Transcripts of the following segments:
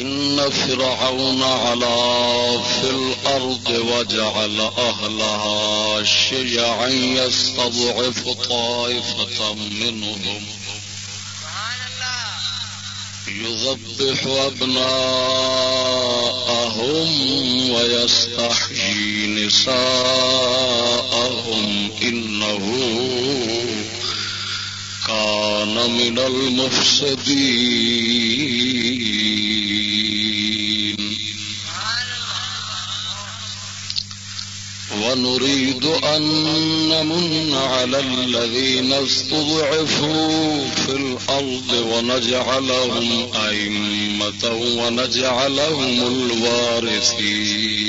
إن فرعون علا في الأرض وجعل أهلها شيعا يستضعف طائفة منهم. يذبح أبناءهم ويستحيي نساءهم. إنه كان من المفسدين. ونريد أن نمن على الذين استضعفوا في الأرض ونجعلهم أئمة ونجعلهم الوارثين.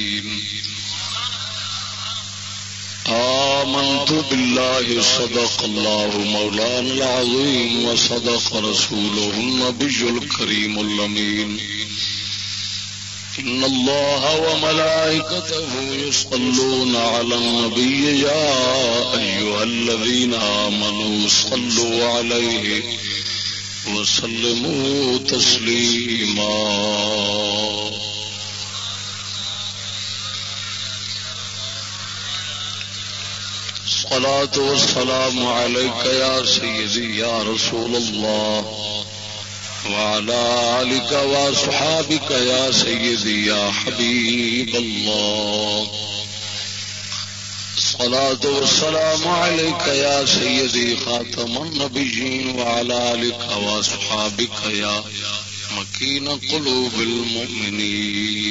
آمنت بالله صدق الله مولانا العظيم وصدق رسوله النبي الكريم اللمين إن الله وملائكته يصلون على النبي يا أيها الذين آمنوا صلوا عليه وسلموا تسليما الصلاة والسلام عليك يا سيدي يا رسول الله وعلى آلك وصحابك يا سيدي يا حبيب الله. الصلاة والسلام عليك يا سيدي خاتم النبيين وعلى آلك وصحابك يا مكين قلوب المؤمنين.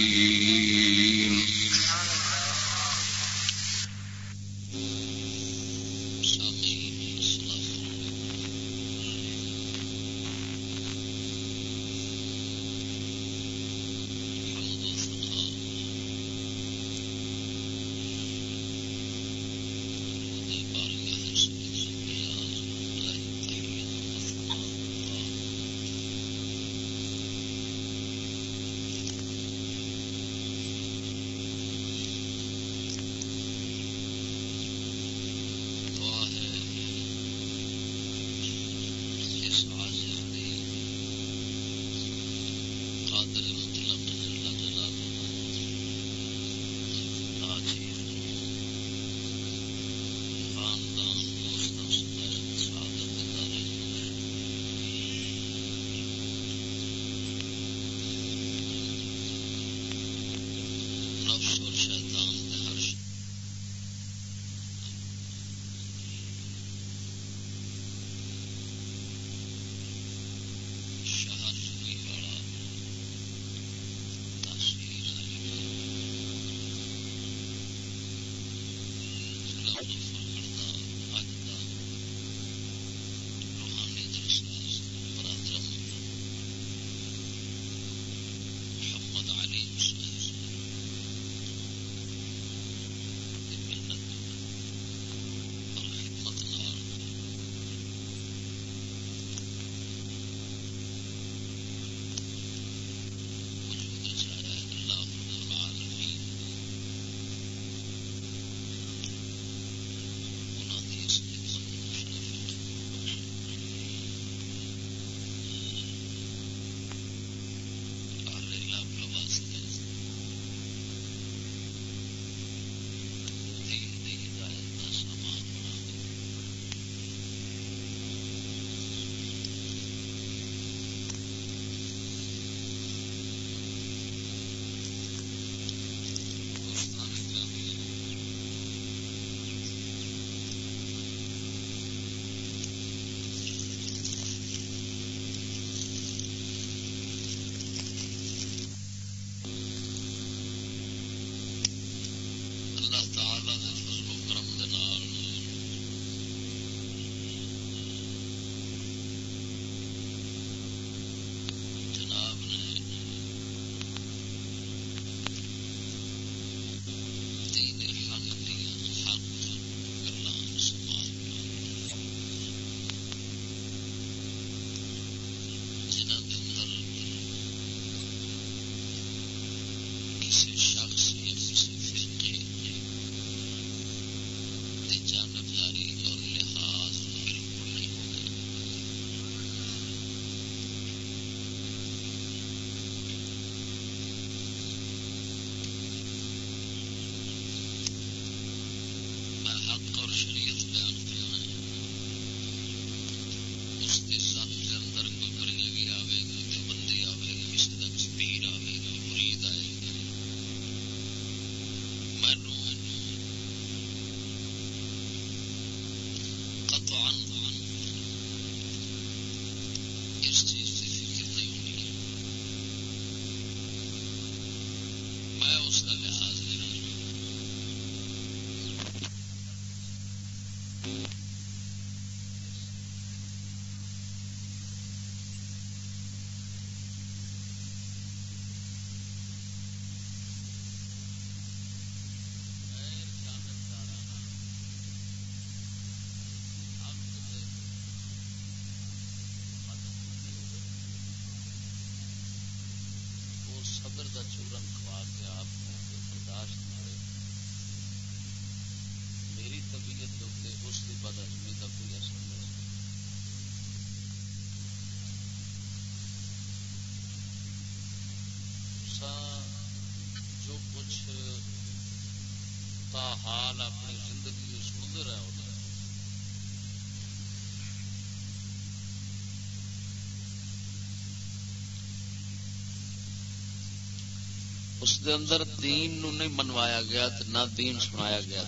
دے اندر دین نو نہیں منوایا گیا نہ دین سنایا گیا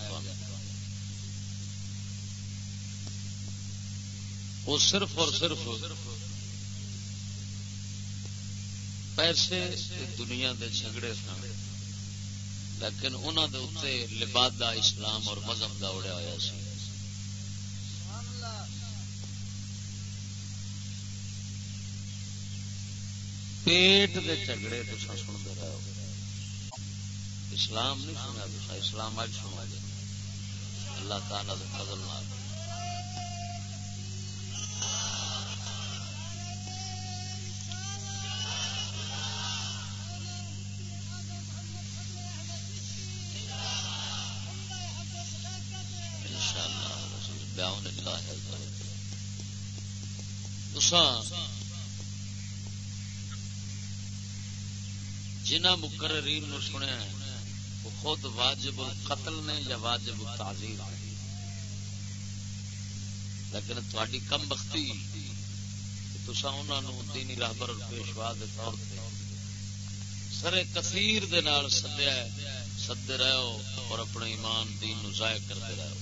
وہ صرف اور صرف پیسے دنیا دے جھگڑے سن۔ لیکن انہوں دے اتنے لبادہ اسلام اور مذہب کا اڑیا ہوا سی۔ پیٹ دے جھگڑے تو سنتے رہے ہو اسلام نہیں سنا تو اسلام اج سنا جائے اللہ تعالی کے فضل نال۔ جنہ مقررین نو سنیا خود واجب القتل نے یا واجب التعزیر لیکن تھوڑی کم بختی تسا انہوں دینی راہبر اور پیشوا کے طور پہ سر کثیر دے نال سدیا سدے رہو اور اپنے ایمان دین نو ضائع کرتے رہو۔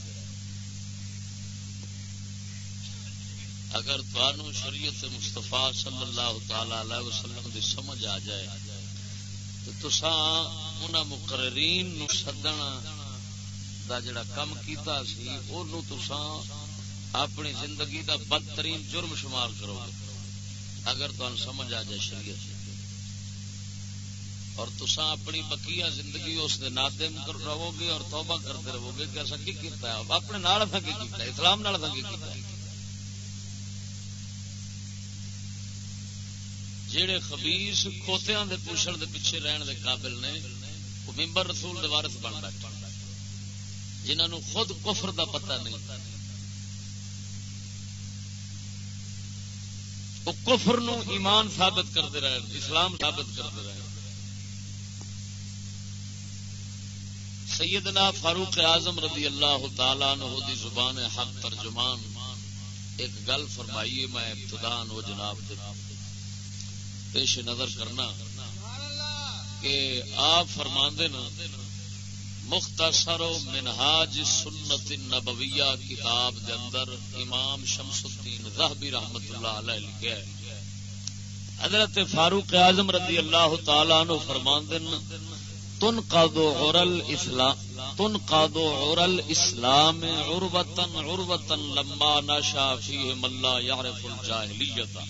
اگر تمہوں شریعت مستفا صلی اللہ تعالی علیہ وسلم دی سمجھ آ جائے تسا تسان مقررین نو سدن دا جڑا کم کیتا سی تسان اپنی زندگی دا بدترین جرم شمار کرو گے۔ اگر تمہیں سمجھ آ جائے شریعت۔ اور تسان اپنی بکیا زندگی اس دے نادم کر رہو گے اور توبہ کرتے رہو گے کہ ایسا کی کیتا ہے؟ اپنے نال کی کیتا ہے؟ اسلام نال کی کیتا ہے؟ جہے خبیس کھوتیاں دے پوچھن دے پیچھے رہن دے قابل نے، وہ ممبر رسول دے وارث بن بیٹھے۔ جنہوں خود کفر دا پتہ نہیں۔ وہ کفر نو ایمان ثابت کرتے رہے، اسلام ثابت کرتے رہے۔ سیدنا فاروق اعظم رضی اللہ تعالیٰ عنہ دی زبان حق ترجمان، ایک گل فرمائیے میں ابتدان وہ جناب دے۔ پیش نظر کرنا کہ آپ فرماندے نا، مختصر و منہاج سنت نبویہ کتاب دے اندر امام شمس الدین رحبی رحمت اللہ علیہ لکھا ہے۔ حضرت فاروق اعظم رضی اللہ تعالیٰ عنہ فرماندے نا، تن قادو عرل اسلام تن قادو عرل اسلام عروتن عروتن لما نشا فیہ من لا یعرف الجاہلیتا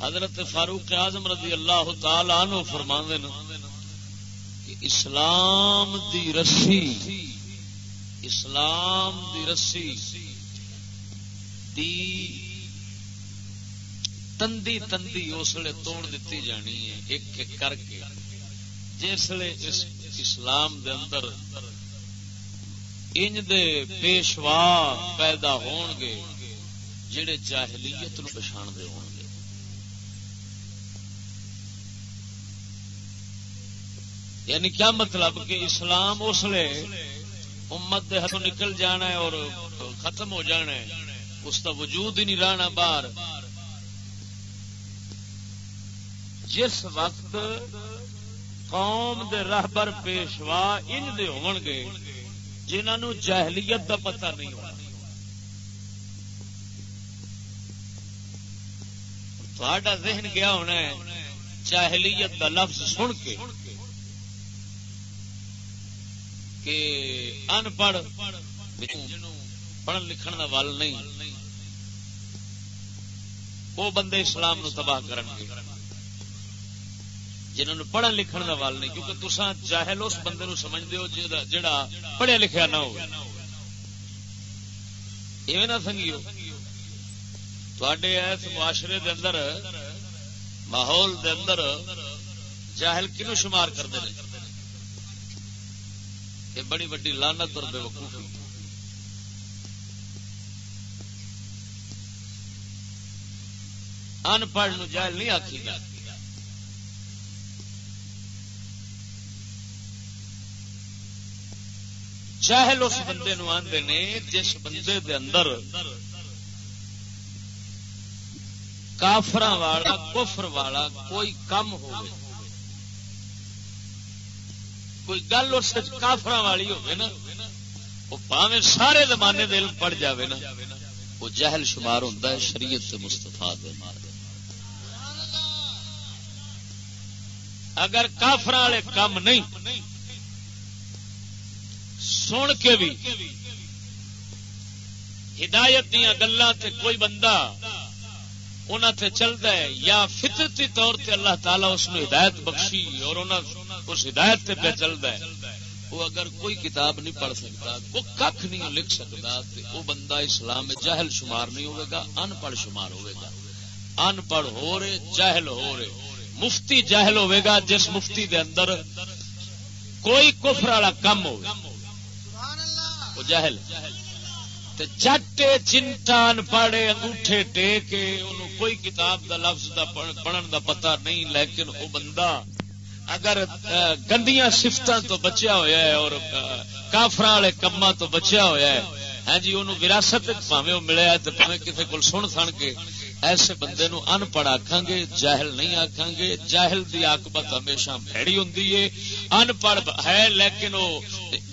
حضرت فاروق اعظم رضی اللہ تعالی عنہ فرما کہ اسلام دی رسی، اسلام دی رسی دی تندی تندی اسلے توڑ دیتی جانی ہے، ایک ایک کر کے۔ جسے اس اسلام دے اندر انج دے پیشوا پیدا ہون گے جڑے جاہلیت نو پچھان دے ہون یعنی کیا مطلب کہ اسلام اس لیے امت دے ہاتھوں نکل جانا ہے اور ختم ہو جانا ہے؟ اس کا وجود ہی نہیں رہنا باہر۔ جس وقت قوم دے رہبر پیشوا ان دے ہون گے جنہوں جہلیت دا پتہ نہیں ہونا۔ تھوڑا ذہن گیا ہونا ہے؟ جاہلیت دا لفظ سن کے۔ کہ ان پڑھ پڑھن لکھن کا ول نہیں۔ وہ بندے اسلام نو تباہ کرن گے۔ جنہوں نے پڑھن لکھن کا ول نہیں، کیونکہ تسا جاہل اس بندے نو سمجھتے ہو جا پڑھیا لکھیا نہ ہو ایویں نہ سنگیو۔ تھے اس معاشرے دے اندر، ماحول دے اندر جاہل کنو شمار کرتے ہیں یہ بڑی وڈی لانت اور بے وقوفی ان پڑھ جاہل نہیں آخی گا۔ جاہل اس بندے نو آدھے نے جس بندے دے اندر کافر والا، کفر والا کوئی کم ہو کوئی گل اس کافر والی ہوگی نا وہ پاوے سارے زمانے دل پڑ جاوے نا وہ جہل شمار ہوتا ہے شریعت سے مستفا اگر کافر والے کم نہیں، سن کے بھی ہدایت دیا گلوں سے کوئی بندہ انہوں چلتا ہے یا فطرتی طور تے اللہ تعالیٰ اس ہدایت بخشی اور اس ہدایت پہ چلتا ہے۔ وہ اگر کوئی کتاب نہیں پڑھ سکتا، وہ کھ نہیں لکھ سکتا وہ بندہ اسلام جہل شمار نہیں ہوئے گا، ان پڑھ شمار ہوئے گا۔ ان پڑھ ہو رہے، جہل ہو رہے۔ مفتی جہل ہوئے گا جس مفتی دے اندر کوئی کفر والا کم ہو وہ جہل۔ چٹے چنٹان پڑے، انگوٹھے ٹیکے کوئی کتاب دا لفظ دا پڑھن دا پتہ نہیں، لیکن وہ بندہ اگر گندیاں سفتوں تو بچیا ہوا ہے اور کافر والے کما تو بچیا ہوا ہے ہاں جی انہوں وراثت پاوے وہ ملیا تو پاوے کسی کو سن سن کے ایسے بندے نو ان پڑھ آخان گے، جاہل نہیں آخان گے۔ جاہل دی آکبت ہمیشہ بھڑی ہوں ان پڑھ ہے لیکن وہ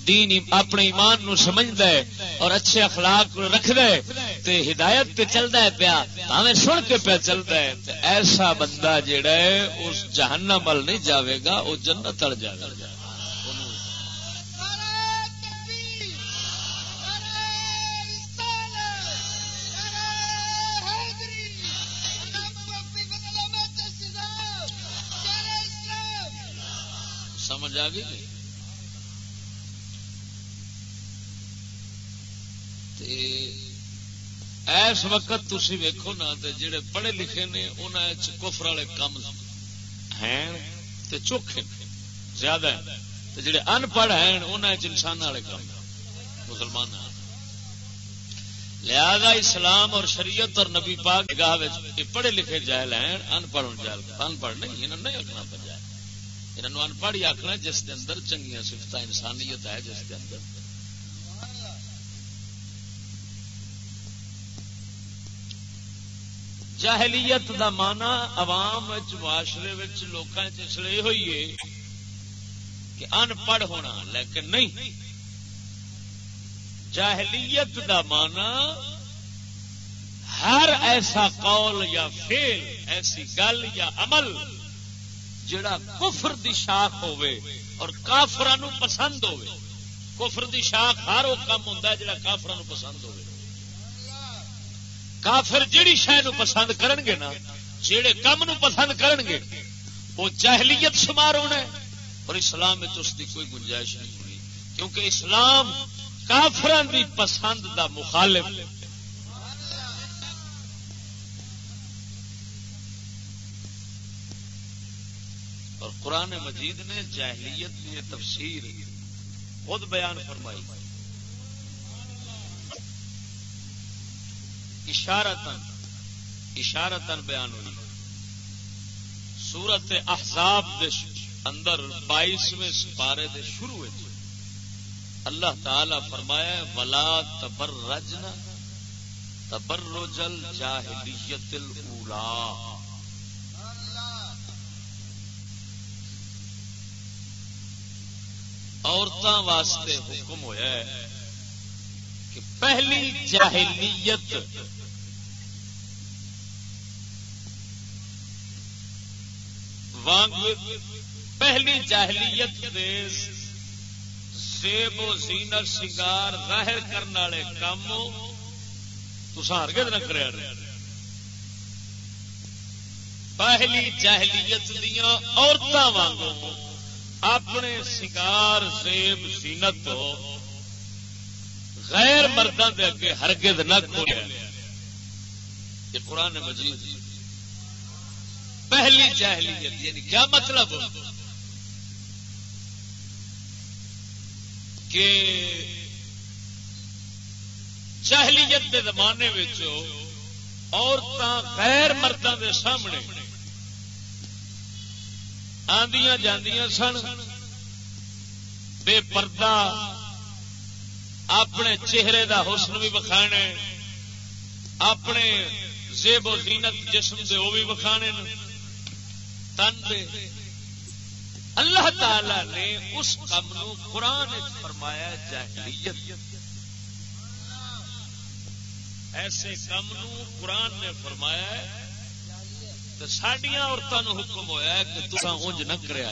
دین اپنے ایمان نو سمجھدا ہے اور اچھے اخلاق رکھدا ہے تے ہدایت تے چلدا ہے پیا ہمیں سن کے پیا چلدا ہے۔ ایسا بندہ جیڑا ہے، اس جہنم ول نہیں جاوے گا، وہ جنت تڑ جائے گا۔ سمجھ آ گئی وقت تھی ویکو نا جڑے پڑھے لکھے نے انہوں کفر والے کم ہیں چوکھے زیادہ جڑے ان پڑھ ہیں انہوں انسان والے کم مسلمان لہذا اسلام اور شریعت اور نبی پاک گاہ پڑھے لکھے جائل ہیں، ان پڑھ جائل ان پڑھ نہیں انہوں نہیں آخنا پہ جائے انہوں ان پڑھ ہی آخنا جس کے اندر چنگیا سفت انسانیت ہے، جس کے اندر۔ جاہلیت دا مانا عوام معاشرے لوگ چسلے ہوئی ہے کہ ان پڑھ ہونا، لیکن نہیں۔ جاہلیت دا مانا ہر ایسا قول یا فیل ایسی گل یا عمل جڑا کفر دی شاخ ہوے اور کافران پسند ہوے کفر دی شاخ ہر وہ کام ہوں جڑا کافران پسند ہوے کافر جیڑی شہ پسند کرن گے نا جہے کام پسند کرن گے وہ جہلیت شمار ہونا ہے۔ اور اسلام میں اس کی کوئی گنجائش نہیں ہوئی کیونکہ اسلام کافران کی پسند دا مخالف قرآن مجید نے جاہلیت کی تفسیر خود بیان فرمائی۔ اشارتن اشارتن بیان ہوئی۔ سورت احزاب دے اندر بائیسویں سپارے دے شروع اللہ تعالی فرمایا ولا تبر رجنا تبر رجل جاہلیت الاولا عورتوں واسطے حکم ہوا ہے کہ پہلی جاہلیت وانگ پہلی جاہلیت سیب و زینت سنگار ظاہر کرنے والے کام تو ہرگز نہ کرے پہلی جاہلیت دیا عورتوں وانگوں اپنے سنگار سیب زینت غیر مردوں کے اگے ہرگز نہ کھولیا۔ یہ قرآن مجید پہلی جہلیت یعنی کیا مطلب؟ کہ جہلیت کے زمانے عورتیں غیر مردوں کے سامنے آدیاں جاندیاں سن۔ بے پردہ۔ اپنے چہرے دا حسن بھی بکھانے اپنے زیب و زینت جسم دے وہ بھی بکھانے تن دے۔ اللہ تعالی نے اس کام نو قرآن فرمایا جاہلیت۔ ایسے کام نو قرآن نے فرمایا ہے تو سڈیا عورتوں حکم ہوا کہ تصا اونج نہ کریا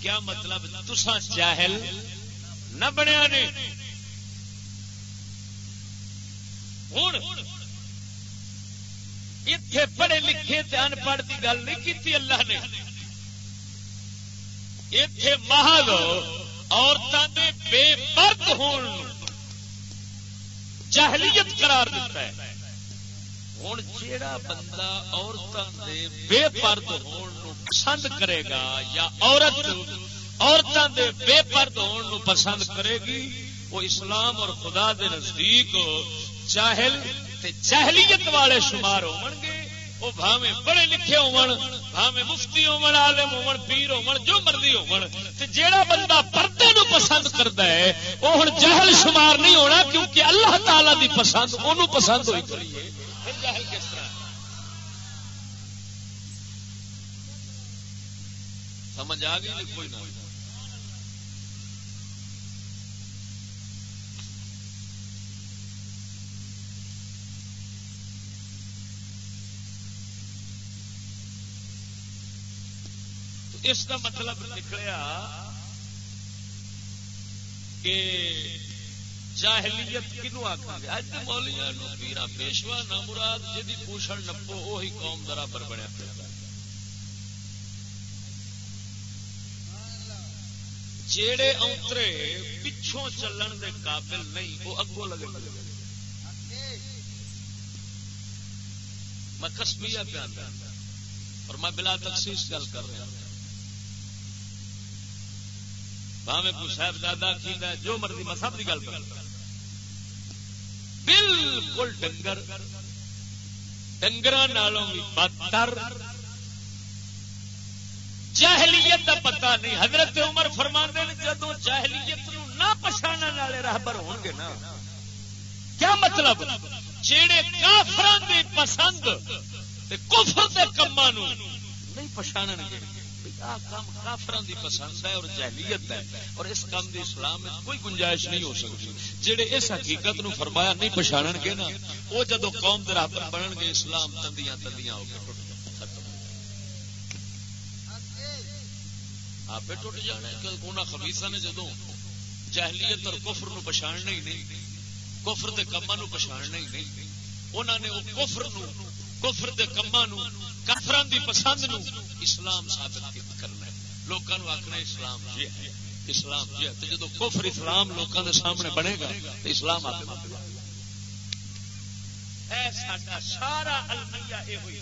کیا مطلب تسا جاہل نہ بنیا نے؟ ہوں اتے پڑھے لکھے ان پڑھ کی گل نہیں کی اللہ نے۔ اتے محل عورتوں کے بے پرد ہون جہلیت قرار دیتا ہے۔ ہوں جا بندہ عورتوں کے بے پرد ہون پسند کرے گا یا عورت عورتوں کے بے پرد ہون پسند کرے گی، وہ اسلام اور خدا دے نزدیک چاہل جہلیت والے شمار ہو گے۔ وہ بھاوے پڑھے لکھے ہوے مفتی عالم ہون، پیر ہون، جو مرضی ہو جیڑا بندہ پردے نو پسند کرتا ہے، وہ ہوں جہل شمار نہیں ہونا کیونکہ اللہ تعالی دی پسند انہوں پسند ہوئی کری ہے۔ جہل کس طرح؟ سمجھ آ گئی کوئی نہ اس کا مطلب نکلیا کہ جاہلیت کنو آخا گیا؟ اج مولیاں پیرا پیشوا نہ مراد جی پوچھل نپو وہی قوم برابر بنیا پھر جیڑے اونترے پچھوں چلن دے قابل نہیں وہ اگوں لگے لگے میں کسبیا پہ اور میں بلا تخصیص گل کر رہا ہوں۔ بھاوے کو صاحب دادا کی جو مرضی مسب کی گل کر بالکل ڈنگر۔ ڈنگر بھی بدتر۔ جاہلیت کا پتا نہیں۔ حضرت عمر فرما نے جدو نہ پچھاڑنے والے راہبر ہو گے نا۔ کیا مطلب؟ جہے کافران کی پسند کفر کے کما نہیں پچھاڑ گے کام کافران دی پسند ہے اور جہلیت ہے اور اس کام دی اسلام میں کوئی گنجائش نہیں ہو سکتی۔ جہے اس حقیقت نو فرمایا نہیں پچھاڑ گے نا، وہ جدو قوم دے راہ پر بنن گے، اسلام تندیاں تندیاں ہو کے آپ ٹوٹ جانا کونا خبیسا نے جدو جہلیت اور کفر نو پچھاڑنا ہی نہیں، کفر دے کما نو پچھاڑنا ہی نہیں انہوں نے وہ کفر نو، کفر دے کما نو کافران دی پسند نو اسلام ثابت کرنا لوگوں آخنا اسلام جی ہے۔ اسلام جی ہے۔ جب کفر اسلام لوگوں کے سامنے بنے گا تو اسلام آپ سارا المیہ یہ ہوئی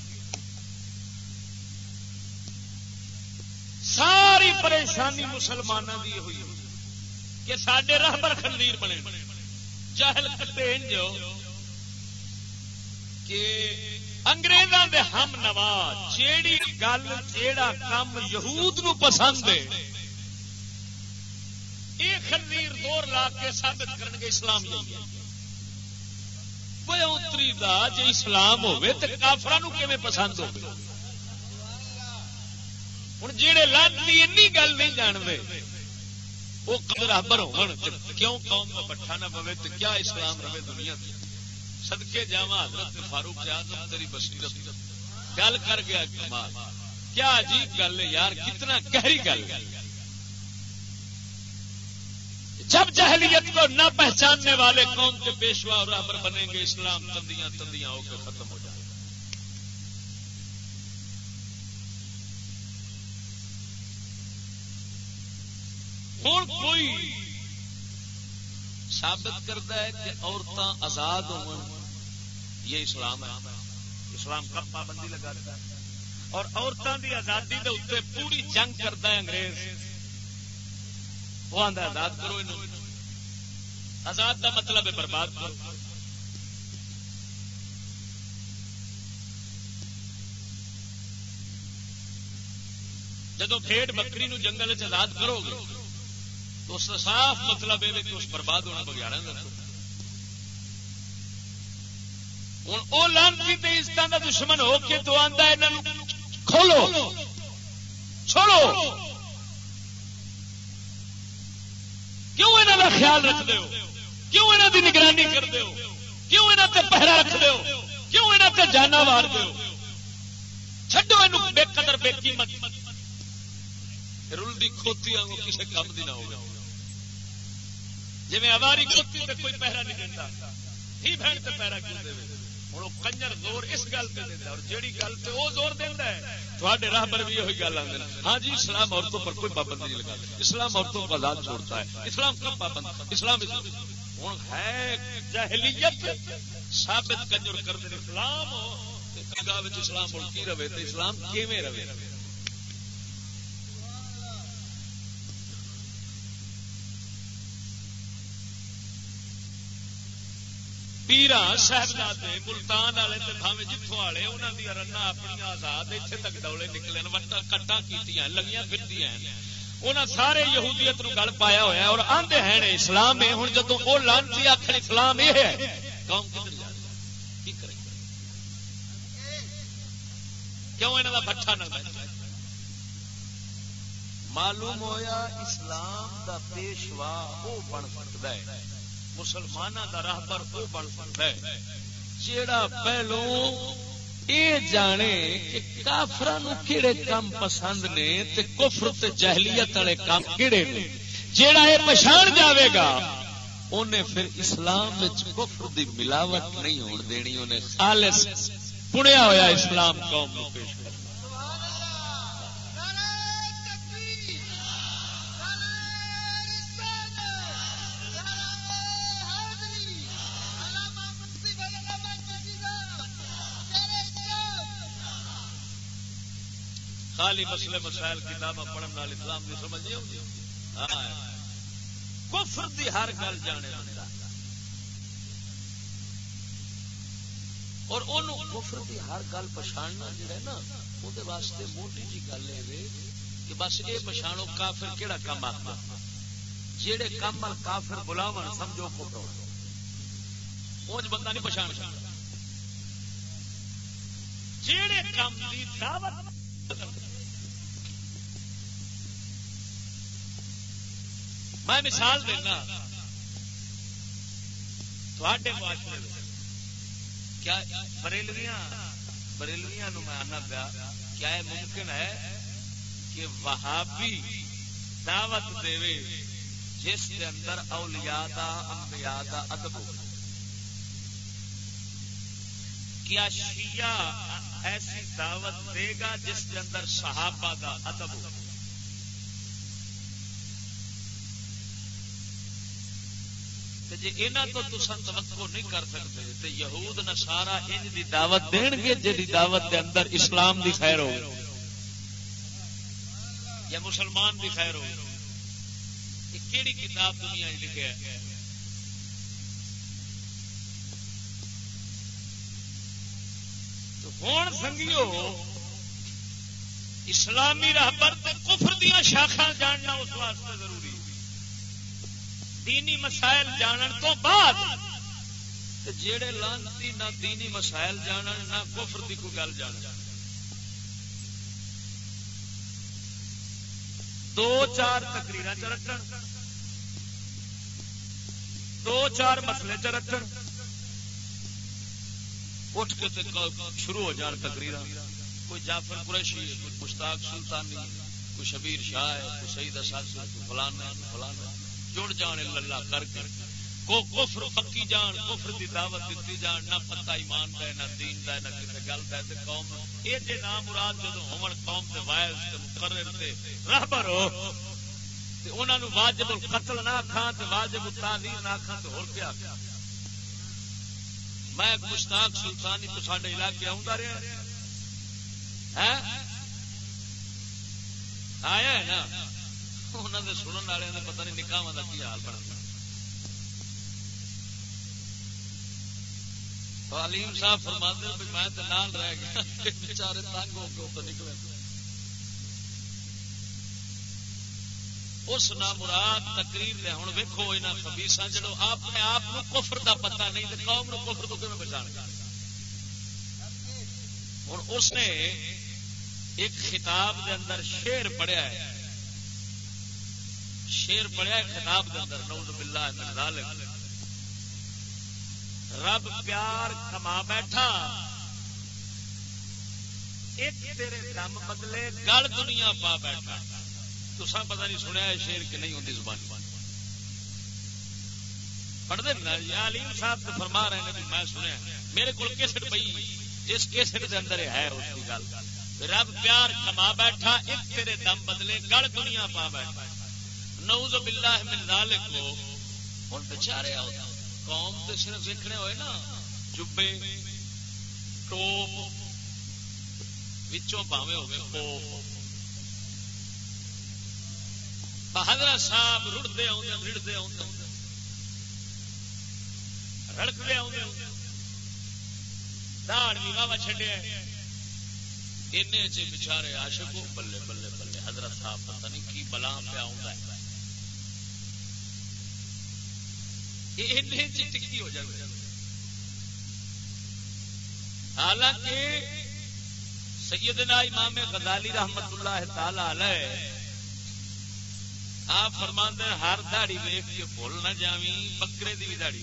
ساری پریشانی مسلمانوں کی ہوئی کہ سڈے راہبر خندیر بنے۔ جاہل کٹے جو کہ انگریزوں دے ہم نواز، جیڑی گل، جیڑا کام یہود نو پسند ہے یہ خنیر دور لا کے ثابت کرن گے اسلام یہی اتری دا جی اسلام ہوے تو کافران کیون پسند ہو ہوں جہے لانتی این گل نہیں جانتے وہ قبر برابر ہو کیوں قوم کا بٹھا نہ پوے تو کیا اسلام رہے دنیا کی سدکے جا حضرت فاروق آزم تیری بصیرت گل کر گیا کمال۔ کیا عجیب گل ہے یار، کتنا گہری گل جب جہلیت کو نہ پہچاننے والے قوم کے پیشوا اور رابر بنیں گے، اسلام تندیاں تندیاں ہو کے ختم ہو جائے ہوں کوئی ثابت کرتا ہے کہ عورتیں آزاد ہو یہ اسلام ہے۔ اسلام کب پابندی لگاتا ہے۔ اور عورتوں کی آزادی کے اتنے پوری جنگ کرتا ہے انگریز۔ وہ آدھا آزاد کرو آزاد کا مطلب ہے برباد کرو۔ جدو بھیڑ بکری نو جنگل آزاد کرو گے تو اس کا صاف مطلب یہ کہ اس برباد ہونا بگیارا ہوں وہ لانتی عزت کا دشمن ہو کے تو آتا کھولو چھوڑو کیوں یہاں کا خیال رکھتے ہو کیوں یہاں کی نگرانی کرتے ہو کیوں یہاں سے پہرا رکھتے ہو کیوں یہاں سے جانا مار دو چڈو یہ بے قدر بے قیمت رلدی کھوتی آگوں کسی کام کی نہ ہوگا جی اواری کھوتی سے کوئی پہرا نہیں دیتا ہی بہن سے پہرا کیوں دے ہوں کنجر زور اس گل پہ دینا اور جیڑی گل پہ وہ زور دینا ہے تھوڑے راہ پر بھی یہی گل آتے ہیں ہاں جی اسلام عورتوں پر کوئی پابندی نہیں لگا اسلام عورتوں کو آزاد چھوڑتا ہے۔ اسلام کب پابند؟ اسلام ہوں ہے جہلیت ثابت کنجر کر دے اسلام اسلام کی رہے تو اسلام کیویں رہے؟ پیرا صاحبزادے ملتان والے بھاوے جتوں والے انہوں نے رنا اپنی آزاد اتنے تک ڈولے نکلے وٹا کٹا کی لگیاں پھرتی انہیں سارے یہودیت نو گل پایا ہوا اور آدھے ہیں اسلام ہے ہوں جدو وہ لانتی آخر اسلام یہ ہے قوم کدھر جا کی کرے کیوں یہاں کا بٹھا نہ معلوم ہویا اسلام دا پیشوا وہ بن سکتا ہے مسلمانوں کا راہبر وہ بن سکتا ہے۔ جیڑا پہلو یہ جانے کہ کافر کہڑے کام پسند نے تے کفر تے جہلیت والے کام کہڑے نے، جیڑا یہ پچھان جاوے گا انہیں پھر اسلام کفر دی ملاوٹ نہیں ہون دینی انہیں خالص پڑیا ہوا اسلام قوم پیش خالی مسئلے مسائل کتاب پڑھنے والے اسلام کی سمجھ نہیں ہوتی ہاں۔ کفر دی ہر گل جانے اور کفر دی ہر گل پچھاڑنا جڑا ہے نا وہ واسطے موٹی جی گل ہے کہ بس یہ پچھاڑو کافر کہڑا کام آتا جہے کام کافر بلاو سمجھو کفر۔ اونج بندہ نہیں پچھاڑ جہے کام کی دعوت میں مثال دینا۔ تھوڑے معاشرے کیا بریلویاں بریلویاں میں آنا پیا کیا یہ ممکن ہے کہ وہابی دعوت دے جس کے اندر اولیاء دا، انبیاء دا ادب ہو؟ کیا شیعہ ایسی دعوت دے گا جس کے اندر صحابہ دا ادب ہو؟ جی یہاں تو تصا توقع نہیں کر سکتے تو یہود نہ سارا ان کی دعوت دین گے جی دعوت دے اندر اسلام دی خیر ہو۔ یا مسلمان دی خیر ہو۔ کیڑی کتاب دنیا لکھے ہوں سنگیو، اسلامی راہ کفر دیا شاخا جاننا اس واسطے ضروری دینی مسائل جانن تو بعد جیڑے لانتی نہ دینی مسائل جانن، نہ کفر دی کوئی گل جان دو چار تقریر چ رکھن دو چار مسلے چ رکھن اٹھ کے شروع ہو جان تقریر کوئی جعفر قریشی ہے، کوئی مشتاق سلطانی کوئی شبیر شاہ ہے، کوئی سعید اسد کوئی فلانا کوئی فلانا جڑ جان للہ کر کے۔ کو کفر پکی جان، کفر دی دعوت دیتی جان، نہ پتہ ایمان دا نہ دین دا نہ کسی گل دا تے قوم۔ اے تے نام مراد جدو ہون، قوم تے وائز تے مقرر تے رہبر ہو۔ تے انہاں نو واجب القتل نہ کھان تے واجب التعذیر نہ کھان تے ہور کیا۔ میں ایک مشتاق سلطانی تو سارے علاقے آوندا آؤں ہاں؟ رہا آیا ہے نا؟ انہوں نے سننے والے نے پتا نہیں نکاح کا کی حال بنا علیم صاحب فرما دے میں تو نال رہ گیا بچارے تنگ ہو کے تو نکلے۔ اس نہ مراد تقریر لے ہوں ویکو یہاں خبیسا جڑو اپنے آپ کفر دا پتا نہیں تو قوم نو کفر تو کیون بچا ہوں اس نے ایک خطاب دے اندر شیر پڑھیا ہے۔ شیر پڑھیا ہے خطاب دے اندر، نعوذ باللہ من ذالک۔ رب پیار کما بیٹھا۔ ایک تیرے دم بدلے، گل دنیا پا بیٹھا۔ تو سب پتا نہیں سنیا شیر کہ نہیں ہوتی زبان۔ پڑھتے نا علیم صاحب تو فرما رہے ہیں میں سنیا میرے کو کیسٹ پی جس کیسٹ کے اندر ہے اس کی گل۔ رب پیار کما بیٹھا، ایک تیرے دم بدلے، گل دنیا پا بیٹھا۔ نعوذ باللہ من ذالک. کو ہن بیچارے قوم تے صرف ویکھنے ہوئے نا. جبے ٹوپ وچوں پاوے ہوگے خوف حضرت صاحب رڑتے آدھے رڑتے آدھے رڑکتے آدھے داڑ بھی واہ چڈیا چ بچارے آشک بلے بلے بلے، حضرت صاحب پتہ نہیں کی بلا پیا ٹکی ہو جائے حالانکہ سیدنا امام غزالی رحمت اللہ تعالی علیہ آپ فرما ہر دہڑی ویخ کے بھول نہ جاوی بکرے کی بھی دہڑی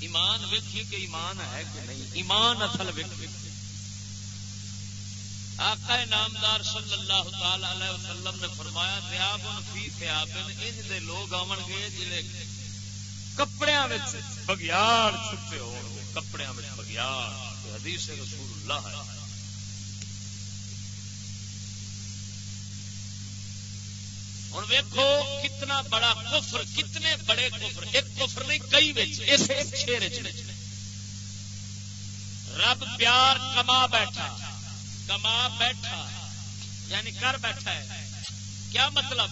ایمان ویکھی کہ ایمان ہے کہ نہیں؟ ایمان اصل ویکھی آقا نامدار صلی اللہ تعالی علیہ وسلم نے فرمایا دیابن فی دیابن ان دے لوگ آون گے جلے کپڑیاں وچ بگیاڑ چھپے ہون گے، کپڑیاں وچ بگیاڑ حدیث رسول اللہ ہے۔ ہوں ویکو کتنا بڑا کفر، کتنے بڑے کفر، ایک کفر نہیں، کئی شیر رب پیار کما بیٹھا۔ کما بیٹھا یعنی کر بیٹھا ہے۔ کیا مطلب؟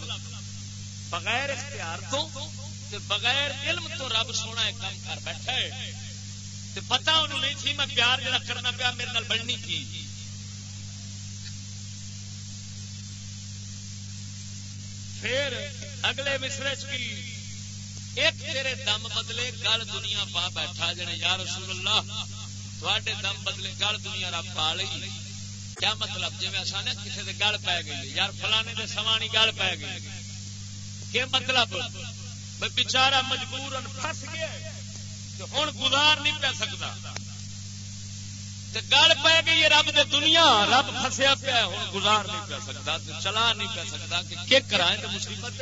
بغیر اختیار تو بغیر علم تو رب سونا ہے کام کر بیٹھا ہے۔ پتا انہوں نہیں تھی میں پیار جڑا کرنا پیا، میرے نال بڑھنی تھی پھر اگلے مصرے کی ایک تیرے دم بدلے گل دنیا پا بیٹھا جنے یا رسول اللہ تھوڑے دم بدلے گل دنیا را پا لی کیا مطلب؟ جی اصا نا کسی کے گل پی گئی یار فلانے کے سوانی گل پی گئی کیا مطلب؟ بچارا مجبور پس گیا ہوں گزار نہیں پی سکتا۔ گل پی گئی رب دے دنیا، رب فسیا پیا ہوں گزار نہیں پی سکتا چلا نہیں پی سکتا کہ کیا کرائیں تو مصیبت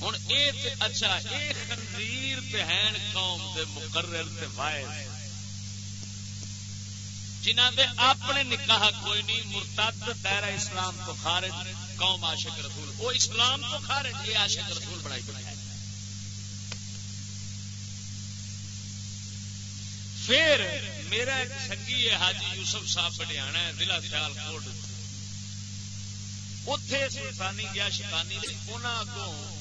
ہوں یہ اچھا یہ خنزیر تے بہن قوم دے مقرر تے وائز جنہ دے اپنے نکاح کوئی نہیں، مرتد، دائرہ اسلام تو خارج، قوم عاشق رسول۔ وہ اسلام تو خارج، یہ عاشق رسول بنائی بنائی پھر میرا ایک سنگھی ہے، حاجی یوسف صاحب پٹیانا ہے، ضلع سیال کوٹ۔ اتے سلطانی گیا شیطانی انہوں اگوں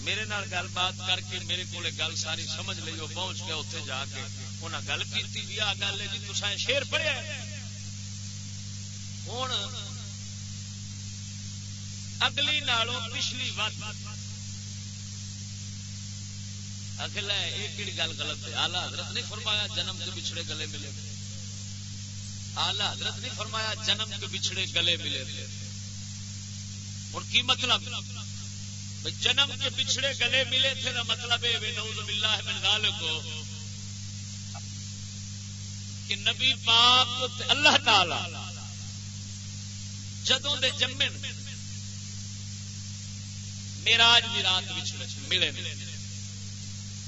میرے نال گل بات کر کے میرے کو گل ساری سمجھ لی وہ پہنچ گیا اتنے جا کے۔ انہیں گل کی بھی آ گل ہے جی تصا شیر پڑھیا ہوں اگلی نالوں پچھلی وقت اکلا یہ کہڑی گل غلط ہے؟ آلہ حضرت نہیں فرمایا جنم کے بچھڑے گلے ملے آلہ حضرت نہیں فرمایا جنم کے بچھڑے گلے ملے اور کی مطلب؟ جنم کے بچھڑے گلے ملے تھے نا مطلب نعوذ کہ نبی پاک اللہ تعالی جدوں دے جمن میراج دی رات ملے ملے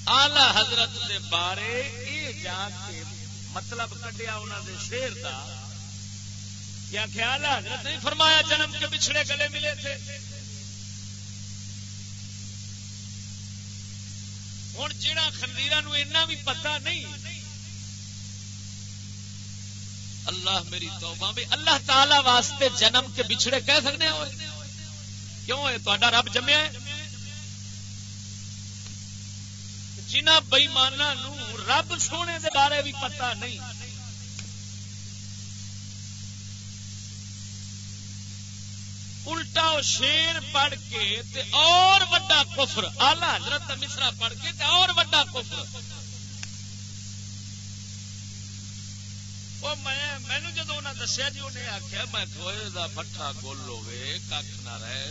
آلہ حضرت دے بارے یہ جا کے مطلب کٹیا انہوں دے شیر دا۔ کیا خیال حضرت نہیں فرمایا جنم کے پچھڑے گلے ملے تھے۔ ہوں جہاں خندیر بھی پتا نہیں۔ اللہ میری توبہ بھی اللہ تعالی واسطے جنم کے بچھڑے کہہ سکتے ہو۔ کیوں ہے تا رب جمیا جنہ بئیمانہ رب سونے دے بارے بھی پتا نہیں۔ الٹا شیر پڑھ کے تے اور وڈا کفر۔ آلہ حضرت مصرا پڑھ کے تے اور وڈا کفر۔ مینو جدو انہیں دسیا جی انہیں آخیا میں گوئے پٹھا گول ہوے کھ نہ رہے۔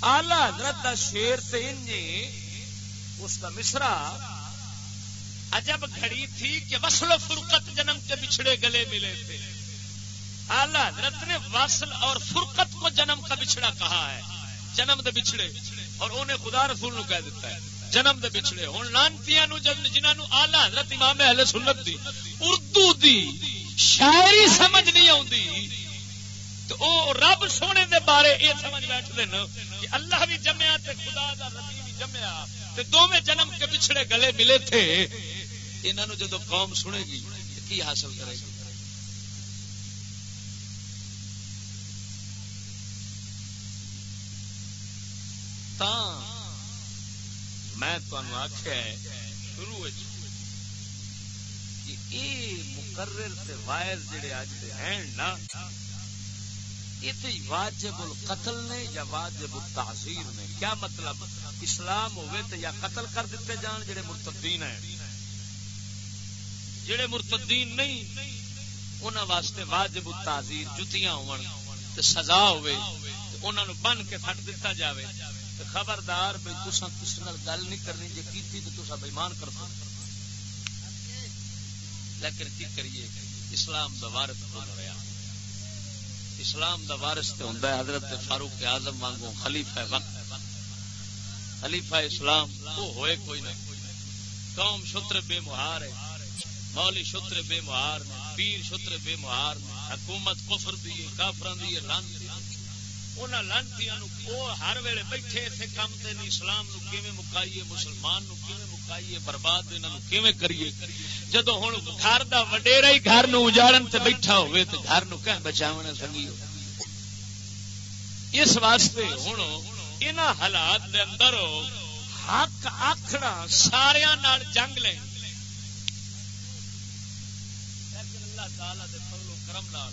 آلہ حضرت شیر اس کا مصرا عجب گھڑی تھی کہ وصل و فرقت جنم کے بچھڑے گلے ملے تھے۔ آلہ حضرت نے وصل اور فرقت کو جنم کا بچھڑا کہا ہے۔ جنم دے بچھڑے۔ اور انہیں خدا رسول نو کہہ دیتا ہے۔ جنم دے بچھڑے۔ ہوں لانتی جنہوں آلہ حضرت امام اہل سنت دی، اردو دی شاعری سمجھ نہیں آتی تو او رب سونے دے بارے یہ سمجھ بیٹھ دین کہ اللہ بھی جمیا تے خدا دا ربی بھی جمیا تے دونوں جنم کے پچھڑے گلے ملے تھے۔ انہوں جدو قوم سنے گی، کی حاصل کرے گی؟ میں آخیا شروع کہ اے مقرر وائر جڑے اج دے ہیں نا یہ واجب القتل نے یا واجب التعزیر نے کیا مطلب اسلام ہوئے تو یا قتل کر دیتے جان جڑے مرتدین ہیں جڑے مرتدین نہیں انہوں واسطے واجب التعزیر جتیاں ہون تے سزا ہوئے انہوں بن کے تھٹ دیتا جاوے خبردار بھائی تسا کسی گل نہیں کرنی جی کی تو بےمان کر دو۔ لیکن کی کریے؟ اسلام دا وارث بن رہا اسلام دا وارث تو ہوں حضرت فاروق اعظم وانگو خلیفہ وقت۔ خلیفہ اسلام وہ ہوئے کوئی نہ قوم شتر بے مہار ہے۔ مولی شتر بے مہار نے، پیر شتر بے مہار نے، حکومت کفر دی کافران دی لان دی لانتی ہر ویلے بیٹھے اتنے کام سے اسلام نو کیویں مکائیے مسلمان نو کیویں مکائیے برباد کیویں کریے جدو ہوں گھر کا وڈیرا ہی گھر نو اجاڑن تے بیٹھا ہوئے تے گھر نو کہ بچاونا سنگی ہو اس واسطے ہوں ان حالات دے اندر حق آخنا سارا جنگ لیں لیکن اللہ تعالی دے فضل و کرم نال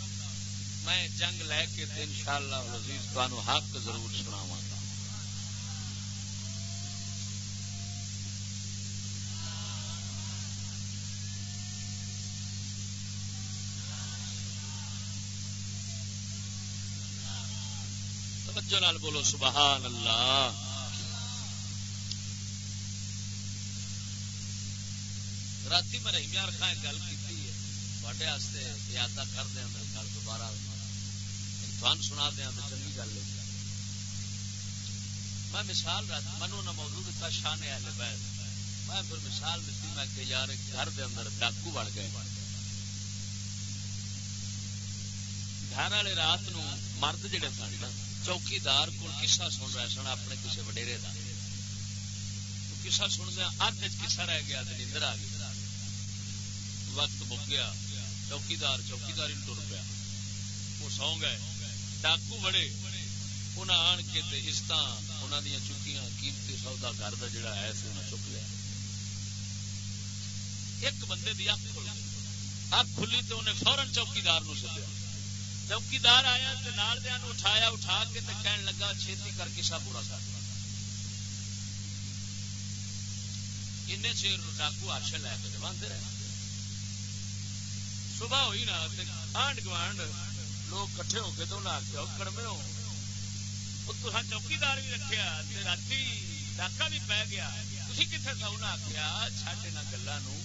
میں جنگ لے کے ان شاء اللہ حق ضرور سناوا نال بولو سبحان اللہ رات میں رحیمیار خان گل کی یاد کر دیا گل دوبارہ۔ تھان سنا دیا تو چنگی گل ہے۔ میں مثال منو نہ موضوع دیتا شان اہل بیت۔ میں پھر مثال دیتی میں کہ یار گھر دے اندر ڈاکو بڑھ گئے۔ گھر والے رات نو مرد جڑے سن چوکیدار کو کسا سن رہے سن اپنے کسی وڈیرے کا کسا سن دیا ادھ کسا رہ گیا تو نیندر آ گئی وقت مک گیا، چوکیدار چوکیداری ٹر پیا۔ وہ سو گئے۔ ڈاکو بڑے انہیں آن کے عزت انہوں دیا چکیاں قیمتی سودا گھر کا جڑا ہے انہیں چک لیا ایک بندے کی اک کھل اک کھلی تو انہیں فورن چوکیدار نو سدیا چوکیدار آیا نال دیا اٹھایا اٹھا کے کہن لگا چھتی کر کے سا برا سا ان چیر ڈاکو آشے لے کے باندھے رہے صبح ہوئی نا آنڈ گوانڈ لوگ کٹھے ہو کے تو انہیں آخیا کڑمے ہو تو چوکیدار بھی رکھا رات ڈاکا بھی پی گیا تھی کتنے تھا انہیں آخیا چھ یہاں گلوں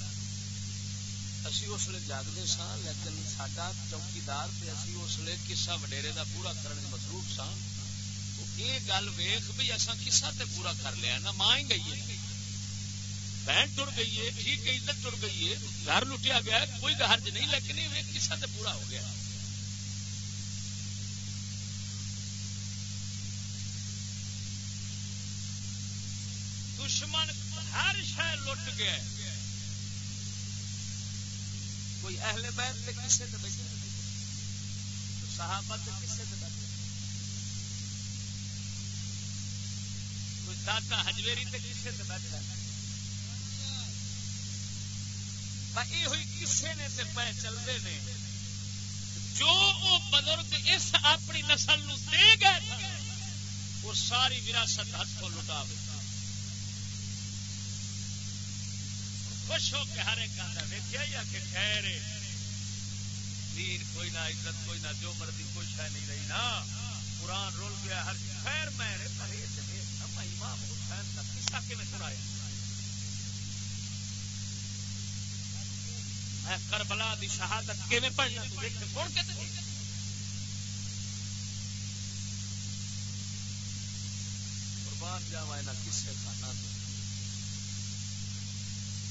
اسی اس لیے جاگتے سا لیکن سڈا چوکیدار اسی اس لیے کسا وڈیرے کا پورا کرنے مصروف سا یہ گل ویخ بھی اصا کسا تے پورا کر لیا نہ ماں ہی گئی ہے بہن ٹر گئی ہے ٹھیک ہے عزت ٹر گئی ہے گھر لٹیا گیا کوئی گھر نہیں لیکن یہ کسا تے پورا ہو گیا دشمن ہر شہ لٹ گیا کوئی اہل بیت تے کسے تے بیٹھے۔ صحابہ تے کسے تے بیٹھے۔ کوئی داتا ہجویری تے کسے تے بیٹھا۔ یہ ہوئی کسے نے تے پہ چلتے نے۔ جو وہ بزرگ اس اپنی نسل نو دے گئے وہ ساری وراثت ہاتھوں لٹا دے۔ خوش ہو کے ہر ایک آدھا ویکیا یا کہ خیر دین کوئی نہ عزت، کوئی نہ جو مرضی کوئی شہ نہیں رہی نا۔ قرآن رول گیا، ہر خیر میں امام حسین کا قصہ کے میں سنایا میں کربلا دی شہادت کے میں پڑھنا؟ تو دیکھ کون کہتے ہیں قربان جاوا کسے کھانا تو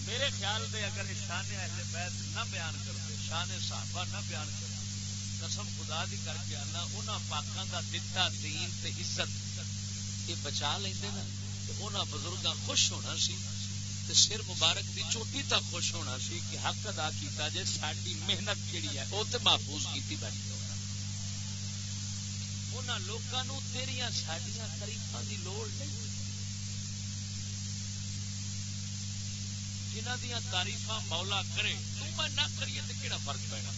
میرے خیال دے اگر شان اہل بیت نہ بیان کرتے شان صحابہ نہ بیان کرتے، قسم خدا دی کر کے آنا، انہاں پاکاں دا دتا دین تے عزت یہ بچا لیندے نا، تے انہاں بزرگاں خوش ہونا سی، تے سر مبارک دی چوٹی تک خوش ہونا سی کہ حق ادا کیتا جے، ساڈی محنت جڑی ہے، او تے محفوظ کیتی بیٹھی انہاں لوکاں نو تیریاں ساڈیاں تعریفاں دی لوڑ نہیں جنہ دیا تاریف مولا کرے، تو میں نہ کریے تو کہڑا فرق پینا؟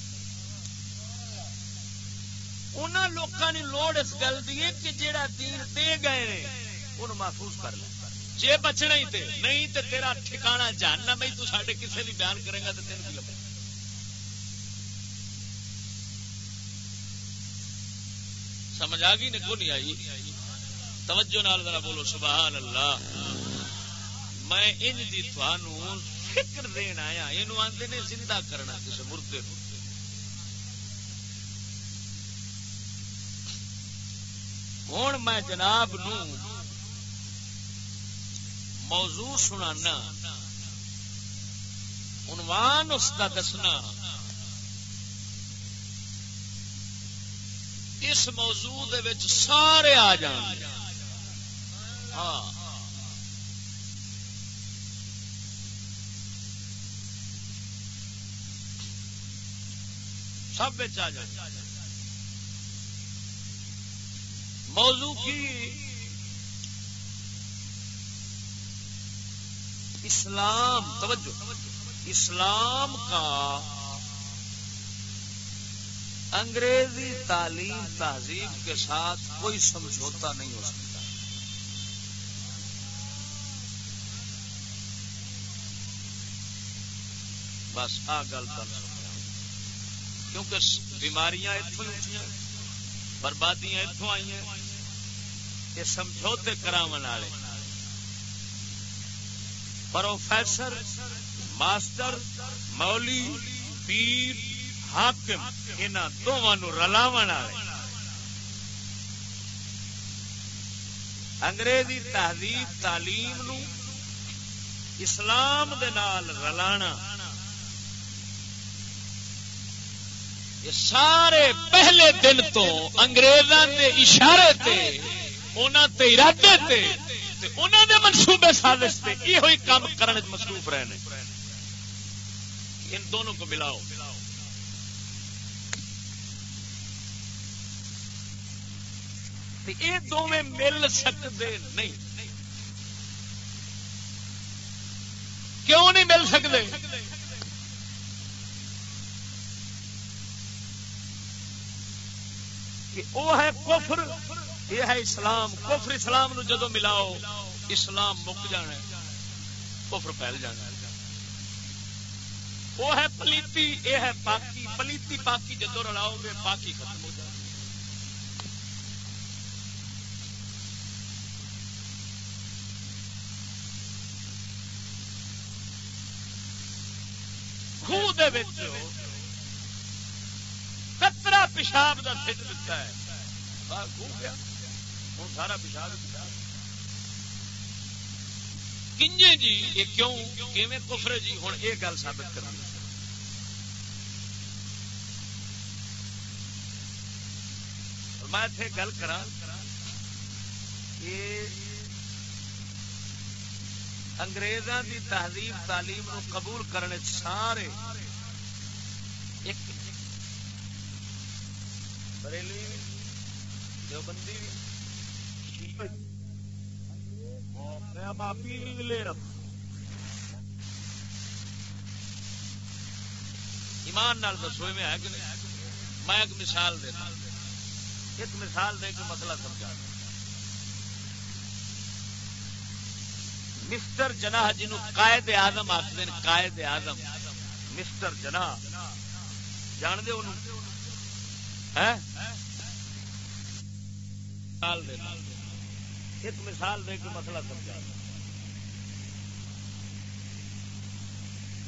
انہوں لوگوں نے لوڑ اس گل کی کہ جہاں دین دے گئے ان محفوظ کر لے۔ جے بچنا ہی تے، نہیں تے تیرا ٹھکانا جاننا میں تو ساڈے کسے بھی بیان کرے گا تو تین کی لگے سمجھ آ گئی نے؟ کو نہیں آئی؟ توجہ نال ذرا بولو، سبحان اللہ۔ میں ان دی فکر دین آیا یہ آتے نے زندہ کرنا کسی مردے ہوں میں جناب نو موضوع سنانا، عنوان اس کا دسنا۔ اس موضوع دے وچ سارے آ جان۔ ہاں۔ سب آ جائے۔ موضوع کی اسلام، توجہ، اسلام کا انگریزی تعلیم، تہذیب کے ساتھ کوئی سمجھوتا نہیں ہو سکتا۔ بس آ گل کر کیونکہ بیماریاں اتوں اٹھیا بربادیاں اتوں آئی ہیں۔ یہ سمجھوتے کرا والے۔ پروفیسر، ماسٹر مولی پیر، حاکم ان دونوں رلاو والے۔ انگریزی تہذیب، تعلیم نو اسلام دے نال رلانا سارے پہلے دن تو انگریزوں کے اشارے تے انہوں تے ارادے تے انہوں نے منصوبے سازش تے یہ ہوئی کام کرنے مصروف رہے ہیں ان دونوں کو ملاؤ۔ یہ دونوں مل سکتے نہیں۔ کیوں نہیں مل سکتے کہ وہ ہے کفر، یہ ہے اسلام۔ کفر اسلام نو جدو ملاؤ، اسلام مک جانا کفر پھیل جانا وہ ہے پلیتی یہ ہے پاکی۔ پلیتی پاکی جدو رلاؤ گے، پاکی ختم ہو جائے خوہ پیشاب کا سٹ دتا ہے۔ گیا۔ ہوں سارا پیشاب کنجے جی یہ کیوں؟ کیویں کفر جی؟ ہوں یہ گل ثابت کر میں اتنے گل کرا انگریزاں دی تہذیب تعلیم نو قبول کرنے سارے ایک بریلی دیوبندی بھی۔ لے رہا ایمان نال دسو میں ہے کہ نہیں؟ میں ایک مثال دینا ایک مثال دے کے مسئلہ سمجھا دوں۔ مسٹر جناح جنہوں قائد آزم آخر قائد آزم مسٹر جناح، جان دے انہوں؟ ایک مثال دے کے مسئلہ سمجھا۔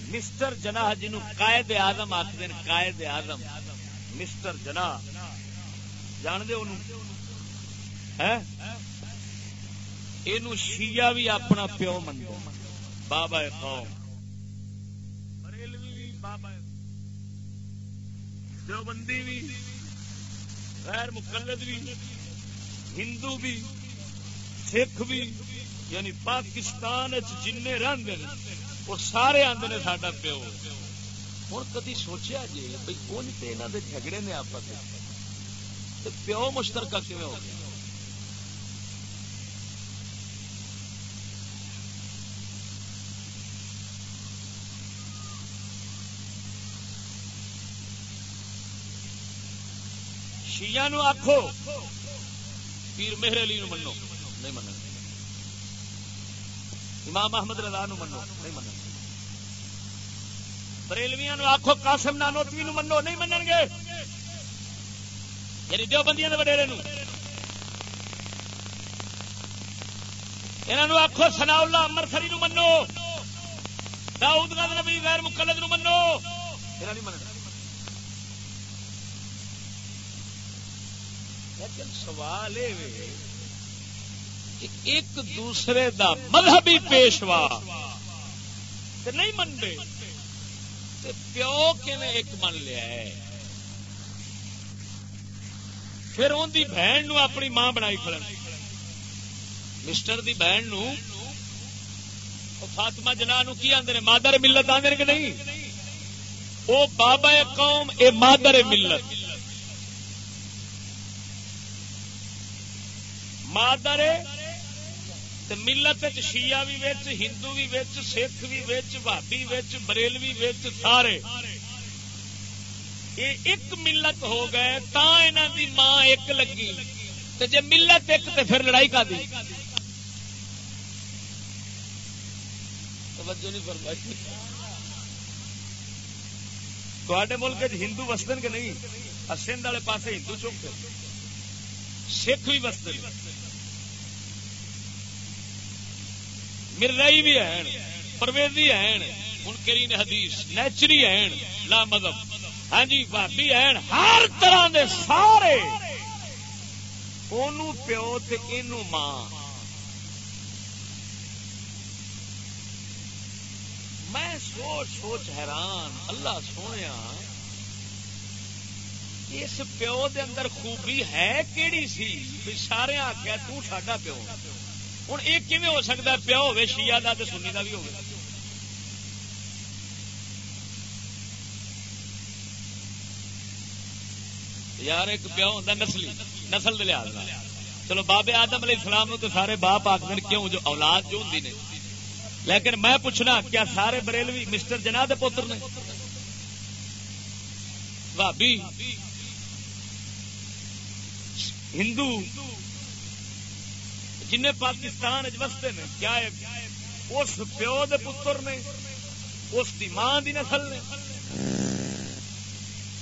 مسٹر جناح جنہوں قائد آزم آخر قائد آزم مسٹر جناح۔ جان دے یہ شیعہ بھی اپنا پیو من بابا قوم۔ دیوبندی بھی۔ غیر مقلد بھی، ہندو بھی، سکھ بھی یعنی پاکستان جن رہتے ہیں وہ سارے آدھے نے ساڈا پیو۔ ہوں کدی سوچیا جی بھائی کون تو یہاں کے جھگڑے نے آپس پیو مشترکہ کیون ہو گیا؟ شیا نو آخو پیر مہر علی نو منو۔ نہیں من امام احمد رضا نو منو۔ نہیں من بریلویا آخو قاسم نانوتوی نو منو۔ نہیں من گے۔ یعنی دو بندیاں وڈیرے انہوں آخو سنا اللہ امرسری نو منو۔ داؤد گاہ نبی غیر مقلد نو منو۔ نہیں من لیکن سوال یہ ایک دوسرے دا مذہبی پیشوا نہیں منگے پیو ایک من لیا ہے؟ پھر ان کی بہن نو اپنی ماں بنائی کھڑن مسٹر دی بہن نو فاطمہ جنا نو کی آدھے مادر ملت آدھے کہ نہیں؟ وہ بابا قوم، اے مادر ملت۔ مادر ملت شیعہ بھی ویچ ہندو بھی ویچ سکھ بھی ویچ بھابی ویچ بریلوی ویچ سارے یہ ایک ملت ہو گئے تا انہوں دی ماں ایک لگی تو جی ملت ایک تو پھر لڑائی کا دی توجہ نہیں فرمائی تے ملک ہندو وسدن کے نہیں سندھ والے پاس ہندو چوک سکھ بھی وستے مرزائی بھی ہیں، پرویزی ہیں، منکرین حدیث، نیچری ہیں، لا مذہب۔ ہاں جی بھابی ہیں، ہر طرح دے سارے۔ اونوں پیو تے اینو ماں۔ میں سوچ سوچ حیران، اللہ سونے اس پیو دے اندر خوبی ہے کیڑی سی؟ سارے آخیا تا پیو۔ ہوں یہ کھے ہو سکتا پیو ہوے شیعہ دا تے سنی دا بھی ہو یار ایک پیو ہوتا نسلی نسل دے لحاظ چلو بابے آدم علیہ السلام تو سارے باپ آخر کیوں جو اولاد جو ہوں نے لیکن میں پوچھنا کیا سارے بریلوی مسٹر جناح دے پتر نے بھابی ہندو جن پاکستان وستے نے، کیا اس پیو دے پتر نے، اس دی ماں دی نسل نے۔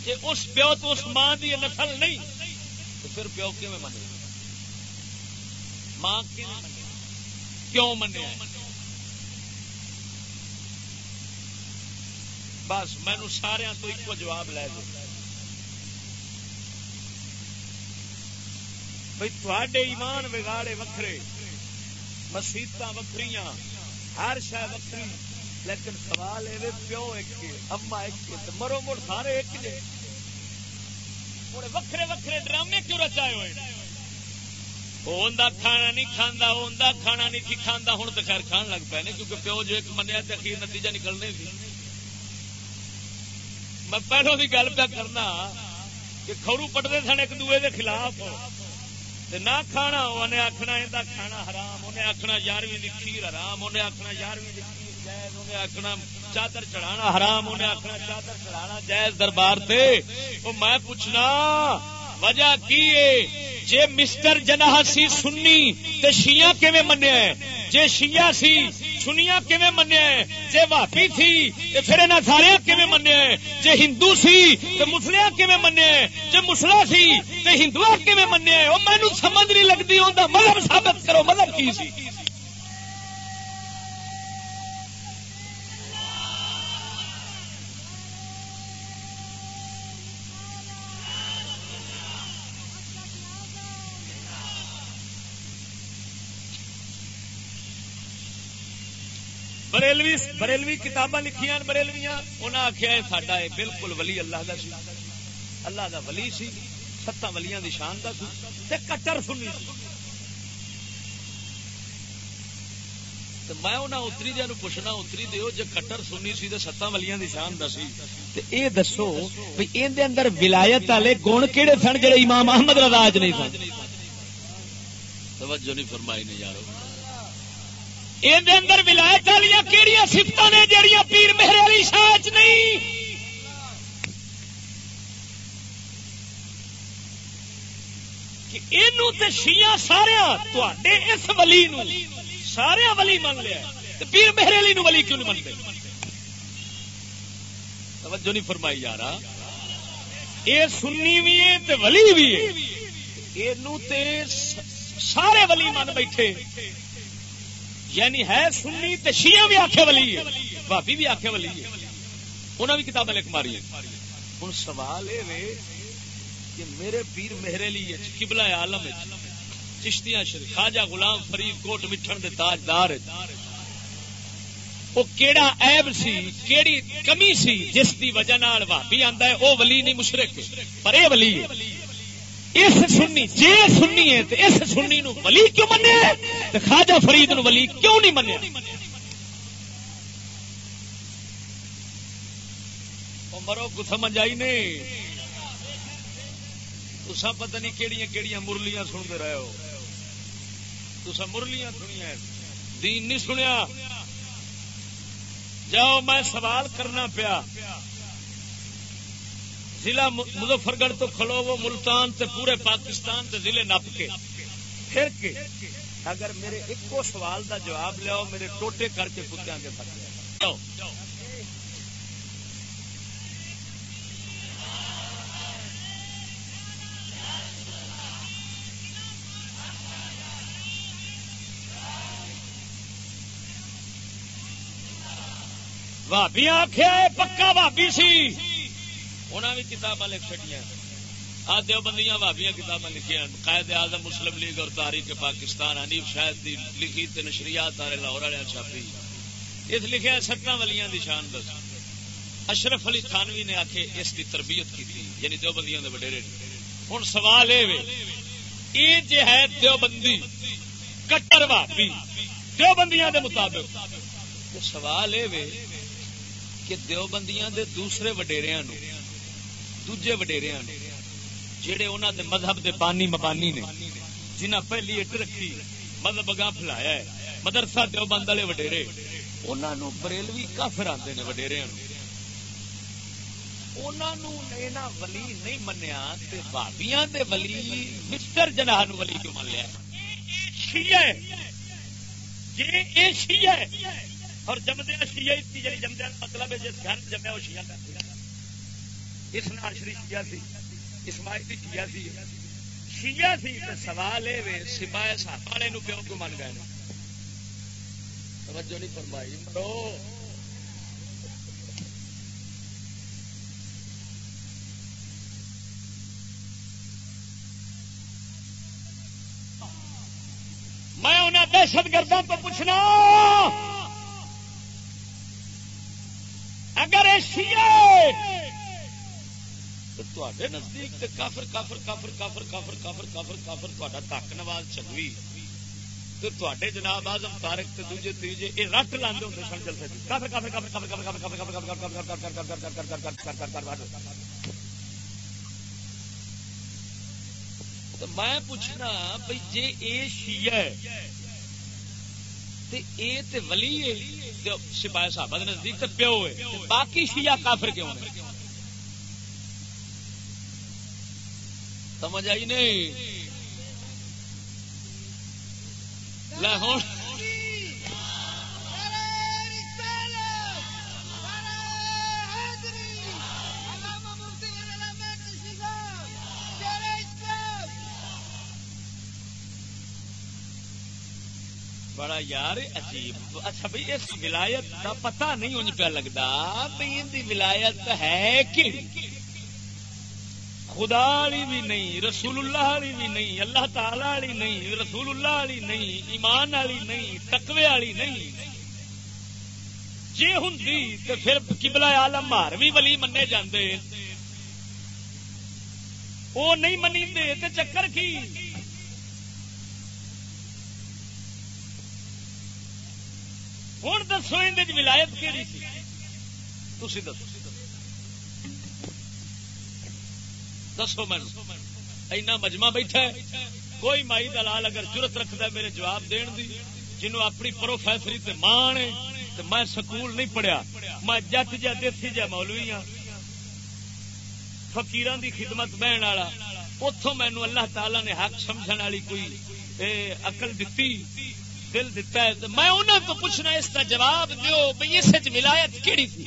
جی اس پیو تو اس ماں دی نسل نہیں، تو پھر پیو کی منے؟ ماں کیوں منیا بس مینو سارا تو ایک جواب لے دو۔ بھائی تھوڑے ایمان بگاڑے وکھرے مسیت وکری ہر شہ وکری لیکن سوال یہ پیو ایک اما ایک مرو مڑ سارے ایک جے۔ وکھرے وکھرے ڈرامے کیوں رچائے ہوئے؟ کھانا نہیں کھانا وہ کھانا نہیں کھانا ہوں تو خیر کھان لگ پے کیونکہ پیو جو ایک منیا تو اخیر نتیجہ نکلنے سی۔ میں پہلو بھی گل پہ کرنا کہ کھورو پٹتے سن ایک دوے دے خلاف۔ نہ کھانا انہیں آخنا یہ کھانا حرام، انہیں آخنا یارویں کھیر حرام، انہیں آخنا یارویں کھیر جائز، انہیں آخنا چادر چڑھانا حرام، انہیں آخنا چادر چڑھانا جائز دربار سے وہ میں پوچھنا وجہ کی جے مسٹر جناح سی سنی، تے شیعہ کیویں منیا ہے؟ جے شیعہ سی سنیا کیویں منیا ہے؟ جے واپی تھی، تے پھر انہاں سارے کیویں منیا ہے؟ جے ہندو سی، تے مسلیا کیویں منیا ہے؟ جے مسلا سی، تے ہندو کیویں منیا ہے؟ او مینوں سمجھ نہیں لگدی، اوندا مذہب ثابت کرو، مذہب کی سی؟ بریلوی بریلوی کتاباں لکھیاں بریلویاں۔ انہاں آخیا ہے، ساڈا ہے بالکل ولی اللہ دا سی۔ اللہ دا ولی سی، ستاں ولیاں دی شان دا سی۔ تے کٹر سنی سی۔ تے میں انہاں اتری دے نو پوچھنا، اتری دیو، جے کٹر سنی سی تے ستاں ولیاں دی شان دا سی۔ تے اے دسو بھئی این دے اندر ولایت والے گن کیڑے سن جڑے امام احمد رضا اج نہیں سن؟ توجہ نہیں فرمائی نے یارو۔ اندر ولایت والی کہڑی سفت نے جہیا پیر مہر والی شاچ نہیں؟ شیا سارا اس ولی نو سارے ولی من لیا پیر مہر علی نو ولی کیوں نہیں منتے توجہ نہیں فرمائی یار یہ سنی بھی ہے ولی بھی ہے۔ یہ سارے ولی من بیٹھے۔ یعنی ہے سنی تے شیعہ بھی آخے والی ہے۔ بھابی بھی آخے والی ہے۔ انہوں بھی کتابیں لکھ ماری ہوں سوال یہ کہ میرے پیر میرے لیے کبلا عالم چشتیاں شریف، خواجہ غلام فرید کوٹ مٹھن دے تاجدار وہ کیڑا عیب سی، کیڑی کمی سی جس دی وجہ نال بھابی آندا ہے، او ولی نہیں، مشرک پر اے ولی ہے۔ اس سنی جی سنی ہے تو اس سنی نو ولی کیوں منیا خواجہ فرید نو ولی کیوں نہیں منیا؟ مرو کو سمجھ آئی نہیں؟ تسا پتہ نہیں کہڑی کہڑی مرلیاں سنتے رہے ہو۔ تسا مرلیاں سنیا دین نہیں سنیا۔ جاؤ، میں سوال کرنا پیا۔ ضلع مظفر گڑھ تو کھلو وہ ملتان تے پورے پاکستان تے ضلع نپ کے۔ پھر کے اگر میرے ایک سوال دا جواب لیاؤ میرے ٹوٹے کر کے کتیا کے سکتے بھابیا آخیا پکا بھابی سی۔ انہوں نے کتاباں لکھ چڑیا آ دیوبندیاں بھابیاں کتاباں لکھیاں قائد اعظم مسلم لیگ اور تاریخ پاکستان، حنیف شاہد دی لکھی تے نشریات آرے لاہور والے چھاپی۔ اس لکھیا سٹنا ولیاں دی شان دس۔ اشرف علی تھانوی نے آکھے اس کی تربیت کی تھی یعنی دیوبندیاں دے وڈیرے۔ ہن سوال اے وے اے جے ہے دیوبندی کٹر بھابی دیوبندیاں دے مطابق۔ سوال اے وے کہ دیوبندیاں دے دوسرے وڈیریاں نو دوجے وڈیریا نے جہے انہوں دے مذہب دے بانی مبانی نے جنہ پہلی اٹ رکھی مذہب اگاں پھیلایا ہے مدرسہ دیوبند والے وڈیرے انہوں بریلوی کافر آتے ہیں وڈیریا ولی نہیں منیا بابیاں دے ولی مسٹر جناح ولی کیوں من لیا جی شیعہ ہے اور جمدیا شیعہ جی جمدیا مطلب ہے جس گھر جمیا وہ شیعہ کا اس ناشری شیعہ سی؟ اسماعیلی شیعہ سی۔ شیعہ سی سوال ہے سپاہ صاحب والے نو پیوں کو من گئے توجہ نہیں فرمائی۔ مرو۔ میں انہیں دہشت گردوں کو پوچھنا، اگر شیعہ نزدیک کافر کافر کافر کافر کافر کافر کافر کافر تک نواز چلوی جناب آزم تارک تے دوجے تیجے یہ رٹ لاندے ہوتے سن جلسے کافر کافر کافر کافر کافر کافر کافر کافر کافر کافر تو میں پوچھنا بھائی جی اے شیعہ تے اے تے ولی ہے سپاہی صاحب نزدیک تے پیو ہے باقی شیعہ کافر کیوں ہیں سمجھ آئی نہیں؟ ہوں بڑا یار، عجیب۔ اچھا بھائی، اس ولایت کا پتا نہیں ان پہ لگتا بھائی، ان کی ولایت ہے کہ خدا والی بھی نہیں رسول اللہ والی بھی نہیں، اللہ تعالی والی نہیں رسول اللہ والی نہیں، ایمان والی نہیں، تقوی والی نہیں۔ جی ہوں تو پھر کبلا آلم مار بھی ولی منے جاندے۔ وہ نہیں منی تے چکر کی؟ ہوں دسو اندر ولایت کہڑی سی؟ تھی دسو۔ دسو اینا مجمع بیٹھا ہے۔ کوئی مائی دلال اگر ضرورت رکھتا ہے میرے جواب دین دی، جنہوں اپنی پروفیسری تے مان ہے میں سکول نہیں پڑھیا۔ میں جت جا، دیسی جا مولوی ہاں۔ فقیران دی خدمت بہن والا۔ اتوں مینو اللہ تعالی نے حق سمجھنے والی کوئی اقل دتی، دل دتا ہے۔ میں انہوں کو پوچھنا اس کا جواب دیو بھائی اس ولایت کہڑی تھی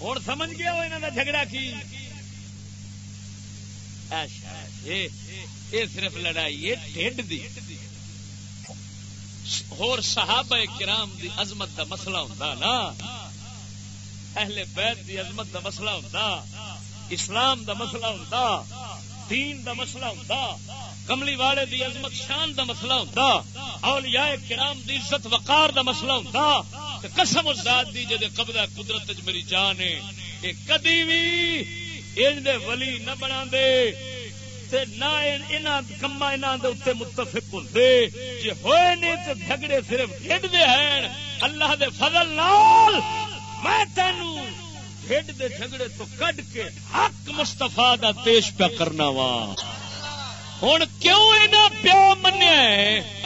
ہوں سمجھ گیا وہ انہوں کا جھگڑا کی؟ یہ صرف لڑائی ہے ٹھڈ دی۔ ہور صحابہ کرام دی عظمت دا مسئلہ ہوں نا۔ اہل بیت دی عظمت دا مسئلہ ہوں اسلام دا مسئلہ ہوں دین دا مسئلہ ہوں کملی والے دی عظمت شان دا مسئلہ ہوں اولیاء کرام دی عزت وقار دا مسئلہ ہوں قسم ذات دی جدے قبضہ قدرت میری جان ہے۔ کہ کدی بھی دے ولی نہ بنا دے تے نہ انہاں کما متفق ہوں جی ہوئے نہیں تو جھگڑے صرف ڈھڈ دے ہیں اللہ دے فضل نال میں تینوں ڈھڈ دے جھگڑے تو کڈ کے حق مستفا دا پیش پہ کرنا وا۔ ہوں کیوں پیو منیا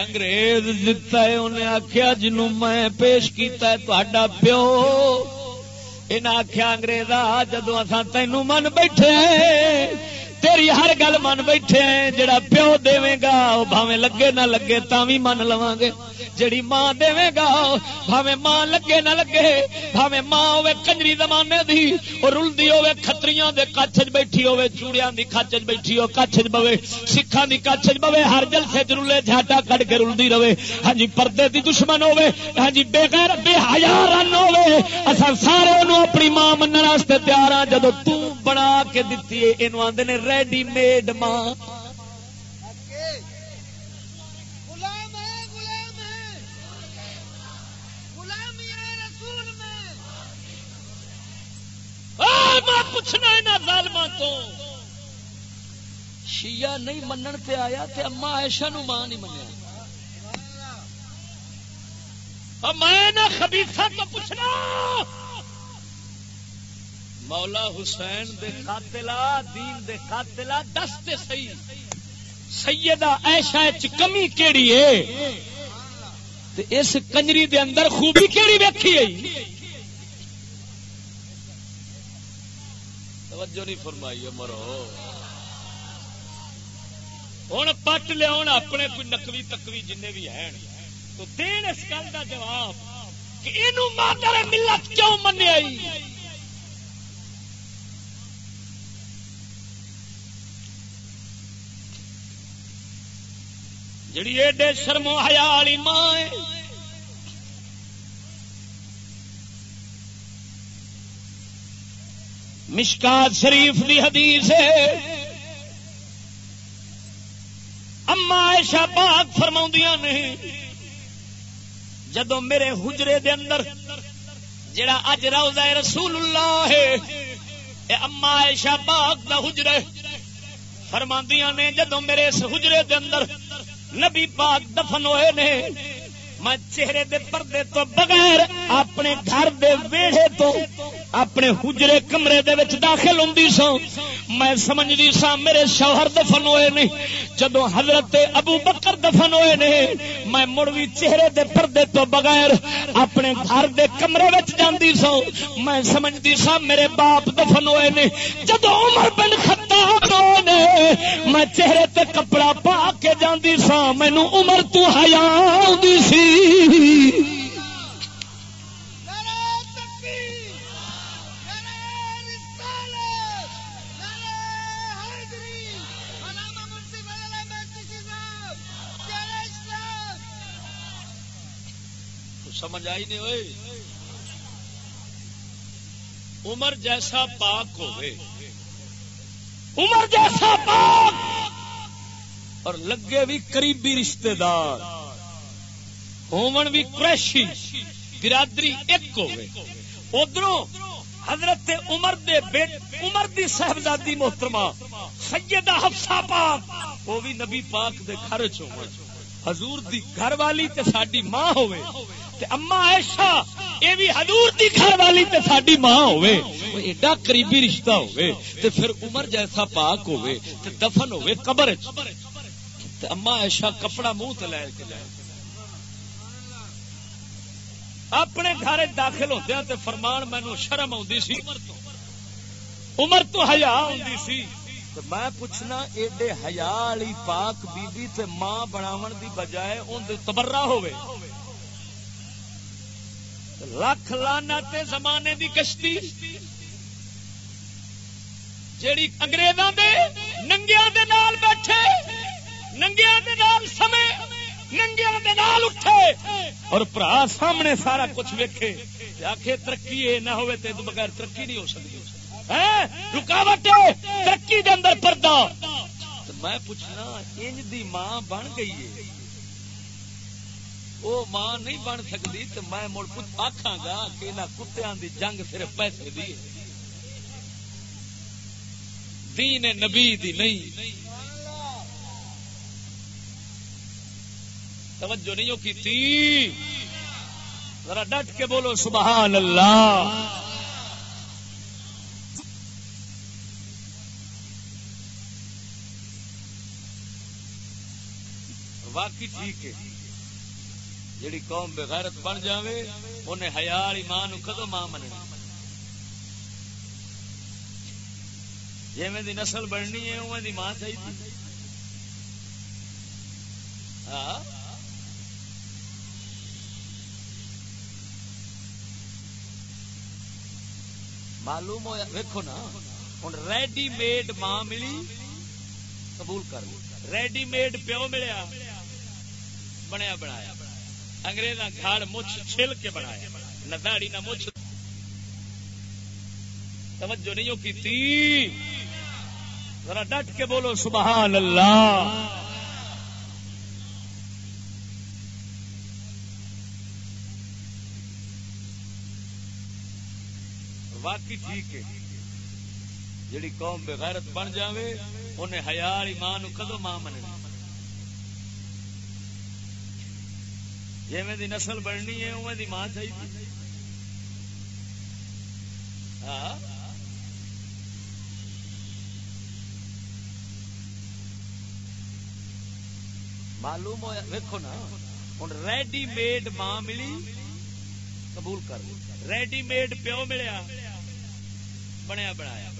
انگریز دتا ہے، انہیں آخیا جنو میں پیش کیتا ہے تا پیو۔ انہیں آخیا انگریزا جدو اصا تین من بیٹھے تیری ہر گل من بیٹھے جڑا پیو دے گا وہ بھاوے لگے نہ لگے تا بھی من لوا گے۔ جڑی ماں دے گا بھاوے ماں لگے نہ لگے بھاوے ماں ہوے کنجری زمانے دی اور رلدی ہوے کھتریاں دے کچھ بیٹھی ہوے چوڑیاں دی کچھ بیٹھی ہو کچھ بوے، سکھاں دی کچھ بوے، ہر جلسے چ رلے جھاٹا کڈ کے رلدی رہے ہاں جی پردے دی دشمن ہوے ہاں جی بے غیر، بے حیا رن ہوے اساں سارے اونوں اپنی ماں منن واسطے تیار ہاں جدوں تو بنا کے دتی ہے اینو آندے نے ریڈی میڈ ماں۔ میں پوچھنا یہاں ظالم تو شیعہ نہیں منن تے آیا تے اما ایشا نو ماں نہیں منیا۔ میں نہ خبیثہ تو پوچھنا؟ مولا حسین دے قاتلا دین دے قاتلا دس تے صحیح۔ سیدہ ایشا چ کمی کیڑی ہے؟ اس کنجری دے اندر خوبی کیڑی ویکھی ہے؟ توجہ نہیں فرمائی مرو ہوں پٹ لیا اپنے کوئی نقوی تکوی جن بھی ہیں۔ تو دین اس گل کا جواب کہ یہ مادر ملت کیوں منیا جڑی ایڈے شرمو حیا والی ماں مشکات شریف دی حدیث ہے۔ اما عائشہ پاک فرما نے جدو میرے حجرے دے اندر جڑا اج روزہ رسول اللہ ہے، اے اما عائشہ پاک دا حجرے فرماندیاں نے جدو میرے اس حجرے دے اندر نبی پاک دفن ہوئے نے میں چہرے دے پردے تو بغیر اپنے گھر دے ویڑے تو اپنے حجرے کمرے دے وچ داخل ہوں سا میں سمجھتی سا میرے شوہر دفن ہوئے نہیں جدو حضرت ابو بکر دفن ہوئے نے، میں مڑ بھی چہرے دے پردے تو بغیر اپنے گھر دے کمرے وچ جاندی سا میں سمجھتی سا میرے باپ دفن ہوئے نے جدو عمر بن خطاب میں چہرے تے کپڑا پا کے جاندی سا۔ مینو عمر تو حیا سی۔ سمجھ آئی نہیں ہوئے عمر جیسا پاک ہوئے۔ عمر جیسا پاک اور لگے بھی قریبی رشتہ دار ہومن بھی قریشی، برادری ایک ہوئے۔ ادھر حضرت عمر دے بیٹ عمر دی صاحبزادی محترمہ، سیدہ حفصہ پاک، وہ بھی نبی پاک دے گھر چ حضور دی گھر والی تے ساڈی ماں ہوئے۔ تے اما عائشہ، اے بھی حضور دی گھر والی تے ساڈی ماں ہوئے ایڈا قریبی رشتہ ہوئے تے پھر عمر جیسا پاک ہوئے تے دفن ہوئے قبر تے اما عائشہ کپڑا منہ تے لے کے جائے۔ اپنے گھر داخل ہوتے تے فرمان مینو شرم آتی سی۔ عمر تو ہیا آتی سی۔ میں پوچھنا، ایڈے ہیا والی پاک بی تے ماں بناو دی بجائے ان تبرا ہوئے لکھ لانا تے زمانے دی کشتی جیڑی انگریزاں دے ننگیا دے نال بیٹھے ننگیا دے نال سمے ننگیا دے نال اٹھے اور برا سامنے سارا کچھ ویکھے آخے ترقی نہ ہوئے تے تو بغیر ترقی نہیں ہو سکتی۔ ہاں، رکاوٹ ترقی دے اندر پردہ۔ میں پوچھنا، انج دی ماں بن گئی ہے وہ ماں نہیں بن سکتی تو میں مڑ آخا گا کہ انہیں کتیا دی جنگ صرف پیسے دی دین نبی دی نہیں۔ توجہ نہیں کی تھی ذرا ڈٹ کے بولو سبحان اللہ واقعی ٹھیک ہے۔ جیڑی قوم بغیرت بن جاوے، انہیں ہیال ماں کدو ماں مننا جی دی نسل بننی ہے اوے دی ماں چاہیے ہاں؟ معلوم ہوا ویکو نا ہوں ریڈی میڈ ماں ملی، قبول کر ریڈی میڈ پیو ملیا، بنیا بنایا۔ انگریز گھاڑ مچھ چھل کے بنایا۔ نہ داڑی نہ مچھ۔ توجہ نہیں کی تھی؟ ذرا ڈٹ کے بولو، سبحان اللہ۔ واقعی ٹھیک ہے۔ جیڑی قوم بغیرت بن جاوے، انہیں ہیال ماں کدو ماں مننا جی نسل بننی ہے اوے دی ماں چاہیے۔ ہاں۔ معلوم ہوا ویکو نا ہوں ریڈی میڈ ماں ملی، قبول کر ریڈی میڈ پیو ملیا، بنیا بنایا۔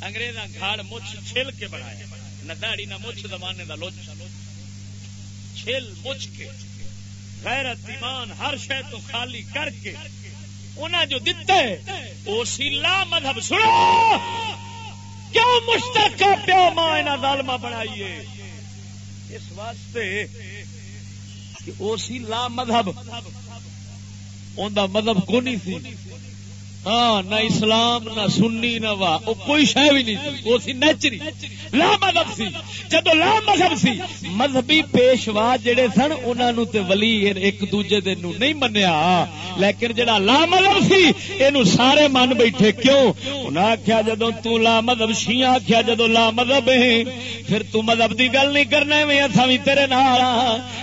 انگریز گھاڑ مچھ چھل کے بنایا۔ نہ داڑی نہ مچھ، زمانے کا لوچ۔ چھل مچھ کے۔ غیرت ایمان ہر شہ تو خالی کر کے انہیں جو دتا ہے وہ سیلا مذہب، سنو! کیوں مشترکہ پیو ماں انہیں ظالما بنائیے؟ اس واسطے کہ اسی لا مذہب ان مذہب کو نہیں سی؟ ہاں نہ اسلام، نہ سنی، نہ واہ وہ کوئی شہ بھی نہیں وہ سی نیچری، لا مذہب سی۔ جدو لا مذہب سی، مذہبی پیشوا جڑے سن انہوں تے ولی ایک دوجے دے نو نہیں منیا۔ لیکن جڑا لا مذہب سی یہ سارے من بیٹھے کیوں؟ انہیں آخیا جدو تو لا مذہب سی آخیا جدو لا مذہب ہے پھر تو مذہب دی گل نہیں کرنا میں اتھا بھی تیرے نال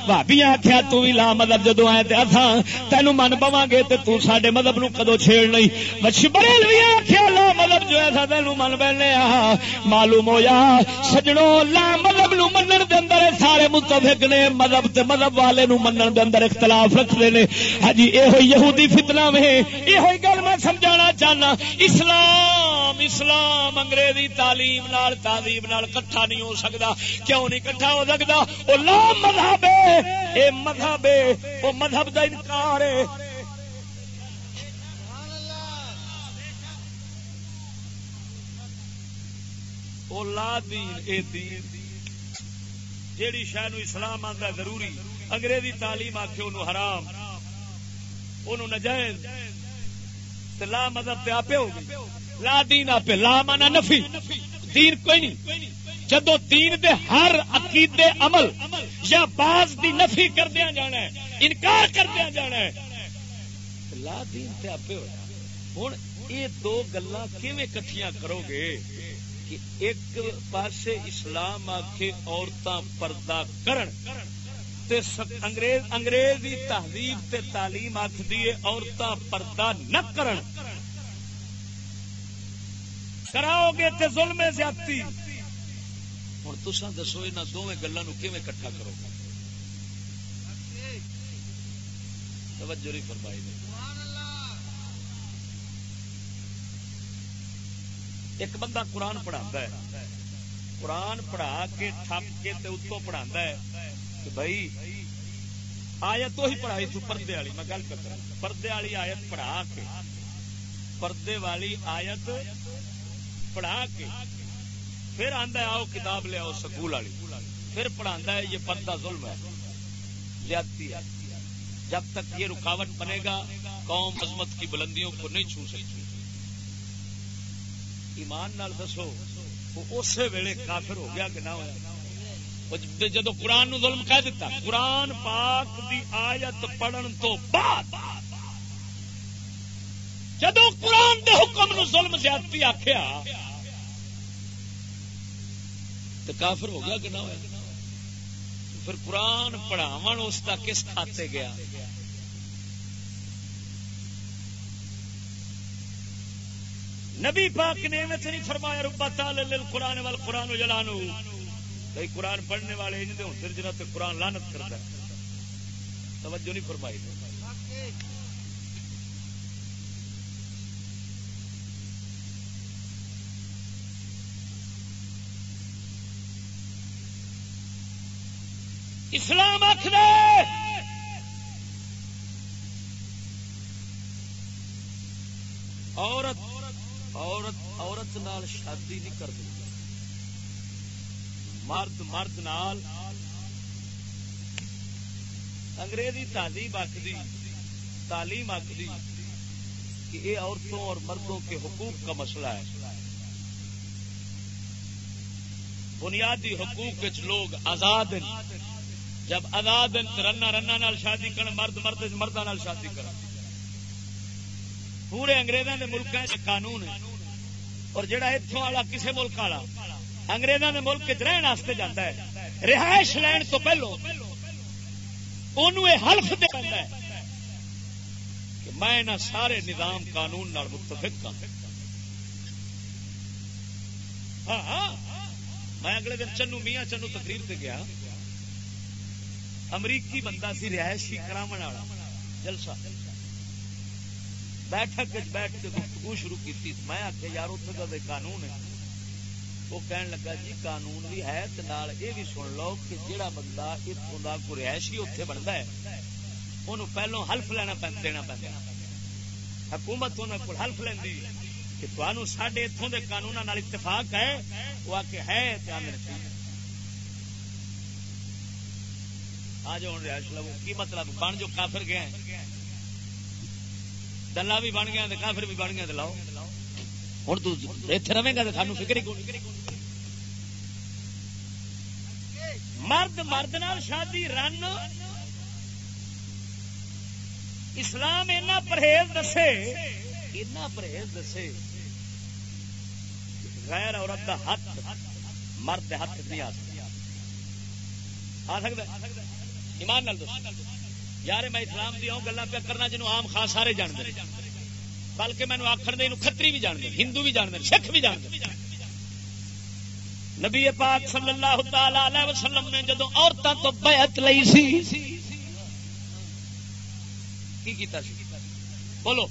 بھابی آخیا تو لا مذہب جدو آئے تے اتھا تینوں من پواں گے، تے تو ساڈے مذہب نو کدو چھیڑ نہیں۔ بریلوی آخیا لا مذہب جو ہے تین من بہنے معلوم ہوا سجڑوں لا مطلب مذہب نو منن دے اندر سارے متفق نے مذہب تے مذہب والے نو منن دے اندر اختلاف رکھتے ہیں ہجی یہ یہودی فتنہ میں یہ گل میں سمجھانا چاہنا۔ اسلام اسلام انگریزی تعلیم نال تعلیم نال کٹھا نہیں ہو سکتا کیوں نہیں کٹھا ہو سکتا وہ لا مذہب اے مذہب ہے، وہ مذہب دا انکار ہے۔ او لا دین، اے دین۔ جیڑی شہ اسلام آتا ضروری، انگریزی تعلیم آخ حرام۔ نجائز لا مذہب پہ آپ ہو گئی۔ لا دین آپ لا مانا نفی۔ دین کوئی نہیں۔ جدو دین دے ہر عقیدے عمل یا باز دی نفی کردیا جانا ہے، انکار کردیا جانا ہے لا دین پہ آپ ہو۔ ہوں یہ دو گلا کٹیاں کرو گے؟ کہ ایک پاسے اسلام آخے عورتاں پردہ کرن۔ تے انگریز انگریزی تہذیب تے تعلیم آخری عورتاں پردہ نہ کرن۔ کراؤ گے تے ظلم زیادتی۔ ہوں تسا دسو یہاں دونوں گلوں کیون کٹھا کرو؟ گے توجہ نہیں فرمائی ایک بندہ قرآن پڑھا ہے، قرآن پڑھا کے تھپ کے اتوں پڑھا ہے کہ بھائی آیت تو ہی پڑھائی تھی پردے والی، میں گل کر پردے والی آیت پڑھا کے، پردے والی آیت پڑھا کے، پھر آندا آؤ کتاب لے آؤ سکول والی، پھر پڑھا ہے یہ پردہ ظلم ہے زیادتی ہے۔ جب تک یہ رکاوٹ بنے گا، قوم عظمت کی بلندیوں کو نہیں چھو سکتی۔ ایمان نال دسو، وہ اسی ویلے کافر ہو گیا کہ نہ ہوا جدو قرآن نو ظلم کہہ دیتا قرآن پاک دی آیت پڑھن تو بعد جدو قرآن دے حکم نو ظلم زیادتی آخیا تو کافر ہو گیا کہ نہ ہوا پھر قرآن پڑھاو اس کا کس کھاتے گیا؟ نبی پاک نے نہیں فرمایا، ربا تال قرآن وال قرآن جلانو. کئی قرآن پڑھنے والے پھر جنہ تو قرآن لانت کرتا ہے. توجہ نہیں فرمائی اسلام آخر عورت عورت عورت نال شادی نہیں کر مرد مرد نال انگریزی تعلیم آخری تعلیم آخری کہ یہ عورتوں اور مردوں کے حقوق کا مسئلہ ہے۔ بنیادی حقوق لوگ آزاد جب آزاد رنا رنا نال شادی کرن، مرد مرد مردہ نال شادی کرن۔ پورے انگریزوں کے ملک قانون ہے۔ اور جڑا اتوں والا کسی ملک والا اگریزوں کے ملک چ رہن واسطے جاتا ہے، رہائش لین تو پہلو حلف دے ہے کہ میں سارے نظام قانون متفق ہوں ہاں میں اگلے دن چنو میاں چنو تقریر سے گیا۔ امریکی بندہ سی رہائشی کرا جلسہ۔ بیٹھک بیٹھ کے گفتگو شروع کی میں آخیا یار اتنے کا قانون ہے۔ وہ کہن لگا جی قانون بھی ہے نال یہ بھی سن لو کہ جہاں بندہ اتوں کا کو رہائشی اتنے بنتا ہے انہوں پہلو حلف لینا دینا پہ۔ حکومت انہوں کو حلف لینی کہ تمہوں سڈے اتوں کے قانون اتفاق ہے، وہ آ کے ہے آ جاؤ رہائش لو کی مطلب؟ بن جو کافر گئے چلا بھی بن گیا کافر بھی بن گیا تو لاؤ۔ ہوں تو رہے گا تو سانو فکر ہی مرد مرد نال شادی رن اسلام اینا پرہیز دسے۔ اینا پرہیز دسے۔ غیر عورت دا ہاتھ مرد ہاتھ نہیں آ سکتا۔ آ سکتا ایمان نال یار میں اسلام دی آؤں گلا پہ کرنا جنوب عام خاص سارے جانتے بلکہ مینو آخر دے کتری بھی جانتے ہندو بھی جانتے سکھ بھی جانتے نبی پاک صلی اللہ تعالی وسلم نے جدو عورتوں تو بیعت لئی سی، کی کیتا سی؟ بولو۔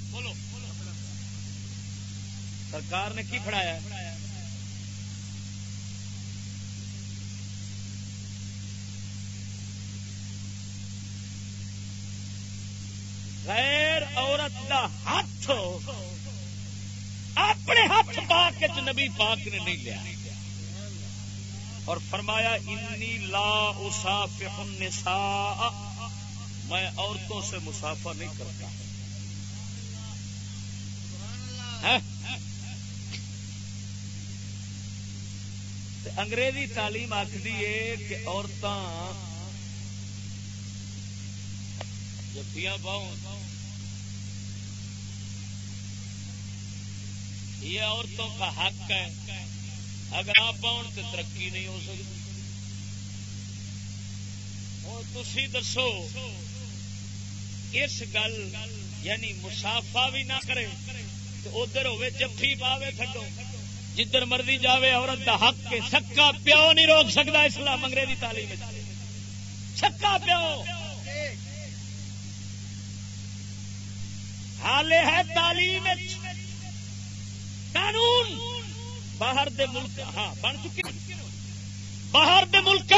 سرکار نے کی پڑھایا غیر عورت دا ہاتھ اپنے ہاتھ پاک نبی پاک نے نہیں لیا۔ اور فرمایا، انی لا اسافح النساء. میں عورتوں سے مسافر نہیں کرتا۔ ہاں؟ انگریزی تعلیم آخری ہے کہ عورتاں جفیاں پاؤں۔ یہ عورتوں کا حق ہے۔ اگر آپ پاؤ تو ترقی نہیں ہو سکتی۔ اور تھی دسو، اس گل یعنی مسافا بھی نہ کرے تو ادھر ہوے جفی پاوے تھڈو جدھر مرضی جاوے، عورت کا حق کے سکا پیو نہیں روک سکتا اسلام انگریزی تعلیم سکا پیو۔ حال ہے تعلیم قانون۔ باہر دے ملک ہاں بن چکے باہر دے ملک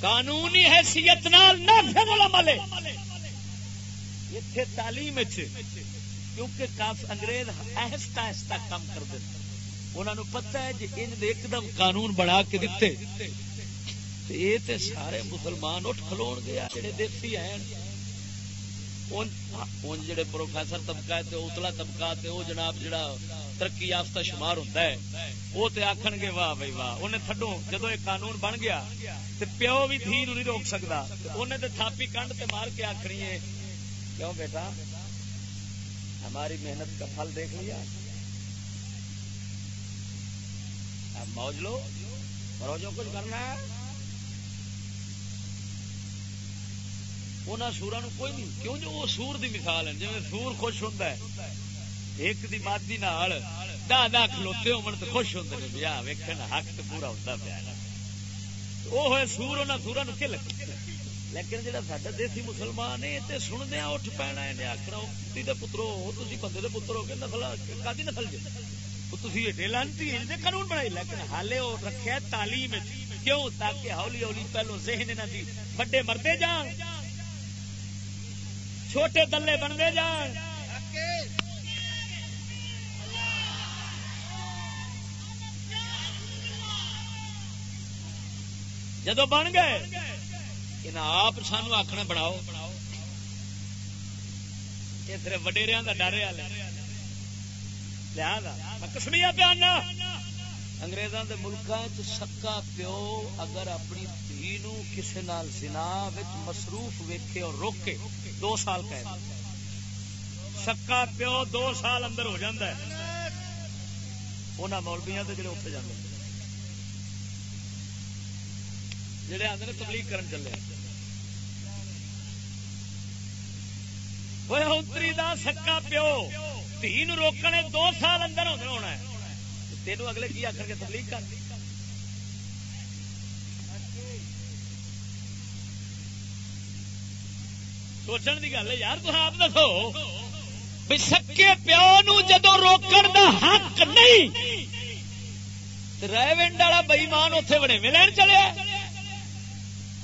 قانونی حیثیت نال عمل اتنے تعلیم کیونکہ کافی انگریز آہستہ آہستہ کام کرتے انہوں نے پتہ ہے جی ان ایک دم قانون بنا کے دیتے یہ تے سارے مسلمان اٹھ کھلو گیا جڑے دیسی ہیں۔ جڑے پروفیسر طبقہ ہے اتلا طبقہ وہ جناب جڑا ترقی یافتہ شمار ہوتا ہے وہ تو آخن گے واہ بھائی واہ انہیں تھڈو جدو یہ قانون بن گیا تو پیو بھی دھی نہیں روک سکتا انہیں تو تھاپی کنڈ تے مار کے آخنی ہے، کیوں بیٹا؟ ہماری محنت کا پھل دیکھ لیا۔ اب موج لو روزوں کچھ کرنا ہے؟ سورا نو کوئی نہیں، کیوں جو وہ سور دی مثال ہے جی سور خوش ہوتا ہے، ایک دی مادی نال دہ دہ کھلوتے ہون تو خوش ہوتے ہیں بیا ویکن حق تو پورا ہوتا پیا وہ ہوئے سور انہیں سورا نو کہ لگے۔ لیکن جہاں سا دیسی مسلمان ہے تو سندیا اٹھ پینا ہے آخر کتی کے پترو تھی بندے کے پتر ہو کے نسل کدی نسل جی؟ تھی ایڈے لانتی قانون بنائی، لیکن حالے وہ رکھا تعلیم کیوں؟ تاکہ ہولی ہولی پہلو ذہن انہوں کی بڑے مرتے جان۔ چھوٹے دلے بنتے جان۔ جدو بن گئے آپ سانو آخنا بناؤ۔ یہ صرف وڈیریا کا ڈر لیا کسمیا پیانا۔ انگریزوں کے ملکوں سکا پیو اگر اپنی دھی کسی نال سنا مصروف ویکھے اور روکے دو سال قید سکا پیو دو سال اندر ہو جاتا ہے۔ انہوں مولبیا کے جڑے اتنے جانے جڑے آتے تبلیغ کرن چلے اوے اتری دا سکا پیو تھی روکنے دو سال اندر ہونا ہے۔ تینوں اگلے کی آخر کے تبلیغ کر؟ سوچن کی گل ہے یار تو آپ دسو بھی سکے پیو نو جدو روکن دا حق نہیں ریونڈ والا بئیمان اتنے بڑے ملن چلے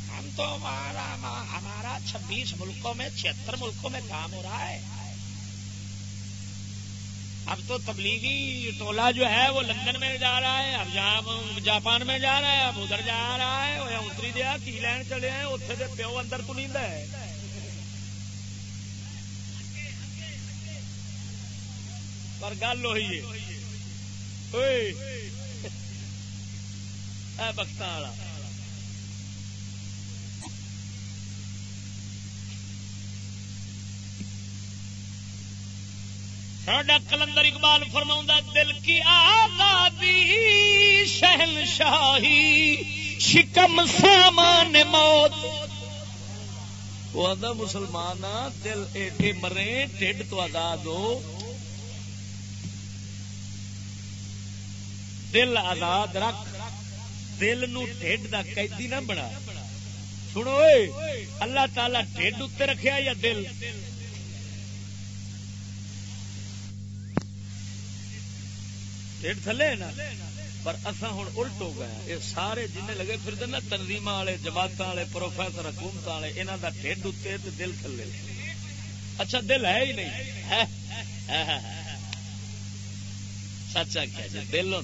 ہم تو ہمارا ہمارا چھبیس ملکوں میں چھتر ملکوں میں کام ہو رہا ہے اب تو تبلیغی ٹولہ جو ہے وہ لندن میں جا رہا ہے اب جہاں جاپان میں جا رہا ہے اب ادھر جا رہا ہے وہ اتری دیا کی لین چلے ہیں اتنے پیو اندر تو نیند ہے پر گل ہوئی بخت والا۔ ساڈا کلندر اقبال فرما دل کی آزادی شہن شاہی شکم سامان موت۔ وہ آدھا مسلمان دل ایڈے مرے، ٹھڈ تو آزاد ہو۔ دل آزاد رکھ، دل نو ٹھڈ دا قیدی نہ بنا۔ سنو اللہ تعالی ٹھڈ اتنے رکھیا یا دل؟ ٹھڈ تھلے نا؟ پر اصا ہوں الٹ ہو گیا یہ سارے جن لگے پھر نا تنظیم والے جماعت والے، پروفیسر حکومت والے یہاں کا ٹھڈ اتنے دل تھلے۔ اچھا دل ہے ہی نہیں۔ سچ آخیا جی دل ہوں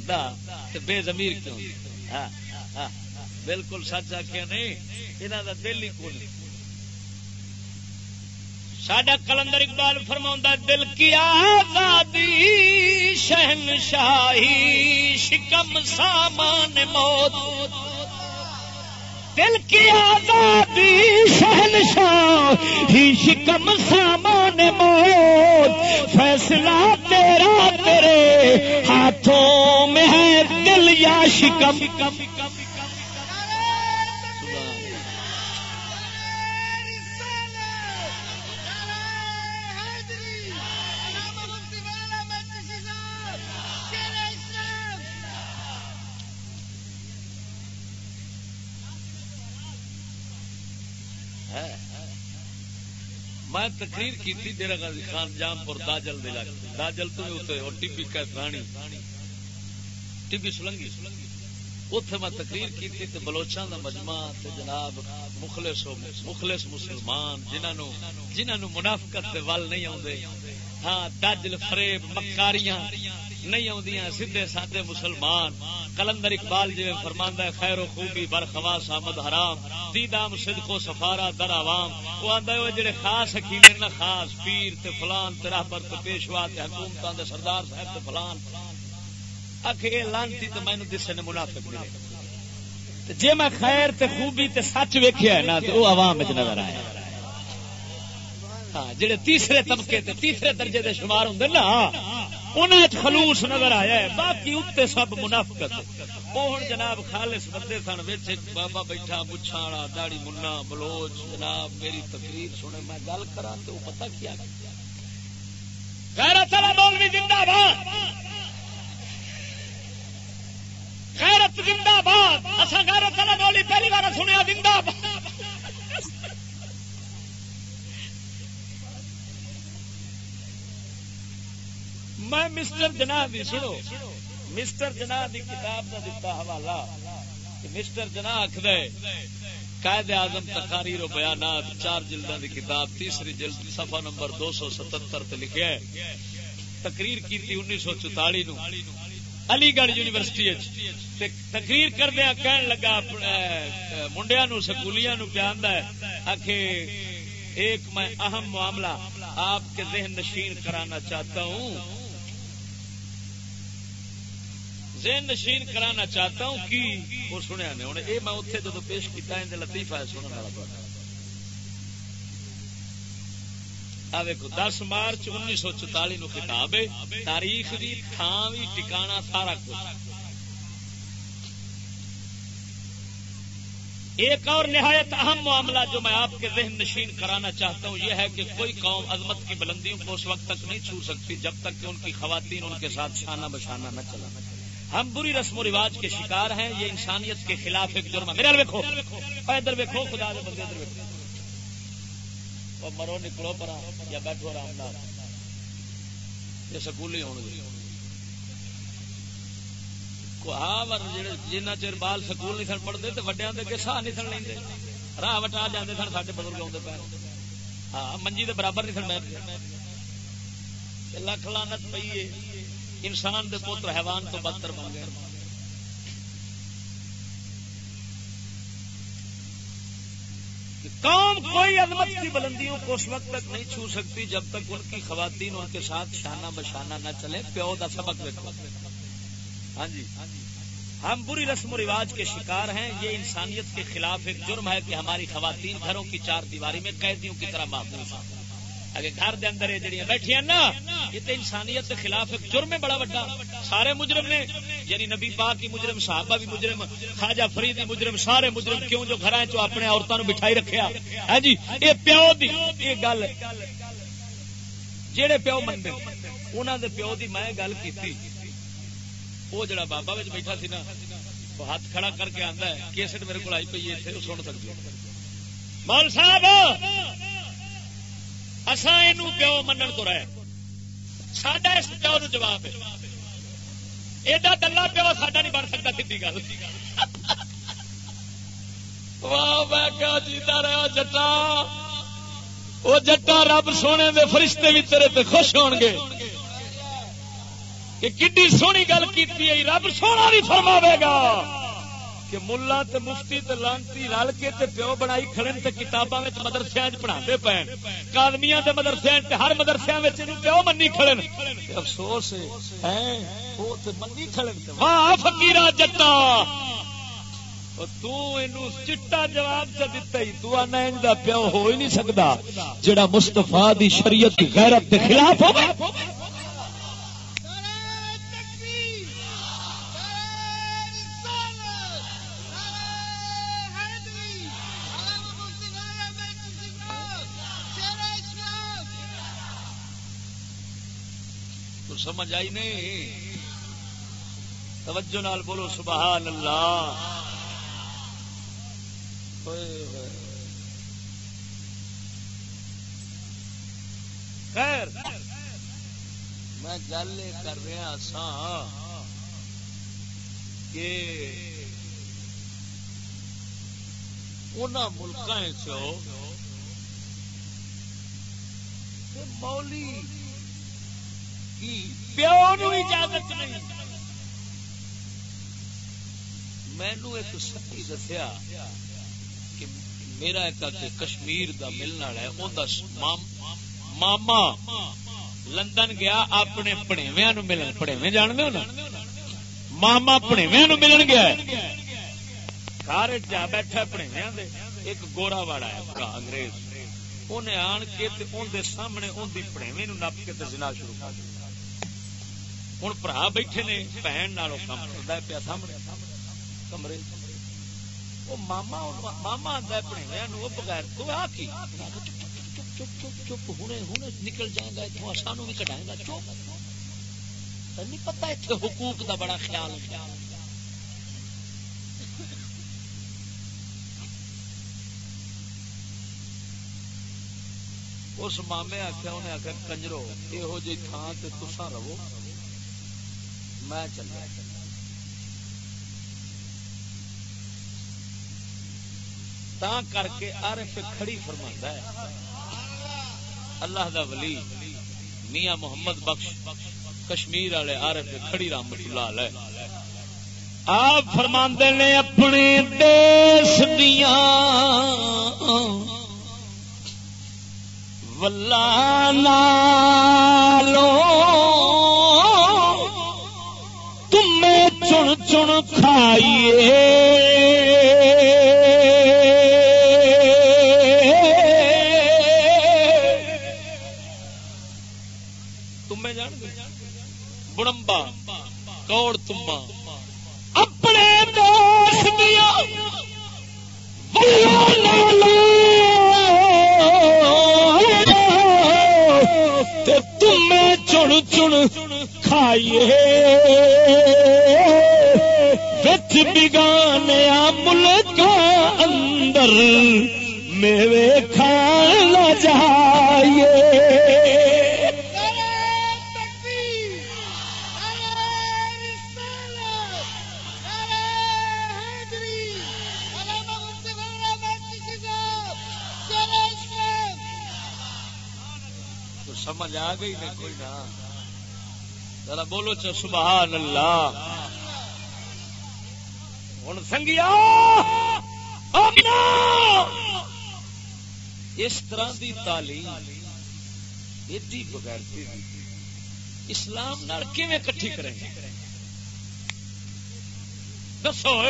بے زمیر کیوں؟ ہاں، ہاں، بالکل سچ آخیا نہیں یہاں کا دل ہی کون ساڈا کلندر اقبال فرما دل کی آزادی شہن شاہی شکم سامان موت۔ دل کی آزادی، شہنشاہ، ہی شکم سامان موت۔ فیصلہ تیرا تیرے ہاتھوں میں ہے دل یا شکم۔ میں تقریر کی تھی ڈیرا غازی خان جام پور داجل دے داجل تو اتنے، اور ٹی پی کا رانی ٹی پی سلنگی۔ اتے میں تقریر کی تھی تے بلوچاں دا مجمع تے جناب مخلص مخلص مسلمان جنہوں جنہوں منافقت ول نہیں آتے ہاں دجل فریب، مکاریاں۔ نہیں آدیاں سیدے سادے مسلمان کلندر اقبال جی فرماندہ خیر و خوبی برخواس آمد حرام دیدام صدق و سفارا در عوام وہ آندا ہے جڑے خاص حکیم نہ خاص پیر تے فلان تے راہبر تے پیشوا تے حکومتاں دے سردار صاحب تے فلان اکھے لانتی تے مینوں دسے نے منافق ملے جے میں خیر تے خوبی تے سچ ویکھیا ہے نا تے او عوام وچ نظر آیا ہاں جڑے تیسرے طبقے تے تیسرے درجے دے شمار ہوندے نا انہیں خلوص نظر آیا ہے۔ باقی اتنے سب منافقت۔ وہ ہوں جناب خالص بندے سن بچ بابا بیٹھا مچھا والا داڑی منا، بلوچ، جناب میری تقریر سنے میں گل کرا تو وہ پتا کیا؟ غیرت والا مولوی زندہ باد۔ غیرت زندہ باد۔ اصا غیرت والا مولوی پہلی بار سنیا، زندہ باد۔ میں مسٹر جناح دی سنو. مسٹر جناح دی کتاب کا دتا حوالہ. مسٹر جناح آخر قائد اعظم تقاریر و بیانات چار جلدوں کی کتاب، تیسری جلد صفحہ نمبر دو سو ستر لکھا ہے۔ تقریر کی انیس سو چوتالی نو۔ علی گڑھ یونیورسٹی تقریر کردیا کہن لگا منڈیا نو، سکولیاں نو پیان ہے۔ آخے ایک میں اہم معاملہ آپ کے ذہن نشین کرانا چاہتا ہوں۔ ذہن نشین کرانا چاہتا ہوں، کی؟ وہ سنیا نے ہوں یہ میں اتنے جدو پیش کیا لطیفہ ہے سننے والا ویکو دس مارچ انیس سو چوتالی نو کتاب ہے، تاریخ بھی تھان بھی ٹکانا سارا کچھ۔ ایک اور نہایت اہم معاملہ جو میں آپ کے ذہن نشین کرانا چاہتا ہوں، یہ ہے کہ کوئی قوم عظمت کی بلندیوں کو اس وقت تک نہیں چھو سکتی، جب تک کہ ان کی خواتین ان کے ساتھ شانہ بشانہ نہ چلا ہم بری رسم و رواج کے شکار ہیں، یہ انسانیت کے خلاف ایک جرم ہے۔ میرا ویکو ادھر ویکو خدا دے بندے ادھر ویکو مرو، نکلو پر یا بیٹھو آرام نال۔ یہ سکولی ہو جنہ چر بال سکول نہیں سن پڑھتے تو وڈیا کے ساہ نہیں سن لیں راہ وٹا جاتے سن سارے بزرگ آتے پہ ہاں منجی کے برابر نہیں سن بیٹھتے۔ لکھ لانت پی ہے انسان دے پوتر حیوان تو بدتر بن گئے۔ قوم کوئی عظمت کی بلندیوں کو اس وقت تک نہیں چھو سکتی جب تک ان کی خواتین ان کے ساتھ شانہ بشانہ نہ چلے، پیو کا سبق دیکھو۔ ہاں جی۔ ہم بری رسم و رواج کے شکار ہیں، یہ انسانیت کے خلاف ایک جرم ہے کہ ہماری خواتین گھروں کی چار دیواری میں قیدیوں کی طرح محفوظ ہیں۔ اگر گھر دے اندر یہ جڑیاں بیٹھی نا، یہ تو انسانیت کے خلاف ایک جرم ہے بڑا بڑا سارے مجرم نے یعنی نبی پاک کی مجرم، صحابہ بھی مجرم، خواجہ فرید مجرم، سارے مجرم کیوں جو گھر چ اپنے عورتوں بٹھائی رکھیا ہے ہاں جی یہ پیو دی، یہ گل جہے پیو منگے انہوں دے پیو دی میں گل کی وہ جڑا بابا بیٹھا سی نا، وہ ہاتھ کھڑا کر کے آتا ہے، کیسٹ میرے کو آئی پی ہے سن سکتے مول صاحب! اصا یہ پیو منن تو رہے؟ سڈا اس پیو نو جواب ہے۔ ایڈا دلہ پیو ساڈا نہیں بن سکتا سی گل۔ واہ جیتا رہا جٹا؟ وہ جٹا رب سونے دے فرشتے بھی تیرے تے خوش ہون گے۔ کہ کڈی سونی گل کی رب سونا نہیں فرماوے گا۔ کہ ملا تے مفتی تے لانتی رل کے تے پیو بنائی کھڑے تے کتاباں وچ مدرسے وچ پڑھاندے پین۔ کادمیاں دے مدرسے تے ہر مدرسے وچ اینو پیو منی کھڑے افسوس ہے۔ او تے منی کھڑے واہ فقیرا جٹا۔ چٹا جواب چ دتا ہی۔ تو آنا ان دا پیو ہو ہی نہیں جڑا مصطفی دی شریعت غیرت خلاف ہو سمجھ آئی نہیں؟ توجہ نال بولو سبحان اللہ خیر۔ میں گل کر رہا سا کہ ان ملک مولی پیو اجازت نہیں۔ مینو ایک سکی دسیا کہ میرا ایک کشمیر دا ملنا ہے ماما لندن گیا، اپنے پڑےویا نو ملن پڑےوے جان دو نا؟ ماما پڑےویا نو ملن گیا سارے جا بیٹھا پڑےویا ایک گورا واڑا ہے انگریز۔ انہیں آن کے اندر سامنے اندی پڑےوے نپ کے زنا شروع کر دیا ہوں برا بیٹھے نے بہن کام کرتا پیا سامنے کمرے وہ ماما ماما آتا ہے وہ بغیر تو آ کی چپ چپ چپ ہوں ہوں نکل جائے گا اتوں سانو بھی کٹائے گا چپ نہیں پتا اتنے حقوق دا بڑا خیال خیال اس مامے آخیا انہیں آخر کنجرو یہو جی تھان سے تسا رہو میں چلیا تا کر کے عارف کھڑی فرما ہے۔ اللہ دا ولی، میاں محمد بخش، کشمیر والے عارف کھڑی رحمت اللہ علیہ۔ آپ فرما نے اپنے دیس دیا ولہ نالو چن چن کھائیے۔ تمے جان بڑمبا، کوڑ تما اپنے دوست دیا تمہیں چن چن کھائیے۔ ذرا سبحان اللہ۔ ہوں سنگیا۔ اس طرح دی تعلیم ایڈی بغیرتی اسلام نال کیویں کٹھی کریں؟ گے دسو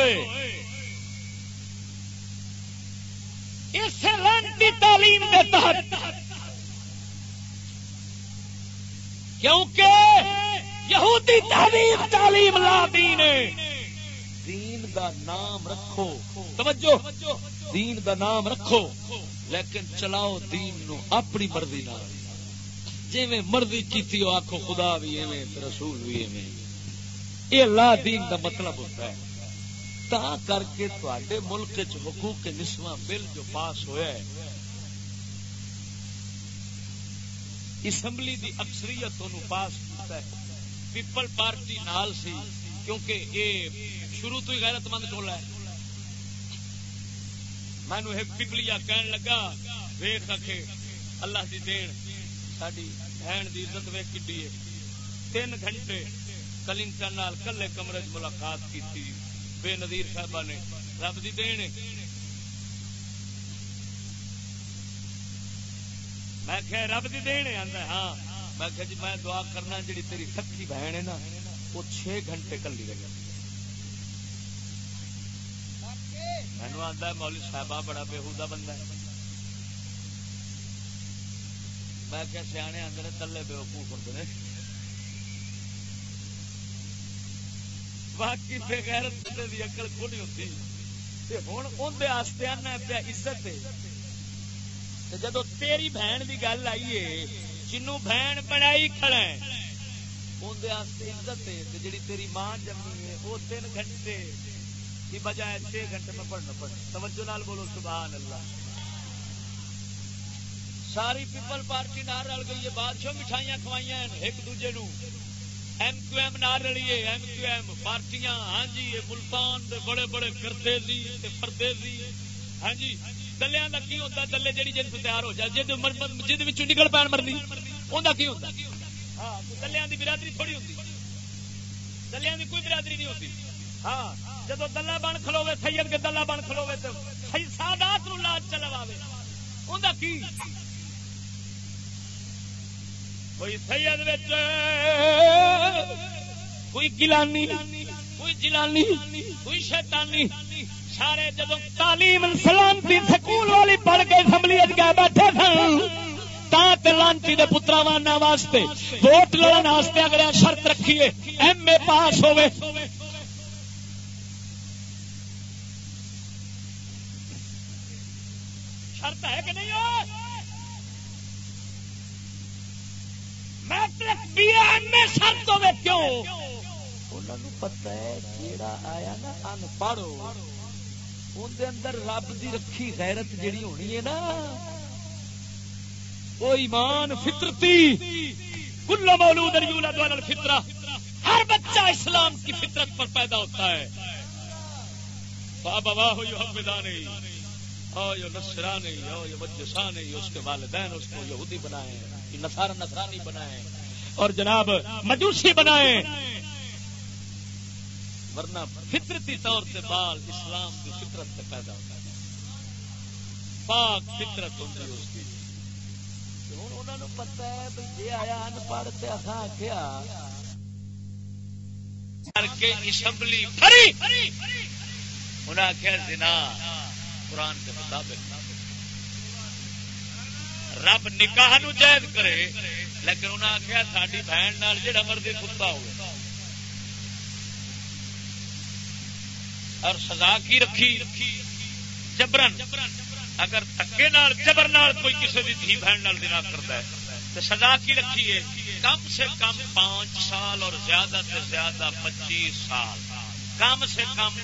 اس لانتی تعلیم کے تحت۔ کیونکہ یہودی تعلیم تعلیم لا دین دین دا نام رکھو۔ توجہ۔ دین دا نام رکھو۔ لیکن چلاؤ دین نو اپنی مرضی نہ جی مرضی کی آخو خدا بھی ایویں رسول بھی ایویں۔ یہ لا دین دا مطلب ہوتا ہے۔ تا کر کے تے ملک چ حقوق کے نسواں بل جو پاس ہوا ہے۔ اسمبلی دی اکثریت پاس کیتا ہے۔ پیپل پارٹی نال سی کیونکہ یہ شروع تو ہی غیرت مند ٹولا ہے مینو ایک پپلیا کہن لگا ویخ رکھے اللہ دی دین ساری بہن دی عزت ویک کی تین گھنٹے کلنٹن نال کلے کمرے چ ملاقات کی بے نظیر صاحب نے رب دی دین میں کہ رب دی دین آتا ہاں میں کہ جی میں دعا کرنا جی تیری سکی بہن ہے نا، وہ چھ گھنٹے کلی رہی مینو آتا ہے مولی صاحبہ بڑا بےحدہ بندہ ہے۔ میں کیا سیانے آدھے تلے بے وقوف ہوتے ہیں باقی بغیر دی اکل کو نہیں ہوتی ہوں اندر آستے آنا پیا عزت جدو تیری بہن کی گل آئی ہے جنو بہن بنائی کھڑا ہے۔ اندر عزت ہے جی تیری ماں جمی ہے، وہ تین گھنٹے کی بجائے چھ گھنٹے میں پڑھنا پڑنا توجہ نال بولو، سبحان اللہ۔ ساری پیپل پارٹی نہ رل گئی ہے، بادشاہ مٹھائیاں کھوائیاں ایک دوجے نو ایم کیو ایم نہ رلیے ایم کیو ایم پارٹیاں۔ ہاں جی یہ ملتان دے بڑے بڑے کردیزی تے پردیزی ہاں جی۔ دلیاں دا کی ہوتا دلے جڑی جن تیار ہو جائے۔ جد جد وچوں نکل پان مرضی اوندا کی ہوتا ہاں دلیاں دی برادری تھوڑی ہوندی دلیاں دی کوئی برادری نہیں ہوتی۔ ہاں جدو دلہ بن کھلوے سید کے دلہ بن کھلوے تو سادات نو لاج چلواوے۔ اوندا کی؟ کوئی سید کوئی گلانی، کوئی جلانی، کوئی شیطانی۔ سارے جدو تعلیم سلامتی سکول والی پڑھ کے اسمبلی گئے بیٹھے سن لانتی دے پترا وانا واسطے، ووٹ لڑن واسطے اگر شرط رکھیے، ایم اے پاس ہوئے شرط ہے کہ نہیں ہو matric B M A sir تو کیوں؟ پتا ہے کیڑا آیا نا ان پڑھو اندر اندر رب دی رکھی غیرت جڑی ہونی ہے نا، وہ ایمان فطرتی کل مولود یولد علی الفطرہ، ہر بچہ اسلام کی فطرت پر پیدا ہوتا ہے۔ بابا واہ، یو حمدانی ہاں، او یو نصرانی ہاں، او یو مجسانی اس کے والدین اس کو یہودی بنائے ہیں نسار نسرانی بنائے، اور جناب مجوسی بنائے۔ ورنہ فطرتی طور سے بال اسلام کی فطرت سے پیدا ہوتا ہے۔ پاک فطرت ہوتی ہے اس کی۔ انہوں پتا ہے یہ آیا ان پڑھ کے اصا کیا اسمبلی انہیں آخیا زنا قرآن کے مطابق۔ رب نکاح نو جائز کرے لیکن انہیں آخیا ساری بہن جہاں مرضی کتا ہو اور سزا کی رکھی؟ جبرن اگر تکے جبر نال کوئی کسی کی دھی بہن دنا کرتا ہے، تو سزا کی رکھی ہے؟ کم سے کم پانچ سال اور زیادہ سے زیادہ پچیس سال۔ کم سے کم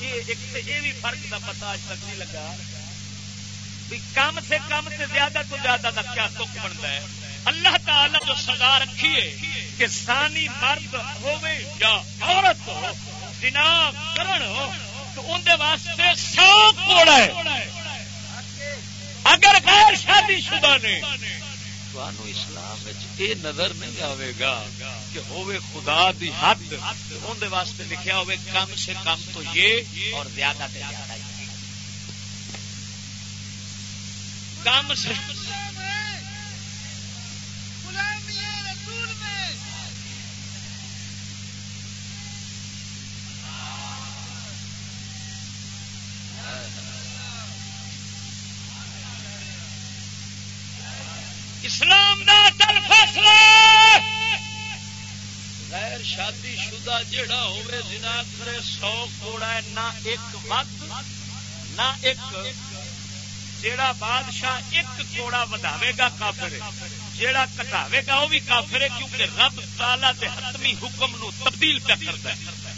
ایک یہ بھی فرق کا پتا اج تک نہیں لگا کم سے کم سے زیادہ تو زیادہ کا کیا تک بنتا ہے؟ اللہ تعالی جو سزا رکھی ہے کہ سانی مرد ہوئے یا عورت ہو جنا کرن ہو تو اندر واسطے سو کوڑا ہے۔ اگر غیر شادی شدہ نے اسلام یہ نظر نہیں آئے گا کہ ہوئے خدا دی حد اندر واسطے لکھیا ہوئے کم سے کم تو یہ اور زیادہ سے زیادہ کام اسلام جڑا ہوئے زنا کرے سو کوڑا ہے، نہ ایک وقت، نہ ایک جیڑا بادشاہ ایک کوڑا وداوے گا کافر جیڑا کٹاوے گا وہ بھی کافر ہے، کیونکہ رب تالا دے حتمی حکم نو تبدیل پہ کرتا ہے۔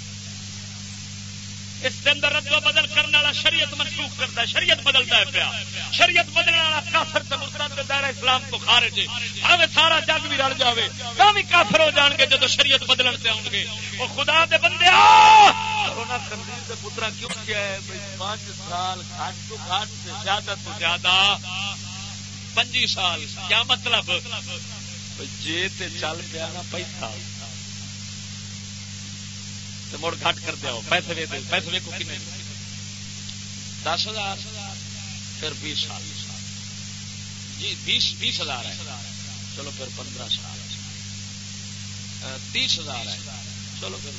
اس کے اندر ردو بدل کرنے والا شریعت منسوخ کرتا ہے، شریعت بدلتا ہے پیا۔ شریعت بدلنے والا کافر تے مرتد دائرہ اسلام کو خارج ہے۔ ہمیں سارا جگ بھی رل جاوے تو بھی کافر ہو جان گے جب شریعت بدلن سے آؤ گے۔ وہ خدا دے بندے کرونا کندیل کے پترا کیوں کیا ہے؟ پانچ سال گھٹ تو گھٹ سے زیادہ تو زیادہ۔ پنجی سال، کیا مطلب؟ جی تے چل پیا نا پیسہ تو مڑ گھٹ کر دیا پیسے دے پیسے ویکو کن دس ہزار پھر بیس سال۔ جی بیس بیس ہزار ہے۔ چلو پھر پندرہ سال۔ تیس ہزار ہے۔ چلو پھر۔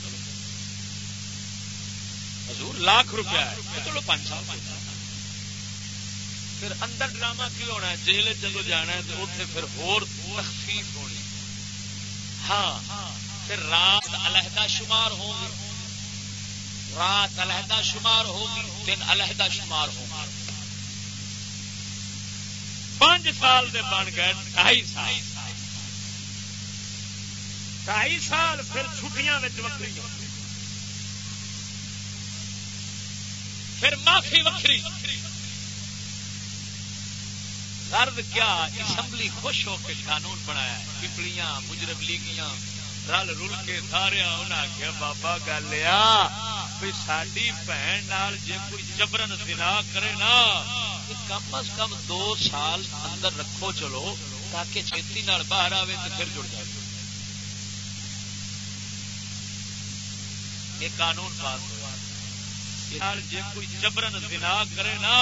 حضور لاکھ روپیہ ہے۔ چلو پانچ سال پھر اندر ڈرامہ کی ہونا ہے؟ جیل جدو جانا ہے تو اتنے پھر ہور تخفیف ہونی۔ ہاں۔ پھر رات علیحدہ شمار ہوں گے رات علیحدہ شمار ہوگی، دن علیحدہ شمار ہوگا پانچ سال دے بن گئے ڈھائی سال۔ ڈھائی سال پھر چھٹیاں وکری۔ پھر معافی وکری۔ درد کیا اسمبلی خوش ہو کے قانون بنایا پپلیاں، مجرم لیگیاں، رل رل کے سارے انہیں آخیا بابا گل ساری بھن جی کوئی جبرن سنا کرے نا کم از کم دو سال اندر رکھو چلو، تاکہ چھتی باہر آئے تو پھر جڑ جائے۔ یہ قانون پاس ہوا جی کوئی جبرن سنا کرے نا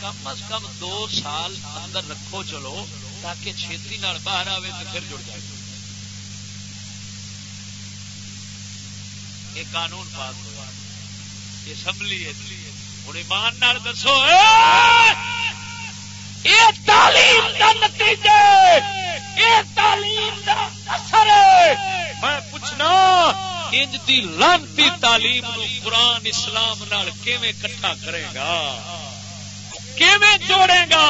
کم از کم دو سال اندر رکھو چلو، تاکہ چھتی باہر آئے تو پھر جڑ جائے۔ یہ قانون پاس ہوا اسمبلی ہوں ایمان نال دسو یہ تعلیم کا نتیجے یہ تعلیم کا اثر میں پوچھنا، انج دی لانتی تعلیم نو قرآن اسلام نال کیویں کٹھا کرے گا؟ کیویں جوڑے گا؟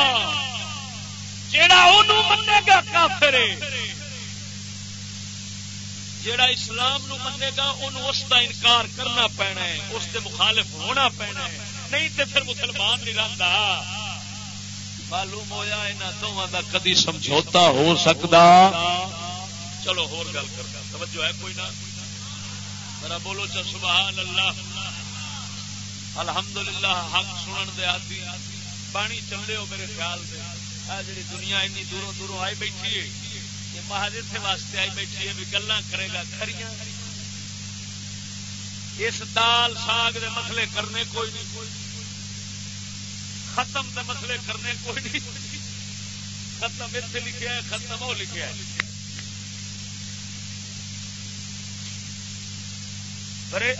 جیڑا انہوں منے گا کافر جیڑا اسلام نو منے گا ان اس کا انکار کرنا پینا ہے، اس کے مخالف ہونا پینا ہے۔ نہیں تو پھر مسلمان نہیں رہتا معلوم ہوا یہاں دونوں کا کدی سمجھوتا ہو سکتا چلو ہور گل کرتا۔ توجہ ہے کوئی نہ؟ میرا بولو چا سبحان اللہ الحمدللہ، حق سنن دے آتی پانی چلے ہو میرے خیال سے جی دنیا اینی دوروں دوروں آئی بیٹھی ہے۔ مہاج اتنے واسطے آئی بیٹھی ہے بھی گلا کرے گا، کھڑیاں۔ اس دال ساگ دے مسئلے کرنے کوئی نہیں۔ ختم دے مسئلے کرنے کوئی نہیں۔ ختم اتنے لکھا ہے، ختم وہ لکھا ہے۔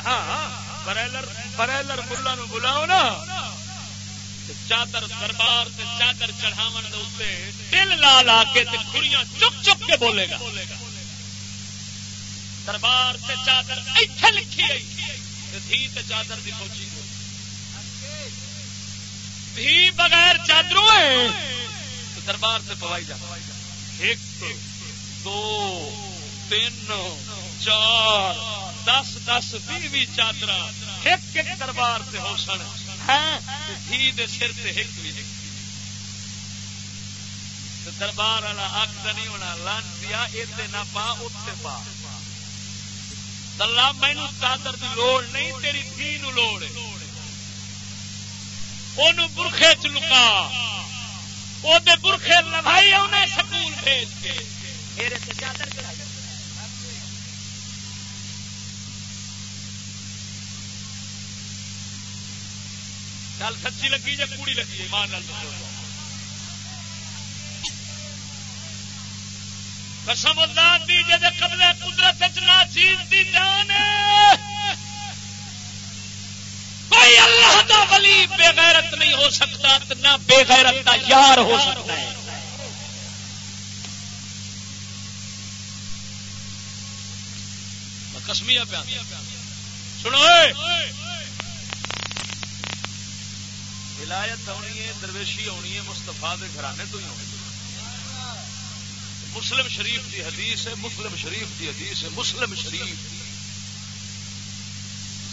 ہاں،, ہاں برائلر برائلر ملا نو بلاؤ نا۔ چادر دربار سے چادر چڑھاو دل لا لا کے کڑیاں چپ چپ کے بولے گا۔ دربار سے چادر ایتھے لکھی تھی تے چادر دی پہنچی بھی بغیر چادروں تو دربار سے پوائی جا۔ ایک، دو، تین، چار، دس دس بھی چادر ایک ایک دربار سے ہو سن۔ سر دربار والا حق نہیں ہونا، لان دیا اتنے نہ پا اتنے پا۔ دلہ مینو چادر کی لوڑ نہیں، تیری تھی لوڑ ان برخے چ لکا۔ وہ برخے لوائی انہیں سکول بھیج کے۔ میرے سے چادر گل سچی لگی یا کوڑی لگی؟ ایمان نال اللہ قبضے قدرت چیز دی جان کوئی اللہ دا ولی بے غیرت نہیں ہو سکتا نہ بے غیرت دا یار ہو سکتا ہے۔ پیا سنو ولایت آنی ہے، درویشی آنی ہے مستفا کے گھرانے تو ہی آنی مسلم شریف کی حدیث ہے، مسلم شریف کی حدیث ہے، مسلم شریف۔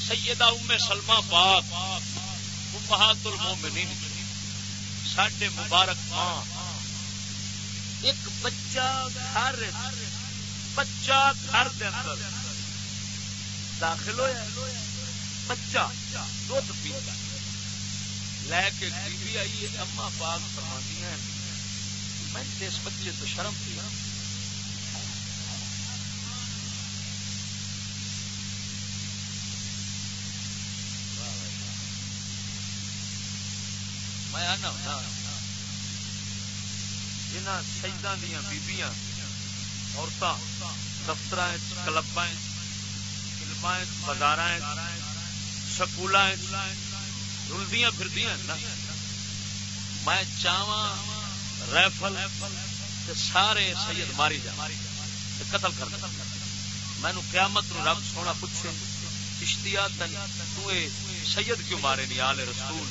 سیدہ ام سلمہ پاک، امہات المومنین، ساڈے مبارک ماں۔ ایک بچہ گھر بچہ گھر دے اندر داخل ہوا بچہ دھد پیتا لے کے بیوی آئی ہے اما پاک فرما دیا میں اس بچے تو شرم تھی میں آنا ہونا جنہ شہیدان دیا بیبیاں عورتوں دفتر کلب فلم بازار سکول رلدیاں پھردیاں نا۔ میں چاواں ریفل سارے سید ماری جا قتل کر میں قیامت نو رب سونا پوچھے چشتیا تن تو سید کیوں مارے نہیں؟ آل رسول۔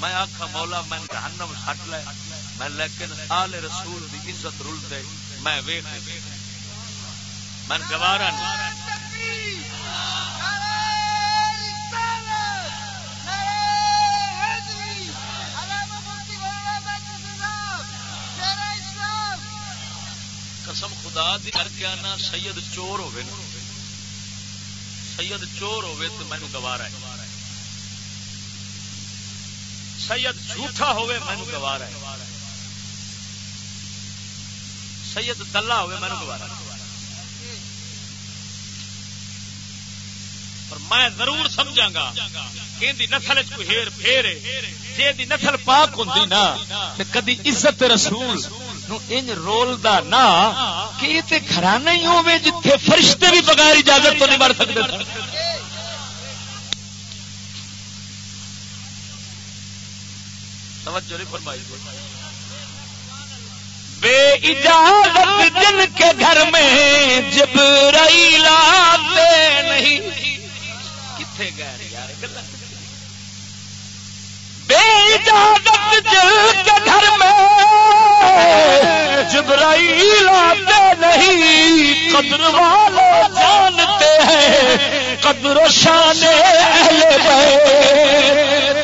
میں آخا مولا، میں جہنم سٹ لے۔ میں لیکن آل رسول دی عزت رل دے۔ میں ویخ میں گوارا نہیں خدا دی کر کے آنا سید چور ہوے نا۔ سید چور ہوے تو مینو گوارا ہے۔ سید جھوٹا ہوے مینو گوارا ہے۔ سید دلہ ہوے مینو گوارا ہے۔ پر میں ضرور سمجھا گا کہ نسل کوئی ہیر پھیر جی نسل پاک ہوں نا کدی عزت رسول ان رول دا نا، کہ یہ گھرانا ہی ہوے جتھے فرشتے بھی بغیر اجازت تو نہیں بڑھ سکتے توجہ نہیں فرمائی۔ بے اجازت جن کے گھر میں جبرائیل آتے نہیں۔ کتنے گئے یار؟ بے اجازت جن کے گھر جبرائیل آتے نہیں، قدر والے جانتے ہیں، قدر و شان اہل بیت۔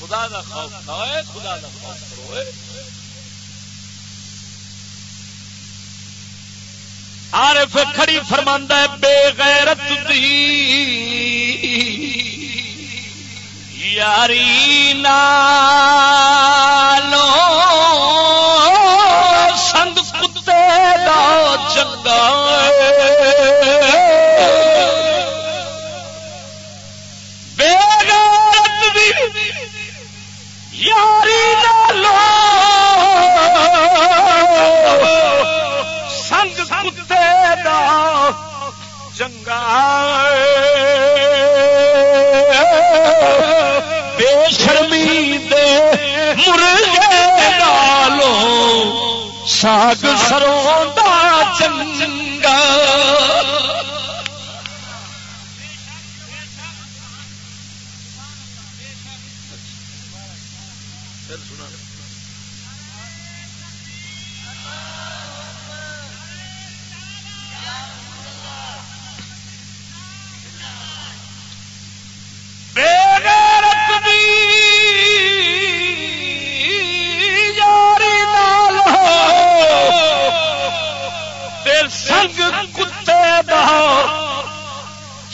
خدا دا خوف خدا دا خوف کرو عارف کھڑی فرماندہ ہے، بے غیرت دی۔ یاری نالو سنگ کتے دا چنگا بے غیرت دی یاری نالو سنگ کتے دا چنگا بے شرمی دے مرغے نالوں ساگ سروں دا چنگا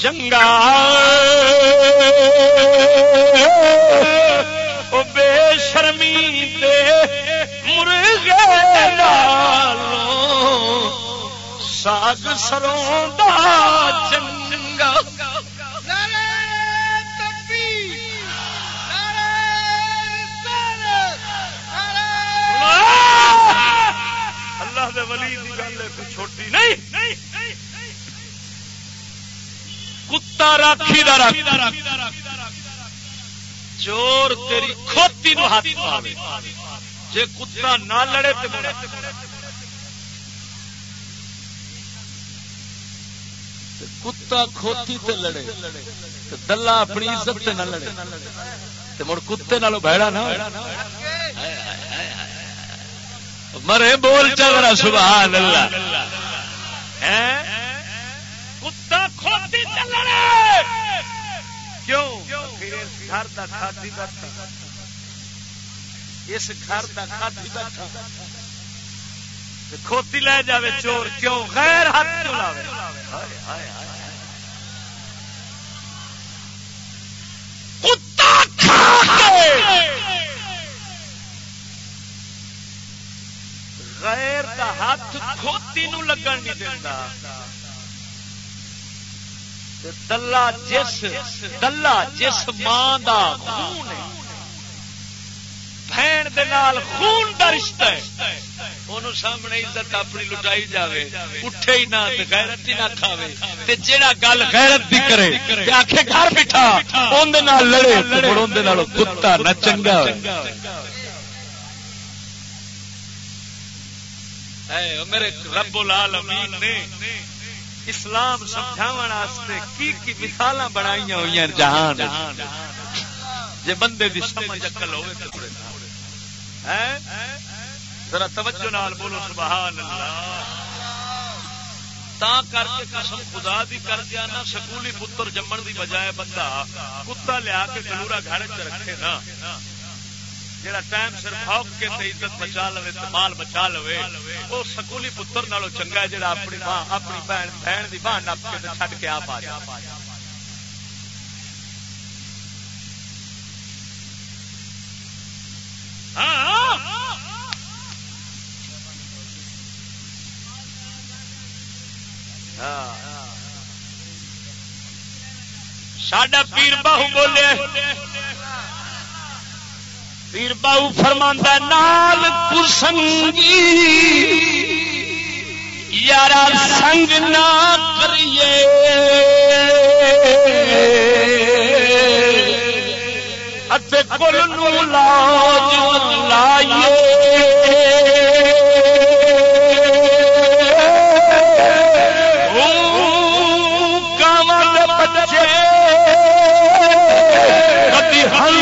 چنگا بے شرمی دے مرغے ساگ سروں دا چنگا اللہ دے ولی دی گل ہے چھوٹی نہیں۔ کتا راکھی دا چور تیری کھوتی نو ہاتھ پاوے۔ جے کتا نہ لڑے تے کتا کھوتی تے لڑے۔ دلہ اپنی عزت تے نہ لڑے۔ تے مڑ کتے نالو بہڑا نہ مرے بول چل رہا سبحان اللہ۔ کتا کھوتی تے لڑے کیوں گھر دا کھاتی بیٹھا۔ اس گھر دا کھاتی بیٹھا۔ کھوتی لے جاوے چور، کیوں؟ غیر ہاتھ کیوں لاوے۔ غیر دا ہاتھ کھوتی نو لگن نہیں دیتا۔ دلہ جس دلہ جس ماں دا خون بہن دے نال خون دا رشتہ ہے۔ انہوں سامنے عزت اپنی لٹائی جاوے، اٹھے ہی نہ تے غیرت ہی نہ کھاوے۔ تے جیڑا گل غیرت دی کرے، تے آکھے گھر بٹھا اون دے نال لڑے، تے مڑ اون دے نال کتا نہ چنگا ہوئے۔ اے میرے رب العالمین نے اسلام سمجھاونے کی کی مثال بنائی ہوئی جہان جی بندے کی سمجھ اکل ہو ذرا توجہ نال بولو سبحان اللہ تا کر کے قسم خدا دی کر دیا نا، سکولی پتر جمن دی بجائے بندہ کتا لیا کے کلورا گھر چ رکھے نا۔ جڑا ٹائم سر بھوک کے عزت بچا لو مال بچا لو وہ سکولی پتر نالوں چنگا ہے جڑا اپنی ماں اپنی بہن بہن کی بہن نپ کے چڈ کے آپ آ جائے ساڈا پیر باہو بولے پیر باؤ فرما نال کسنگی۔ یارا سنگ نہ کریے۔ کل نو لاج لائیے۔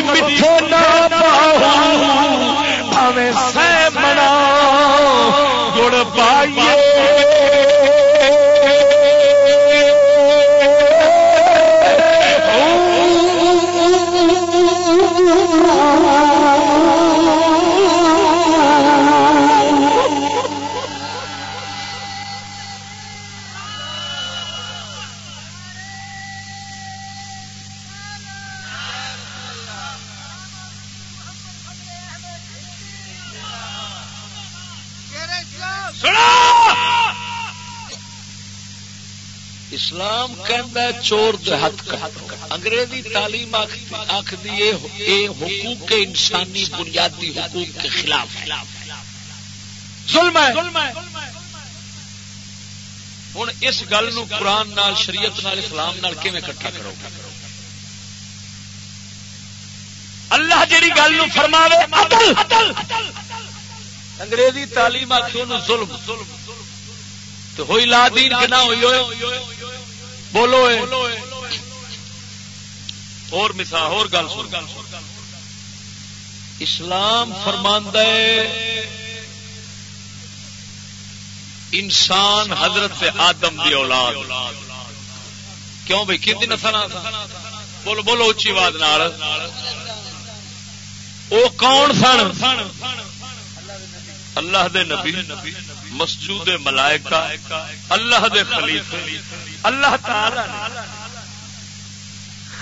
ون بھاوے چور ہاتھ انگریزی تعلیم آخری حقوق کے انسانی بنیادی حقوق کے خلاف۔ ظلم ہے۔ ہوں اس گل قرآن نال، شریعت نال، اسلام نال کٹھا کرو؟ اللہ جی گل فرما انگریزی تعلیم آخی ظلم۔ تو ہوئی لا دین کہ نہ ہوئی ہوئے۔ بولو اور مثال اور گل اسلام فرماند انسان حضرت آدم دی اولاد۔ کیوں بھائی کتنی نسل بولو بولو اچھی بات وہ کون سن؟ اللہ دے نبی مسجود ملائکہ اللہ دے خلیفے اللہ تعالی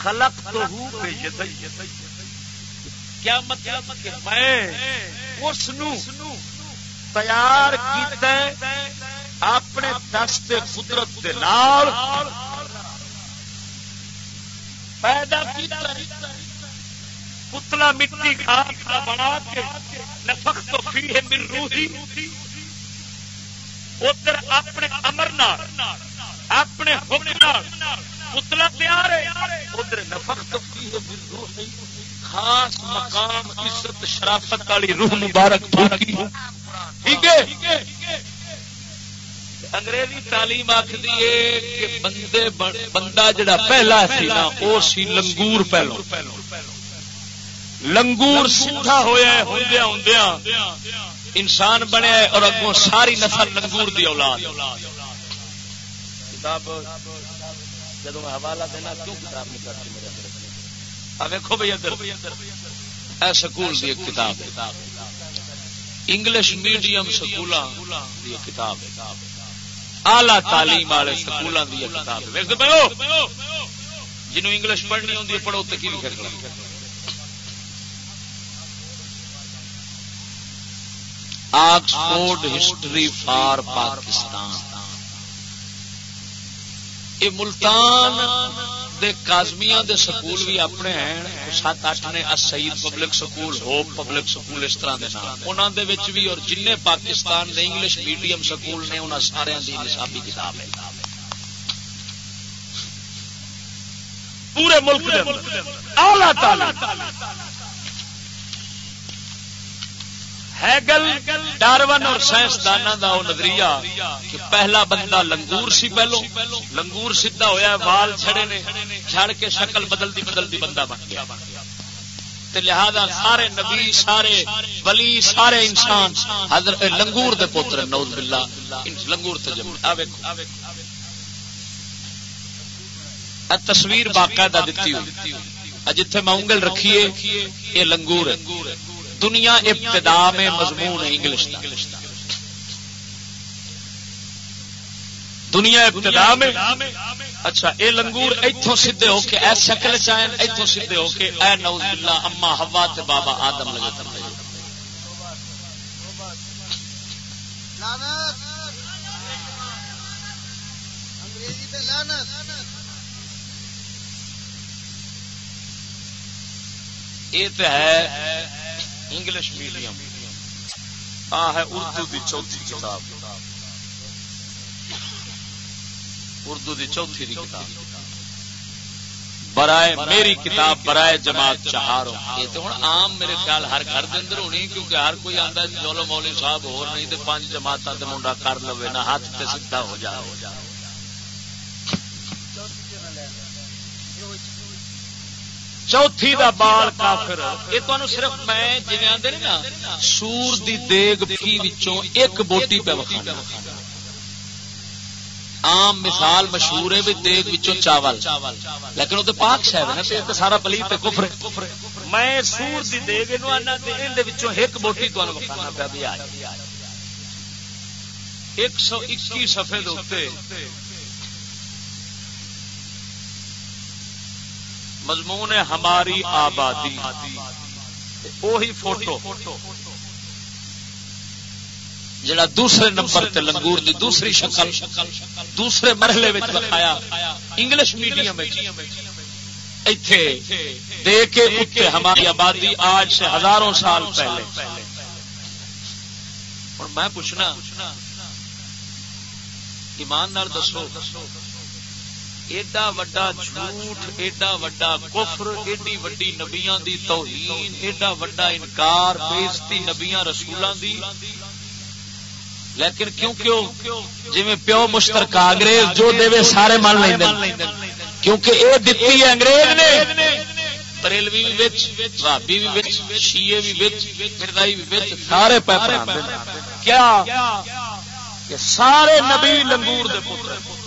خلق تو ہوں کیا مطلب کہ میں اس تیار کیتا اپنے دست قدرت دے نال؟ پیدا کیتا پتلا مٹی کھاد کا بنا کے نفق تو فی ہے مل روحی۔ ادھر اپنے امر نال اپنے پتلا تیار ہے ادھر نفق خاص مقام، عزت، شرافت والی روح مبارک ٹھیک ہے؟ انگریزی تعلیم آخری ہے کہ بندے بندہ جڑا پہلا سی نا وہ سی لنگور پہلو۔ لنگور سیٹھا ہوا ہوں ہوں انسان بنیا اور اگوں ساری نسل لنگور دی اولاد۔ کتاب جب میں حوالہ دینا کیوں کتاب نہیں کرتی ویکو بھائی ادھر۔ اے سکول دی ایک کتاب انگلش میڈیم سکول کتاب آلہ تعلیم والے سکولوں کی کتاب جنوب انگلش پڑھنی ہوتی ہے، پڑھو تو کی لکھا آکسفورڈ ہسٹری فار پاکستان۔ یہ ملتان دے کازمیا دے سکول بھی اپنے ہیں۔ سات اٹھ نے Saeed public school, hope public school اس طرح دے نام۔ انہوں دے وچ بھی اور جن پاکستان دے انگلش میڈیم سکول نے انہوں سارے دی نصابی کتاب ہے۔ پورے ملک دے اعلی تعلیم۔ ہیگل ڈارون اور سائنسدانوں کا وہ نظریہ کہ پہلا بندہ لنگور سی پہلو، لنگور سیدا ہوا وال چھڑے نے جھڑ کے شکل بدلتی بدلتی بندہ بن گیا۔ لہذا سارے نبی، سارے ولی، سارے انسان، حضرت لنگور دے پوتر نوز بلا لنگور تصویر باقاعدہ دیتی ہوئی۔ جتھے میں انگل رکھیے، یہ لنگور ہے۔ دنیا ابتدا میں مضمون ہے انگلش دنیا ابتدا میں اچھا اے لنگور اتوں سیدے ہو کے، اے شکل چائن اتوں سیدے ہو کے، اے نوز باللہ، اما ہوا تے بابا آدم لگے کرنے یہ تو ہے انگلش میڈیم آ ہے اردو دی چوتھی کتاب. اردو دی چوتھی دی کتاب. برائے میری کتاب، برائے جماعت چہاروں. یہ تو ہوں عام میرے خیال ہر گھر کے اندر ہونی، کیونکہ ہر کوئی آتا چولو مولی صاحب ہو نہیں تو پانچ جماعت منڈا کر لو نہ ہاتھ سے سیدھا ہو جائے ہو جائے۔ چوتھی دا بال کافر۔ یہ تمہیں صرف میں جی آدھے نا، سور دی دیگ پی ایک بوٹی پہ وکھا عام مثال مشہور ہے بھی دیگ وچوں چاول۔ لیکن وہ تو پاک شاید ہے نا سارا پلیت تے کفر میں سور دی دیگ نو انا تے دے وچوں ایک بوٹی تانوں وکھانا پیا بھی آ ایک سو اکی صفحے دے اوپر مضمون ہے ہماری آبادی۔ وہی فوٹو۔ جڑا دوسرے نمبر تے لنگور دی دوسری شکل، دوسرے مرحلے لکھایا انگلش میڈیم ایتھے دے کے اٹھے ہماری آبادی آج سے ہزاروں سال پہلے۔ اور میں پوچھنا ایماندار دسو۔ ایڈا وڈا جھوٹ، ایڈا وڈا کفر، ایڈی وڈی نبیاں دی توہین، ایڈا وڈا انکار بےزتی نبیاں رسولاں دی۔ لیکن کیونکہ جی پیو مشترکہ انگریز، جو دے سارے من لیں کیونکہ اے دتی ہے انگریز نے۔ بریلوی بھی وچ بھابی بھی وچ، شیعہ بھی وچ مردائی بھی وچ، سارے پیپر کیا؟ کہ سارے نبی لنگور دے پتر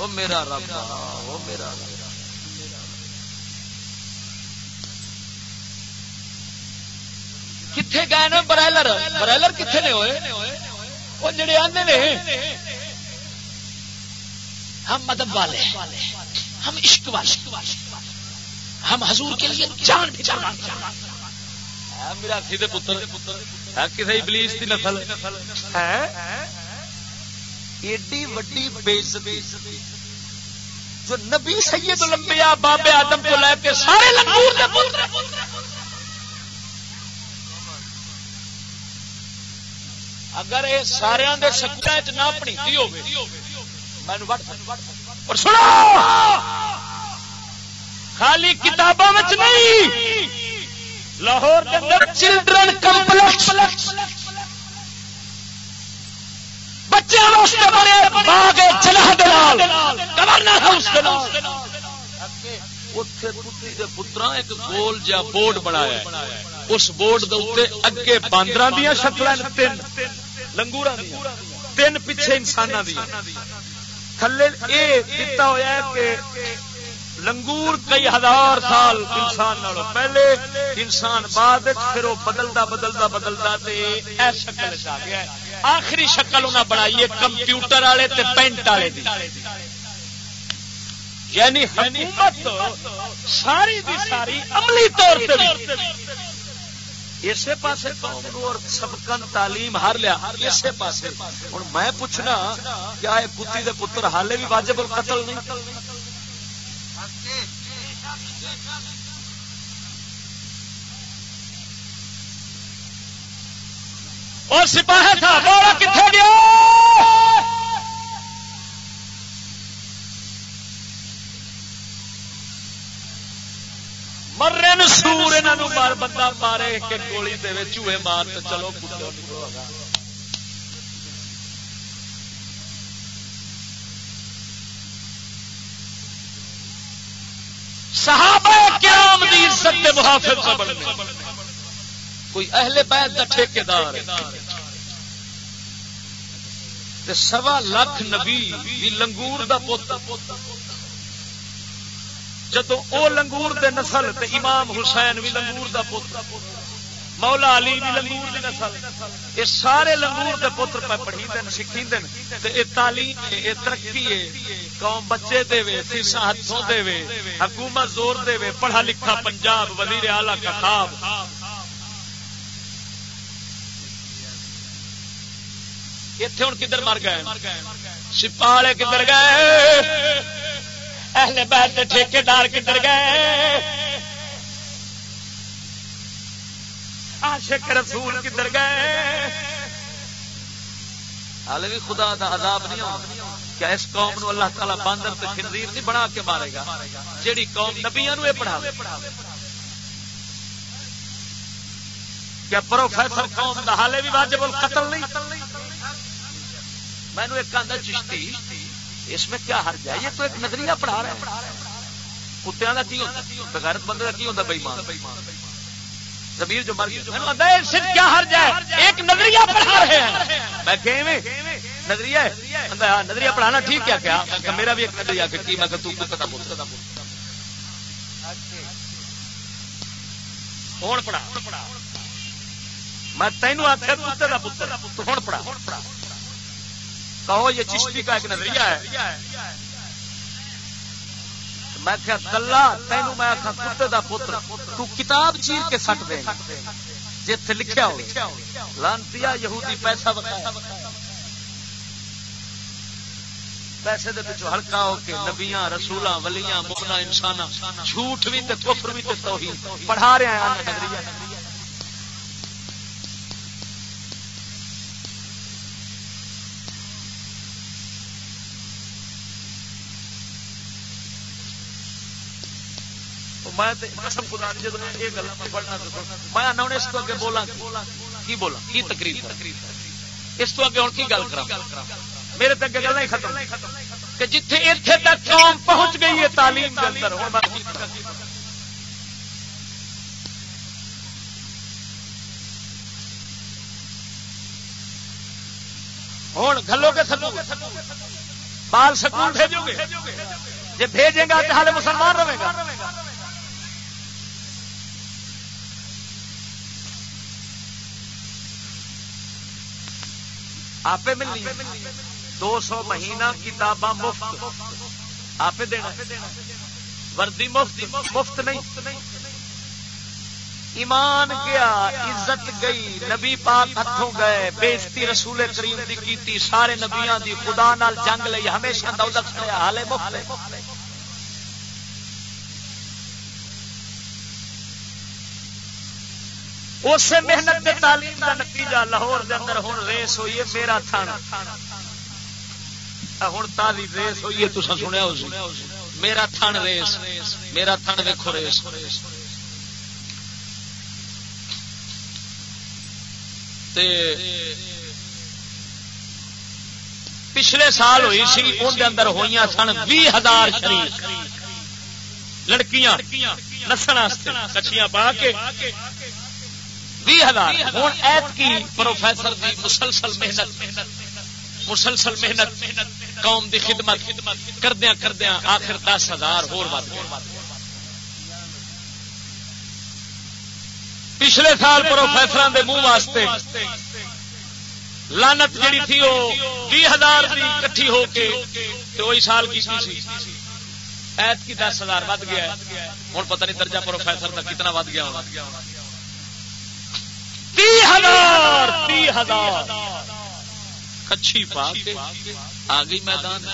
وہ میرا رب وہ میرا رب کتنے گئے نا برائلر؟ برائلر کتنے نے ہوئے؟ وہ جڑے آتے نے۔ ہم مدد والے ہم عشق والے ہم حضور کے لیے جان جان میرا سیدھے پتر۔ کسی ابلیس کی نسل؟ ایڈی وڈی بےزتی جو نبی سید لمبیا بابے آدم کو لے کے سارے لنگور دے پتر اگر یہ سارے سکتا نہ پڑی ہو خالی کتابوں نہیں، لاہور چلڈرن کمپلیکس بچے پترا ایک گول جا بورڈ بنایا اس بورڈ اگے باندر دیا شکل تین لنگور تین پیچھے انسان دیا تھلے یہ ہوا کہ لنگور کئی ہزار سال انسان پہلے، انسان بعد پھر وہ بدلتا بدلتا بدلتا شکل آ گیا آخری شکل انہیں بنائی ہے کمپیوٹر والے پینٹ والے یعنی حکومت ساری دی ساری عملی طور پہ اسی پاس سبکن تعلیم ہار لیا۔ اسی پاس ہوں میں پوچھنا کیا کتی دے پتر حالے بھی واجب قتل نہیں؟ اور سپاہی تھا، بولا کتنے گیا؟ مرے سور یہاں مار بندہ مارے کہ گولی دے چوہے مار تو چلو صحابہ کرام دی عزت محافظ کوئی اہل بیت کا ٹھیکار سوا لاکھ نبی بھی لنگور دا پوتا جدو او لنگور دے نسل تے امام حسین بھی لنگور دا پوتا مولا علی بھی لنگور دی نسل۔ یہ سارے لنگور دے پتر پہ پڑھی دن سکھی دن تے اے تعلیم اے ترقی ہے۔ قوم بچے دے وے فیسا ہاتھوں دے وے، حکومت زور دے وے، پڑھا لکھا پنجاب وزیر اعلی کا خواب۔ اتنے ہوں کدھر مر گئے؟ سپاہے کدھر گئے؟ اہل بیت ٹھیکے کدھر گئے؟ عاشق رسول کدھر گئے؟ ہال بھی خدا دا عذاب نہیں ہوتا کیا اس قوم نو اللہ تعالیٰ باندر تے خنزیر نہیں بنا کے مارے گا؟ جیڑی قوم نبیا نو یہ پڑھا کیا پروفیسر قوم دا حالے بھی واجب القتل نہیں؟ میں ایک آدھا چشتی اس میں کیا حرج ہے؟ یہ تو ایک نظریہ پڑھا رہا ہے۔ کتوں کا کی ہوتا بغیرت بندے کا کی ہوتا بئی مان زمیر جو مر گیا کیا حرج ہے؟ ایک نظریہ پڑھا رہے ہیں۔ میں کہ نظریہ نظریہ پڑھانا ٹھیک کیا؟ کیا میرا بھی ایک نظریہ کہ میں تو کتا بول۔ ہوں پڑھا۔ میں تینوں آخر پتر کا پتر۔ ہوں پڑھا۔ کہو یہ چشتی کا ایک نظریہ ہے۔ میں کیا کلا تینوں میں آخا کتے دا پتر، تو کتاب چیر کے سٹ دے۔ جی لکھیا ہو لانتی یہودی پیسہ بتایا پیسے دے پچھو ہلکا ہو کے نبیاں، رسولاں، ولیاں مکنا انسان جھوٹ بھی تے، کفر بھی تے، توحید۔ پڑھا رہے ہیں نظریہ۔ میں اس کو اگے بولا کی بولا کی تقریر اس کو اگے ہوں کی گل کرا میرے تک گل نہیں ختم۔ کہ جتھے اتنے تک قوم پہنچ گئی ہے تعلیم کے اندر، ہوں گلو گے سکو بال سکول بھیجو گے۔ جی بھیجے گا تو ہال مسلمان رہے گا۔ آپ ملنی دو سو مہینہ کتاباں مفت۔ آپ دینا وردی مفت مفت نہیں۔ ایمان گیا عزت گئی، نبی پاک ہاتھوں گئے، بےزتی رسول کریم دی کیتی، سارے نبیاں دی خدا نال جنگ لئی ہمیشہ دولت کریا حالے مفت۔ اس محنت دے تعلیم کا نتیجہ لاہور دے اندر ہوں ریس ہوئی ہے، میرا تھان ہوں تالی ریس ہوئی ہے تو سنیا میرا تھن ریس، میرا تھن دیکھو ریس۔ پچھلے سال ہوئی سی اندر اندر ہوئی سن بھی ہزار لڑکیاں نسن کچھیاں پا کے۔ بھی ہزار ہوں ایت کی پروفیسر دی مسلسل محنت۔ مسلسل محنت۔ قوم دی خدمت۔ کردیا کردیا آخر دس ہزار ہو پچھلے سال پروفیسر دے منہ واسطے لانت جڑی تھی وہ بھی ہزار کی کٹھی ہو کے تو وہی سال کی سی۔ ایت کی دس ہزار ود گیا ہوں پتہ نہیں درجہ پروفیسر کا کتنا ود گیا ہوگا ہزار تی ہزار۔ کچھی پا آ گئی میدان۔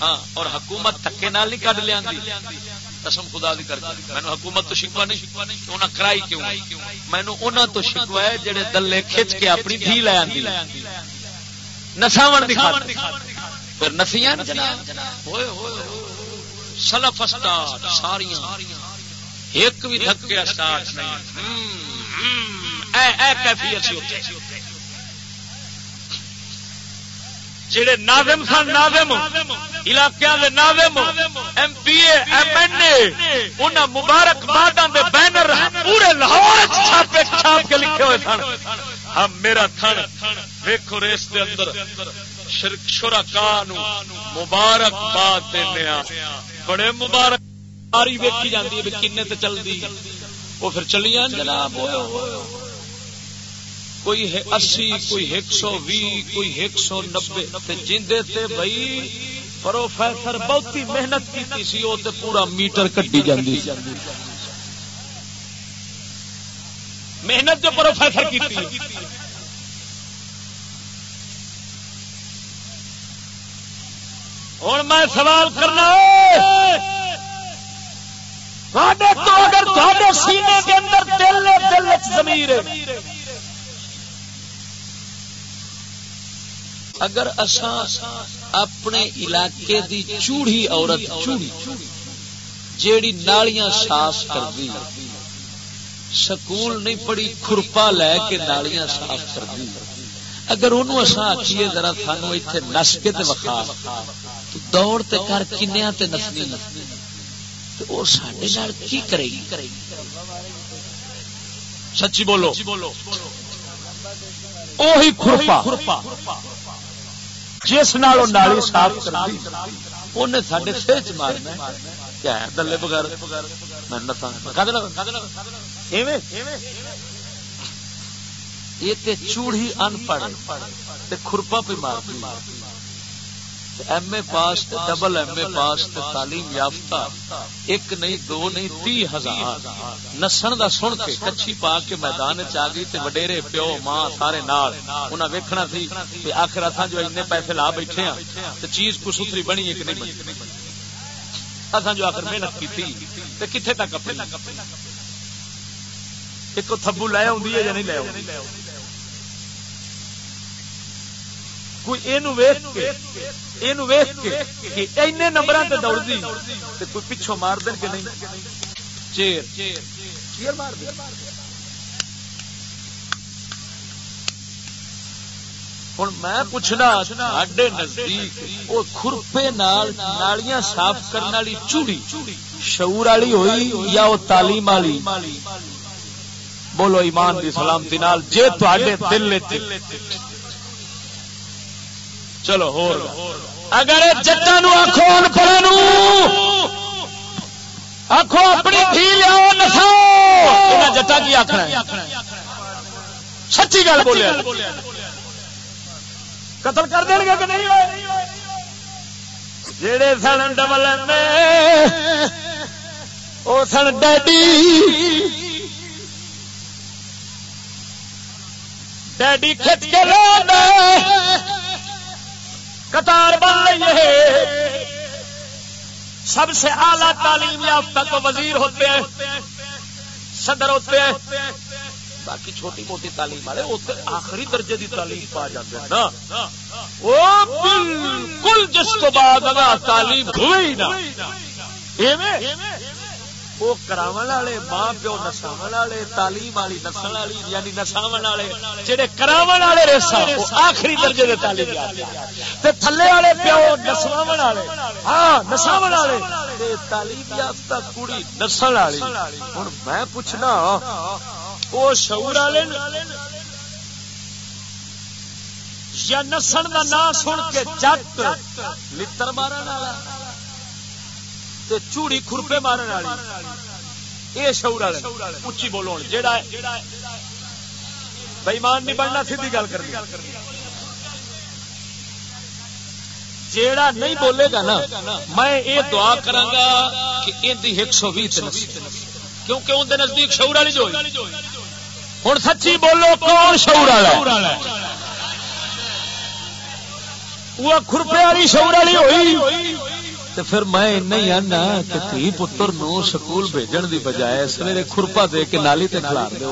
ہاں اور حکومت تھکے نال نہیں کڈ لیا قسم خدا دی کر میں حکومت تو شکوا نہیں۔ انہیں کرائی کیوں؟ مینو انہوں تو شکوا ہے جڑے دلے کھچ کے اپنی دھی لے آدھی نساو پھر نسیاں سلف ساریاں۔ ایک بھی دھکے اسٹارٹ نہیں۔ جڑے ناظم سن، ناظم علاقے ناظم M P M N A ان مبارک باداں دے بینر پورے لاہور چھاپے، چھاپ کے لکھے ہوئے سن۔ ہم، میرا تھن، ویکھو ریس دے اندر شرک شرکا مبارک باد دینا بڑے مبارک ساری ویکھی جاتی ہے کنے تے چلتی وہ پھر چلی جناب کوئی اسی، کوئی ایک سو بھی، کوئی ایک سو نبے. جیندے تے بھائی، پروفیسر بہت ہی محنت کی سی، وہ تے پورا میٹر کٹی جاندی محنت جو پروفیسر کی ہوں میں سوال کرنا ساڈے تو اگر سینے کے اندر دل دل زمیر اگر اساں اپنے علاقے دی چوڑی عورت، چوڑی، جیڑی نالیاں صاف کر دی سکول نہیں پڑی کھرپا لے کے نالیاں صاف کر دی اگر انہوں اصا آخیے ذرا سانو اتنے نس کے وقا تو دوڑ تے کر کنیا تے نسنی نسنی۔ وہ سڈے کی کرے گی؟ سچی بولو۔ جس نال نالی صاف کرتی انہیں سڈے سر چ مارنا کیا دلے بغیر۔ یہ چوڑی ان پڑھ خرپا پہ مار M A pass double M A pass تعلیم یافتہ، ایک نہیں، دو نہیں تی ہزار۔ نسن دا سن کے کچھی پا کے میدان چ گئی تے وڈیرے پیو، ماں سارے نال۔ انہاں ویکھنا سی کہ آخر اتھاں جو اتنے پیسے لا بیٹھے ہیں تے چیز کو ستھری بنی ہے کہ نہیں بنی۔ اتھاں جو آخر محنت کی تھی تے کتنے تک اپنی؟ ایک تھبو لے آئی ہے یا نہیں لے آئی کوئی اینو ویکھ کے یہ نمبر سے دوڑتی کوئی پچھوں مار دیں کہ نہیں؟ چیر۔ چیر مار دیں ہوں میں پوچھنا ساڈے نزدیک وہ خرپے نالیاں صاف کرنے والی چوڑی شعور والی ہوئی یا وہ تعلیم والی؟ بولو، ایمان کی سلامتی جی تے دل چلو ہو اگر جٹان آخو ان پڑھ آخو اپنی دھی لیا نسو جٹا کی آخر سچی گل بولیا قتل کر دیں گے کہ نہیں جڑے سن ڈبل وہ سن ڈیڈی۔ ڈیڈی کھچ کے لو قطار بن رہی ہے۔ سب سے اعلیٰ تعلیم یافتہ تو وزیر ہوتے ہیں، صدر ہوتے ہیں۔ باقی چھوٹی موٹی تعلیم والے آخری درجے کی تعلیم پا جاتے ہیں نا۔ وہ بالکل جس کو بعد اگر تعلیم ہوئی نا۔ وہ کراو والے ماں پیو نساو والے، تعلیم والی نسل والی یعنی نساو والے جہے کراو والے ریسا آخری درجے کے تعلیم تھلے والے پیو نساو والے ہاں نساو والے۔ تعلیم یافتہ کڑی نسل والی۔ ہوں میں پوچھنا، وہ شعور والے یا نسن کا نام سن کے جٹ لڑ مارن والا؟ چوڑی خرپے مارن والی. یہ شعور والے. اچھی بولو جہا بےمان نہیں بننا، سیدھی گل کر جیڑا نہیں بولے گا نا، میں یہ دعا کرا کہ ایک سو بھی کیونکہ اندر نزدیک شعور والی جو ہوں سچی بولو، کون شعور والا وہ خرپے والی شعور والی ہوئی. تو پھر میں نہیں آنا کہ تھی پتر نو سکول بھیجن دی بجائے سویرے خرپا دے کے نالی تے کھلار دے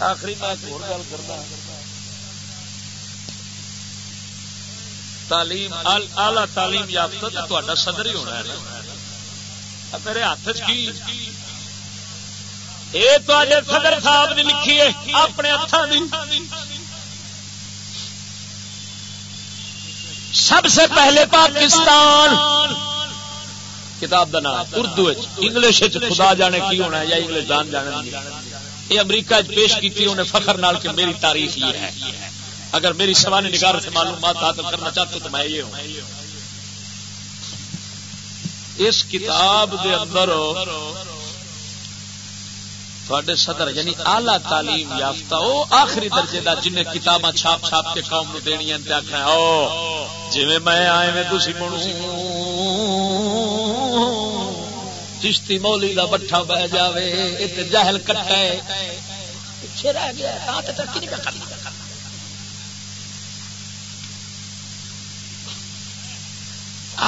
آخری میں گل کرنا۔ تعلیم آلہ تعلیم یافتہ تو صدر ہی ہونا ہے میرے ہاتھ کی؟ یہ تو صدر صاحب نے لکھی ہے، اپنے ہاتھوں سب سے پہلے پاکستان۔ کتاب کا نام اردو انگلش خدا جانے کی ہونا ہے یا انگلش جان جانے یہ امریکہ پیش کی انہیں فخر نال کہ میری تاریخ یہ ہے۔ اگر میری سوانی نگار سے معلومات حاصل کرنا چاہتے تو میں یہ ہوں۔ اس کتاب دے اندر تھوڑے صدر یعنی آلہ تعلیم یافتہ وہ آخری درجے کا جن کتاباں چھاپ چھاپ کے قوم دنیا آخر او جی میں آئے میں تھی بنو چشتی مولی کا بٹھا بہ جائے ایک جہل کٹا پیچھے رہ گیا ہاں تے ترقی نہیں کرنی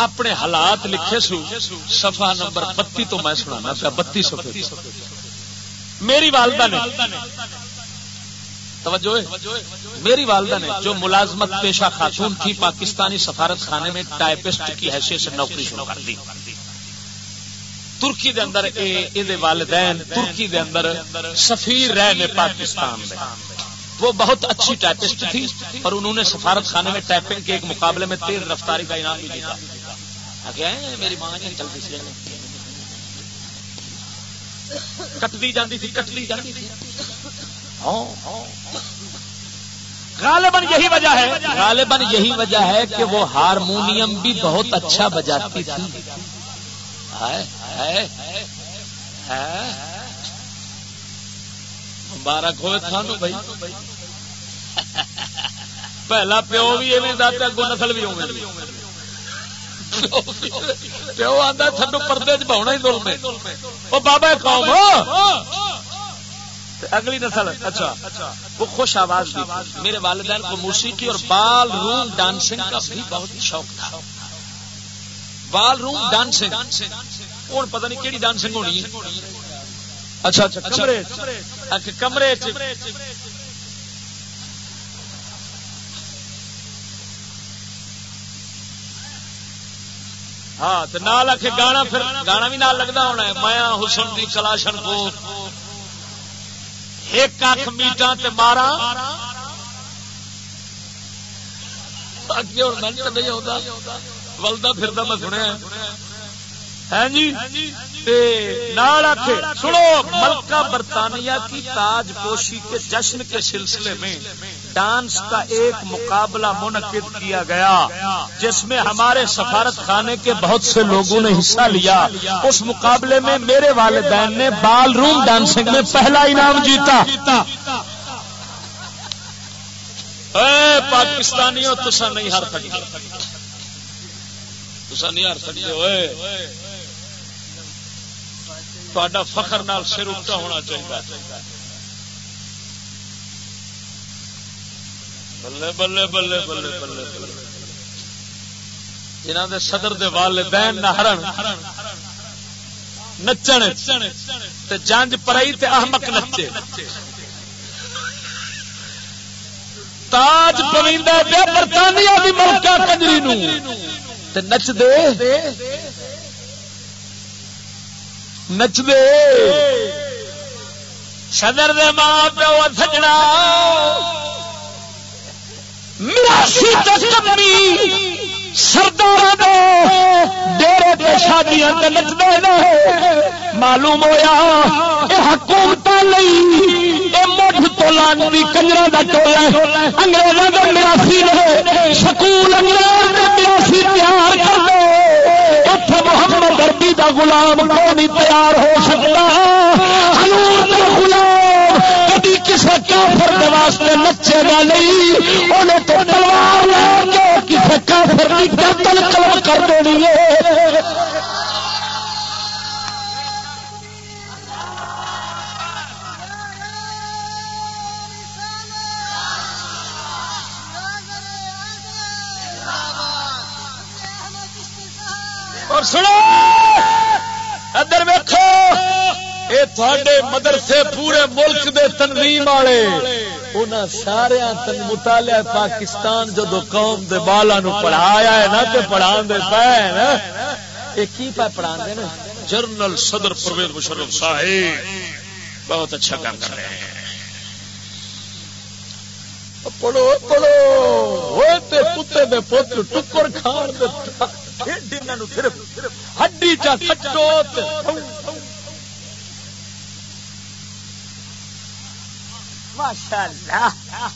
اپنے حالات لکھے سو سفا نمبر بتی تو میں سنا پیا بتی سو میری والدہ نے۔ توجہ میری والدہ نے جو ملازمت پیشہ خاتون تھی، پاکستانی سفارت خانے میں ٹائپسٹ کی حیثیت سے نوکری شروع کر دی۔ ترکی دے اندر اے والدین، ترکی دے اندر سفیر رہے پاکستان میں وہ بہت اچھی ٹائپسٹ تھی، اور انہوں نے سفارت خانے میں ٹائپنگ کے ایک مقابلے میں تیز رفتاری کا انعام بھی دیا میری ماں نے جلدی سے کٹتی جاتی تھی کٹتی جاتی تھی ہاں، ہاں۔ غالباً یہی وجہ ہے، غالباً یہی وجہ ہے کہ وہ ہارمونیم بھی بہت اچھا بجاتی تھی۔ مبارک ہوئے تھانو بھائی۔ پہلا پیو بھی ایویں اگو نسل بھی ہوگی پیو آتا تھڈو پردے چ بہنا ہی دل میں وہ بابا قوم اگلی نسل اچھا وہ خوش آواز دی میرے والدین کو موسیقی اور بال روم ڈانسنگ کا بھی بہت شوق تھا بال روم ڈانسنگ کون پتہ نہیں کیڑی ڈانسنگ ہونی اچھا اچھا کمرے کمرے ہاں تو نال آ کے گانا پھر گانا بھی نال لگتا ہونا ہے۔ مایا حسن دی کلاشن کو ایک اک میٹا مارا۔ نہیں ہوتا ولدا پھر میں سنیا ہے۔ ہاں جی؟ سنو، ملکہ برطانیہ کی تاج پوشی کے جشن کے سلسلے میں ڈانس کا ایک مقابلہ منعقد کیا گیا، جس میں ہمارے سفارت خانے کے بہت سے لوگوں نے حصہ لیا۔ اس مقابلے میں میرے والدین نے بال روم ڈانسنگ میں پہلا انعام جیتا۔ اے پاکستانیوں تسا نہیں ہار سکتے۔ تسا نہیں ہار سکتے ہوئے تا فخر نال سر اٹھا ہونا چاہیے بلے بلے بلے بلے بلے بلے جنہ دے صدر دے والدین نہ ہرن نچن تے جنج پرائی تے احمق نچے تاج پویندا پیا برطانیہ دی ملکہ کجری نو تے نچ دے نچ دے صدر دے ماں پیو سجنا۔ مراسی کمی سردار ڈیرے شادیاں نچتے معلوم ہوا یہ حکومت مٹھ تو لانوی کنجر کا ٹولا انگریزوں کا مراسی رہے سکول انگریز مراسی تیار کر دو۔ محمد اربی دا غلام کون نہیں تیار ہو سکتا حضور دا غلام کبھی کسی کافر دے واسطے نچے گا نہیں۔ انہیں تو تلوار لے کے کسی کافر کی قتل کر دینی ہے۔ اور سنو! ادھر ویکو یہ تھے مدرسے پورے ملک دے تنظیم والے۔ انہاں سارے مطالعہ پاکستان جدو قوم دے بالا نو پڑھایا ہے نا تے پڑھا دے پے نا یہ کی پہ پڑھا دے جنرل صدر پرویز مشرف صاحب۔ بہت اچھا کام کر رہے ہیں۔ پڑھو پڑھو۔ ہوئے تے کتے دے پتر ٹکر کھان دے ہڈی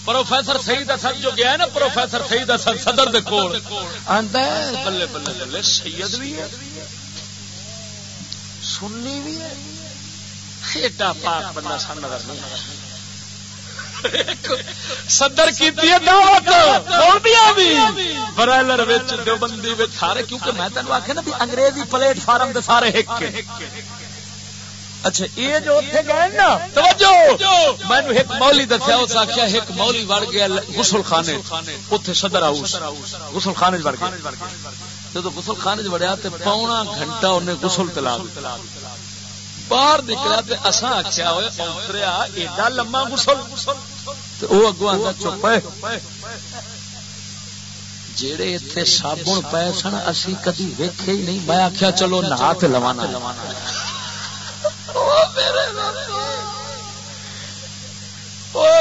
پروفیسر سعید اسد جو گیا نا پروفیسر سعید اسد صدر دے کول۔ بلے بلے بلے سید بھی ہے۔ سنی بھی ہے۔ ایڈا پاک بندہ سن نظر نہیں صدر کی دعوت برائلر دیوبندی سارے کیونکہ میں تینوں آخیا نا بھی انگریزی پلیٹ فارم دے سارے ہک اچھا یہ جو اتنے گئے نا، توجہ! میں ایک مولی دسیا، اس آخیا ایک مولی وڑ گیا غسل خانے اتنے صدر ہاؤس۔ غسل خانے وڑ گیا۔ جب غسل خانے وڑیا تو پونا گھنٹہ انہیں غسل تلا باہر نکلا تو اصا آخیا ہوئے ایڈا لما غسل۔ وہ اگو آتا چپ جڑے اتنے سابن پے سن، اسی کدی ویکھے ہی نہیں۔ میں آخیا چلو نہا تو لوانا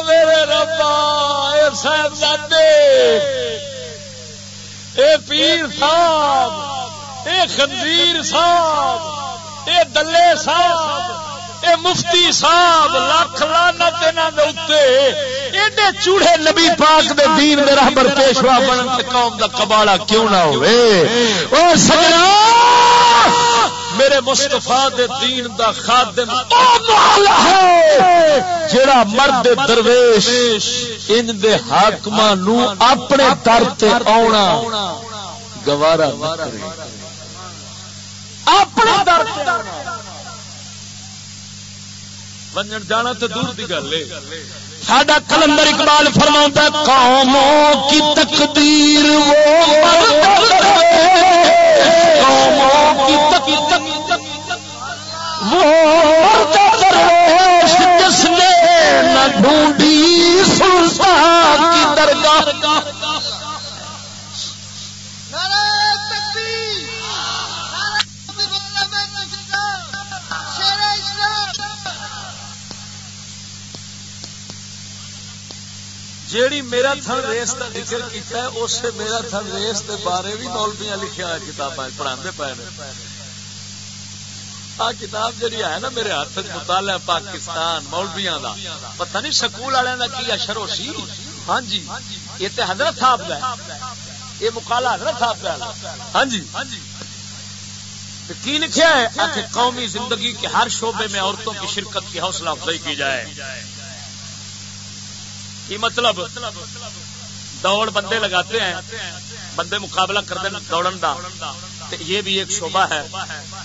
میرے ربا صاحب اے پیر صاحب، اے خنزیر صاحب۔ اے دلے صاحب، اے مفتی صاحب لکھ لانت ایڈے چوڑے نبی پاک دے دین دے رہبر پیشوا بنن تے قوم دا کباڑا کیوں نہ ہوئے؟ او سجنا، میرے مصطفیٰ دے دین دا خادم او مولا ہے جڑا مرد درویش، ان دے حاکماں نو اپنے در تے آونا، گوارا نہ کرے۔ اپنے در ونجن جانا تو دور کی گل ہے۔ ساڈا کلندر اقبال فرما قوموں کی تقدیر قوموں کی تقدیر نے نہ ڈھونڈی سلطان کی درگاہ جیڑی میرا تھن ریس کا ذکر کیتا ہے اس سے میرا تھن ریس کے بارے بھی مولویاں لکھا ہوا کتابیں پڑھا پے آ کتاب جہی ہے نا میرے ہاتھ مطالعہ پاکستان مولویا کا پتہ نہیں سکول والوں کا کی اشر ہو سی ہاں جی یہ تو حضرت صاحب کا یہ مکالا حضرت صاحب کا ہاں جی۔ کی لکھا ہے؟ قومی زندگی کے ہر شعبے میں عورتوں کی شرکت کی حوصلہ افزائی کی جائے۔ یہ مطلب دوڑ بندے لگاتے ہیں، بندے مقابلہ کرتے ہیں دوڑن کا یہ بھی ایک شعبہ ہے۔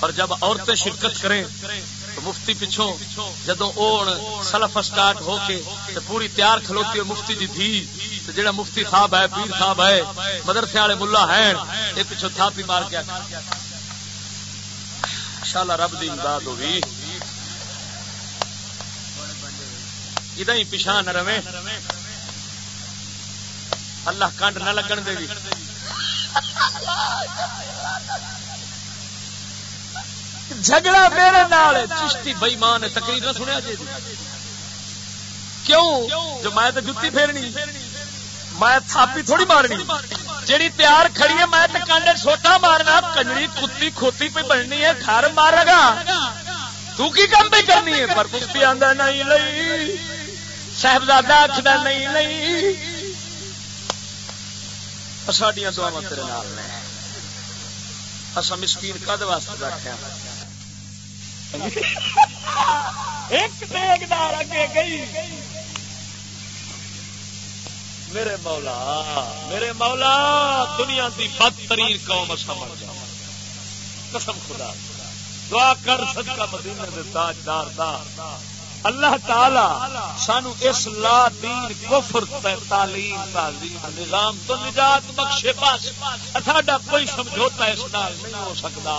اور جب عورتیں شرکت کریں، تو مفتی پچھوں جدو سلف اسٹارٹ ہو کے پوری تیار کھلوتی ہے مفتی جی تھی جہاں مفتی صاحب ہے، پیر صاحب ہے، مدرسے والے ملا ہے یہ پچھو تھاپی مار کے شالا رب دی امداد ہوگی ادھر ہی پچھا نہ رہے۔ اللہ کنڈ نہ لگن دے گی جھگڑا میرے نال چشتی بئی ماں نے تقریر نہ سنیا جی کیوں؟ جو میں تو جتی پھیرنی۔ میں تھاپی تھوڑی مارنی۔ جیڑی تیار کھڑی ہے، میں تو کانڈے سوٹا مارنا۔ کنجری کتی کھوتی پہ بننی ہے۔ گھر مارے گا تو کی کم پہ کرنی ہے؟ پر مفتی آدھا نہیں لئی۔ صاحبزادہ آخر نہیں لئی ساڈیا دعا تیرے نال نے اصا مسکین کد واسطے بیٹھے ایک دیکھدار اگے گئی میرے مولا میرے مولا دنیا کی بدترین قوم اصا مر جا قسم خدا دعا کر سکا مدینے دے تاجدار دا اللہ تعالی سانو اس لا دین کفر تعلیم تعلیم نظام تو نجات بخشے پاس۔ ساڈا کوئی سمجھوتا اس نال نہیں ہو سکتا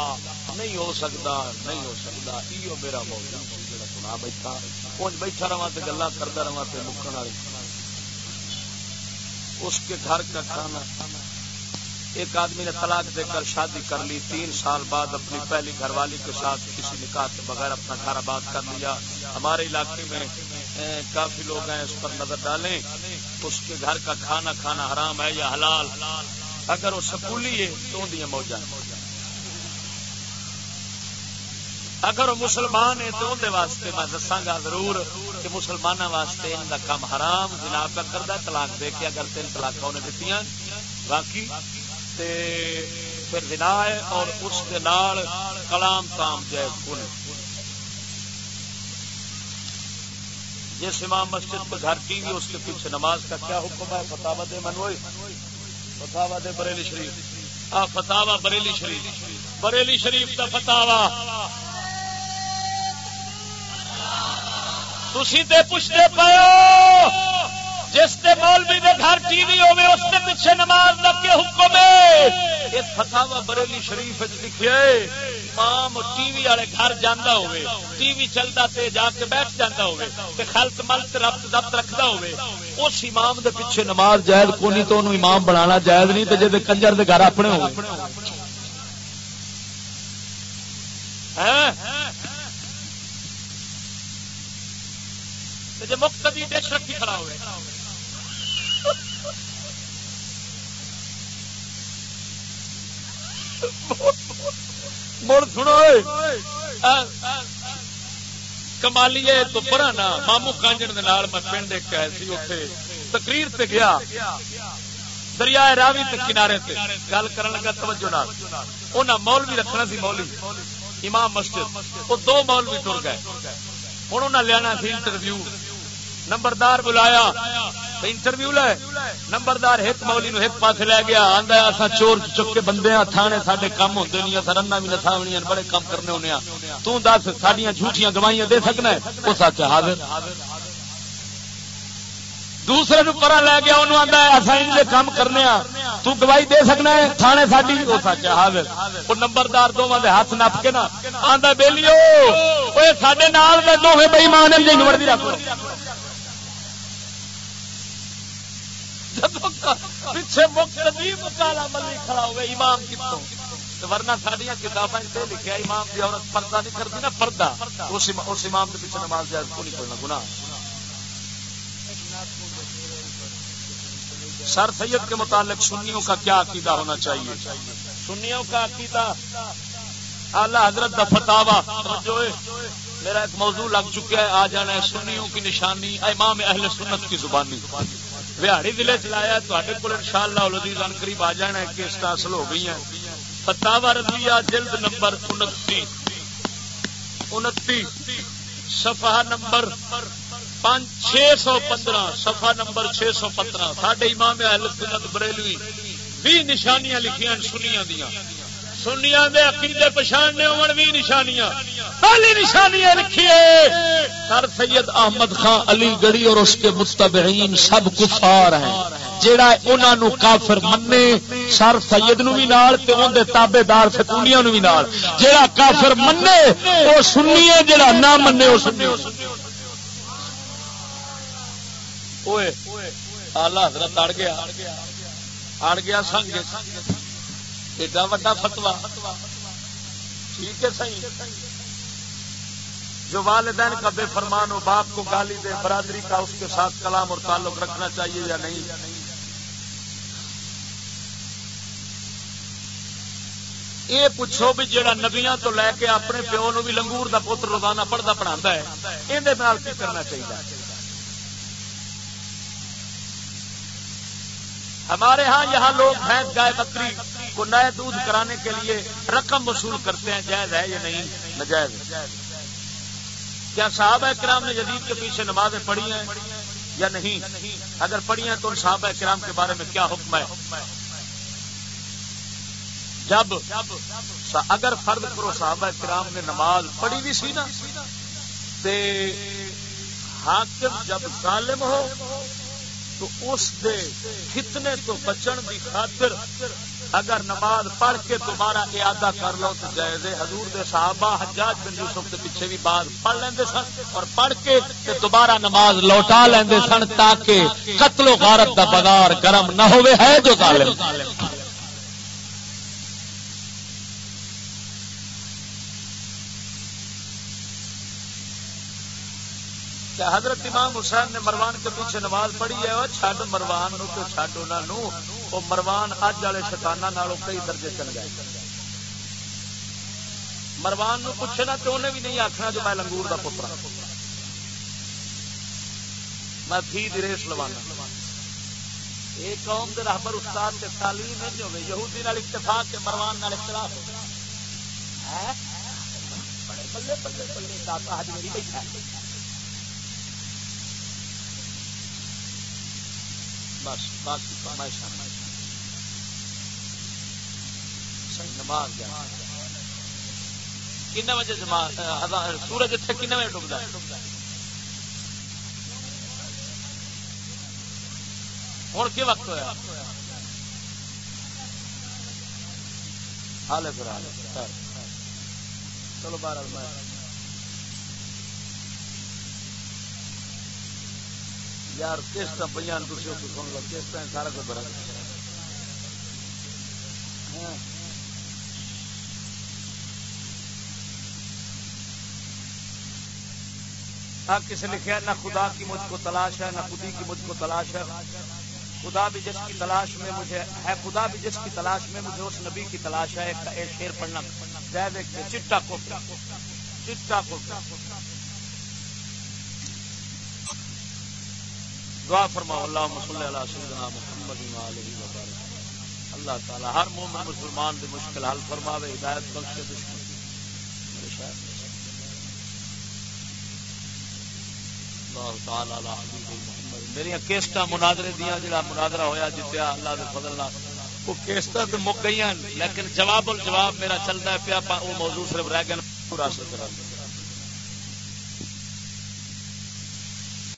نہیں ہو سکتا نہیں ہو سکتا یہ میرا موضوع سنا بیٹھا۔ کچھ بیٹھا رہا تو گلا کرتا رہا تو مکن والی اس کے گھر کا کھانا ایک آدمی نے طلاق دے کر شادی کر لی، تین سال بعد اپنی پہلی گھر والی کے ساتھ کسی نکاح کے بغیر اپنا گھر آباد کر لیا۔ ہمارے علاقے میں کافی لوگ ہیں، اس پر نظر ڈالیں۔ اس کے گھر کا کھانا کھانا حرام ہے یا حلال؟ اگر وہ سکولی ہے تو دیا موجہ۔ اگر وہ مسلمان ہے تو اندر واسطے میں دساگا ضرور کہ مسلمانوں واسطے ان کا کام حرام، جناب کا کردہ طلاق دے کے اگر تین طلاق انہیں دیتی باقی تے پھر دنا ہے اور اس کے نال کلام تام جائز کن جس امام مسجد پہ گھر کی گئی، اس کے پیچھے نماز کا کیا حکم ہے؟ فتح دے منوئی فتح دے بریلی شریف۔ آ فتح بریلی شریف۔ بریلی شریف کا فتح تھی پوچھتے پاؤ۔ جس کے مولوی دے گھر ٹی وی ہوے اس کے پیچھے نماز لگ کے حکم ہے؟ یہ فتاوا بریلی شریف لکھے امام ٹی وی والے گھر جانا ہوے ٹی وی چلتا تے جا کے بیٹھ جانا ہوے تے خلط ملت ربط ضبط رکھدا ہوے اس امام دے پیچھے نماز جائز کو تو انہوں امام بنانا جائز نہیں تے جے کنجر دے گھر اپنے ہوے ہاں؟ مقتدی ڈش رکھی کھڑا ہوئے مڑ سنو کمالی تو پرانا مامو کانجن میں پنڈ ایک سی اتے تقریر تے گیا۔ دریا راوی تے کنارے تے۔ گل کرن لگا، توجہ نال۔ انہاں مولوی رکھنا سی مولوی۔ امام مسجد۔ وہ دو مولوی ٹر گئے۔ ہوں انہیں لیا سی انٹرویو۔ نمبردار بلایا انٹرویو لے، نمبردار ایک مولی نو ایک پاس لے گیا آدھا اصا چور چک کے بندے ہاں تھانے سارے کام ہوتے نہیں اصا رنا بھی نساونی بڑے کام کرنے ہونے ہاں۔ تو دس سڈیا جھوٹیاں گوائیاں دے سکنا وہ سچ حاضر۔ دوسرے نو پرا لے گیا انہوں آتا ہے اصا ان کام کرنے ہاں، تو گواہی دے سکنا ہے، تھانے ساڈی وہ سچ حاضر۔ وہ نمبردار دونوں دے ہاتھ نپ کے نا آدھا بےلیو سڈے نال دونوں بئی مان جی مرضی رکھ پیچھے ملی کھڑا ہوئے امام کتوں؟ ورنہ سڈیا کتابیں لکھا امام کی عورت پردہ نہیں کرتی نا، پردہ۔ اس امام کے پیچھے نماز جائز کو نہیں کرنا گنا سر سید کے متعلق سنیوں کا کیا عقیدہ ہونا چاہیے؟ سنیوں کا عقیدہ آلہ حضرت کا فتوا میرا ایک موضوع لگ چکا ہے، آ جانا ہے سنیوں کی نشانی، امام اہل سنت کی زبانی۔ بہاڑی دلے چلایا تے کو ان شاء اللہ قریب آ جانا ہے کیسٹ حاصل ہو گئی ہیں۔ فتوا رضویہ جلد نمبر انتی انتی صفحہ نمبر پانچ، چھ سو پندرہ۔ سفا نمبر چھ سو پندرہ۔ ساڈے امام اہل سنت بریلوی بھی نشانیاں لکھیاں سنیا دیا سنیا دے عقیدے پچھاڑنے ہون بھی نشانیاں۔ پہلی نشانیاں لکھیے سر سید احمد خان علی گڑھی اور اس کے مستبعین سب کفار ہیں۔ جیڑا انہاں نو کافر مننے، سر سید نو بھی نال تے اون دے تابعدار فتونیاں نو بھی نال۔ جیڑا کافر مننے، او سنی ہے، جیڑا نہ مننے، او سنی اوئے آلہ حضرت اڑ گیا اڑ گیا سنگ ایڈا وا فتوا ٹھیک ہے صحیح جو والدین کا بے فرمان ہو، باپ کو گالی دے، برادری کا اس کے ساتھ کلام اور تعلق رکھنا چاہیے یا نہیں؟ یہ پوچھو بھی جہاں نبیا تو لے کے اپنے پیو نو بھی لنگور دا پتر روزانہ پڑھتا پڑھا ہے یہ کرنا چاہیے ہمارے ہاں یہاں لوگ بھینس گائے بکری۔ کو نئے دودھ کرانے کے لیے رقم وصول کرتے ہیں، جائز ہے یا نہیں؟ نجائز کیا صاحب کرام نے جدید کے پیچھے نمازیں پڑھی ہیں یا نہیں؟ اگر پڑھی ہیں تو ان صحابہ کرام کے بارے میں کیا حکم ہے؟ جب اگر فرد کرو صحابہ کرام نے نماز پڑھی بھی سی نا حاکم جب ظالم ہو، تو اس دے فتنے تو بچن دی خاطر اگر نماز پڑھ کے دوبارہ ارادہ کر لو تو جائز حضور دے صحابہ حجاج بن یوسف کے پیچھے بھی بعد پڑھ لیندے سن اور پڑھ کے دوبارہ نماز لوٹا لیندے سن تاکہ قتل و غارت دا بازار گرم نہ ہوئے، ہے جو ظالم۔ کہ حضرت امام حسین نے مروان کے پیچھے نماز پڑھی ہے، وہ چڈ مروان نو تو چڈ انہوں وہ مروان اج والے شتانہ کئی درجے چل گئے. مروان نو پوچھے نا تو انہیں بھی نہیں آخنا جو میں لنگور کا پترا ہاں۔ میں فی ریس لوانا۔ یہ قوم کے رحبر استاد کے تعلیم نہیں ہوگی یہودی نال اتفاق کے مروان نال اختلاف ہو بلے بلے بلے داتا حج میری بیٹھا بس باقی نماز کن بجے سورج اتنے کن بجے ڈبتا ہے؟ ہوں کی وقت ہوا حال ہے پھر حال چلو یار کسٹ پہ سن لو کسٹ سارا کچھ بڑا کسی لکھا نہ خدا کی مجھ کو تلاش ہے، نہ خودی کی مجھ کو تلاش ہے۔ خدا بھی جس کی تلاش میں مجھے ہے، خدا بھی جس کی تلاش میں مجھے اس نبی کی تلاش ہے۔ ایک شیر پڑھنا۔ چٹا کو چٹا کو دعا فرماؤ اللہ مسلم اللہ سیدنا محمد علیہ اللہ تعالی ہر مومن مسلمان دی مشکل حل فرماوے، ہدایت بخشے، دشمن۔ میری کیسٹا مناظرے دیا جڑا مناظرہ ہویا، جتیا اللہ دے فضل نال۔ وہ کیسٹا تو مک گئی لیکن جواب الجواب میرا چلتا ہے پیا وہ موضوع صرف رہ گئے، پورا سکتا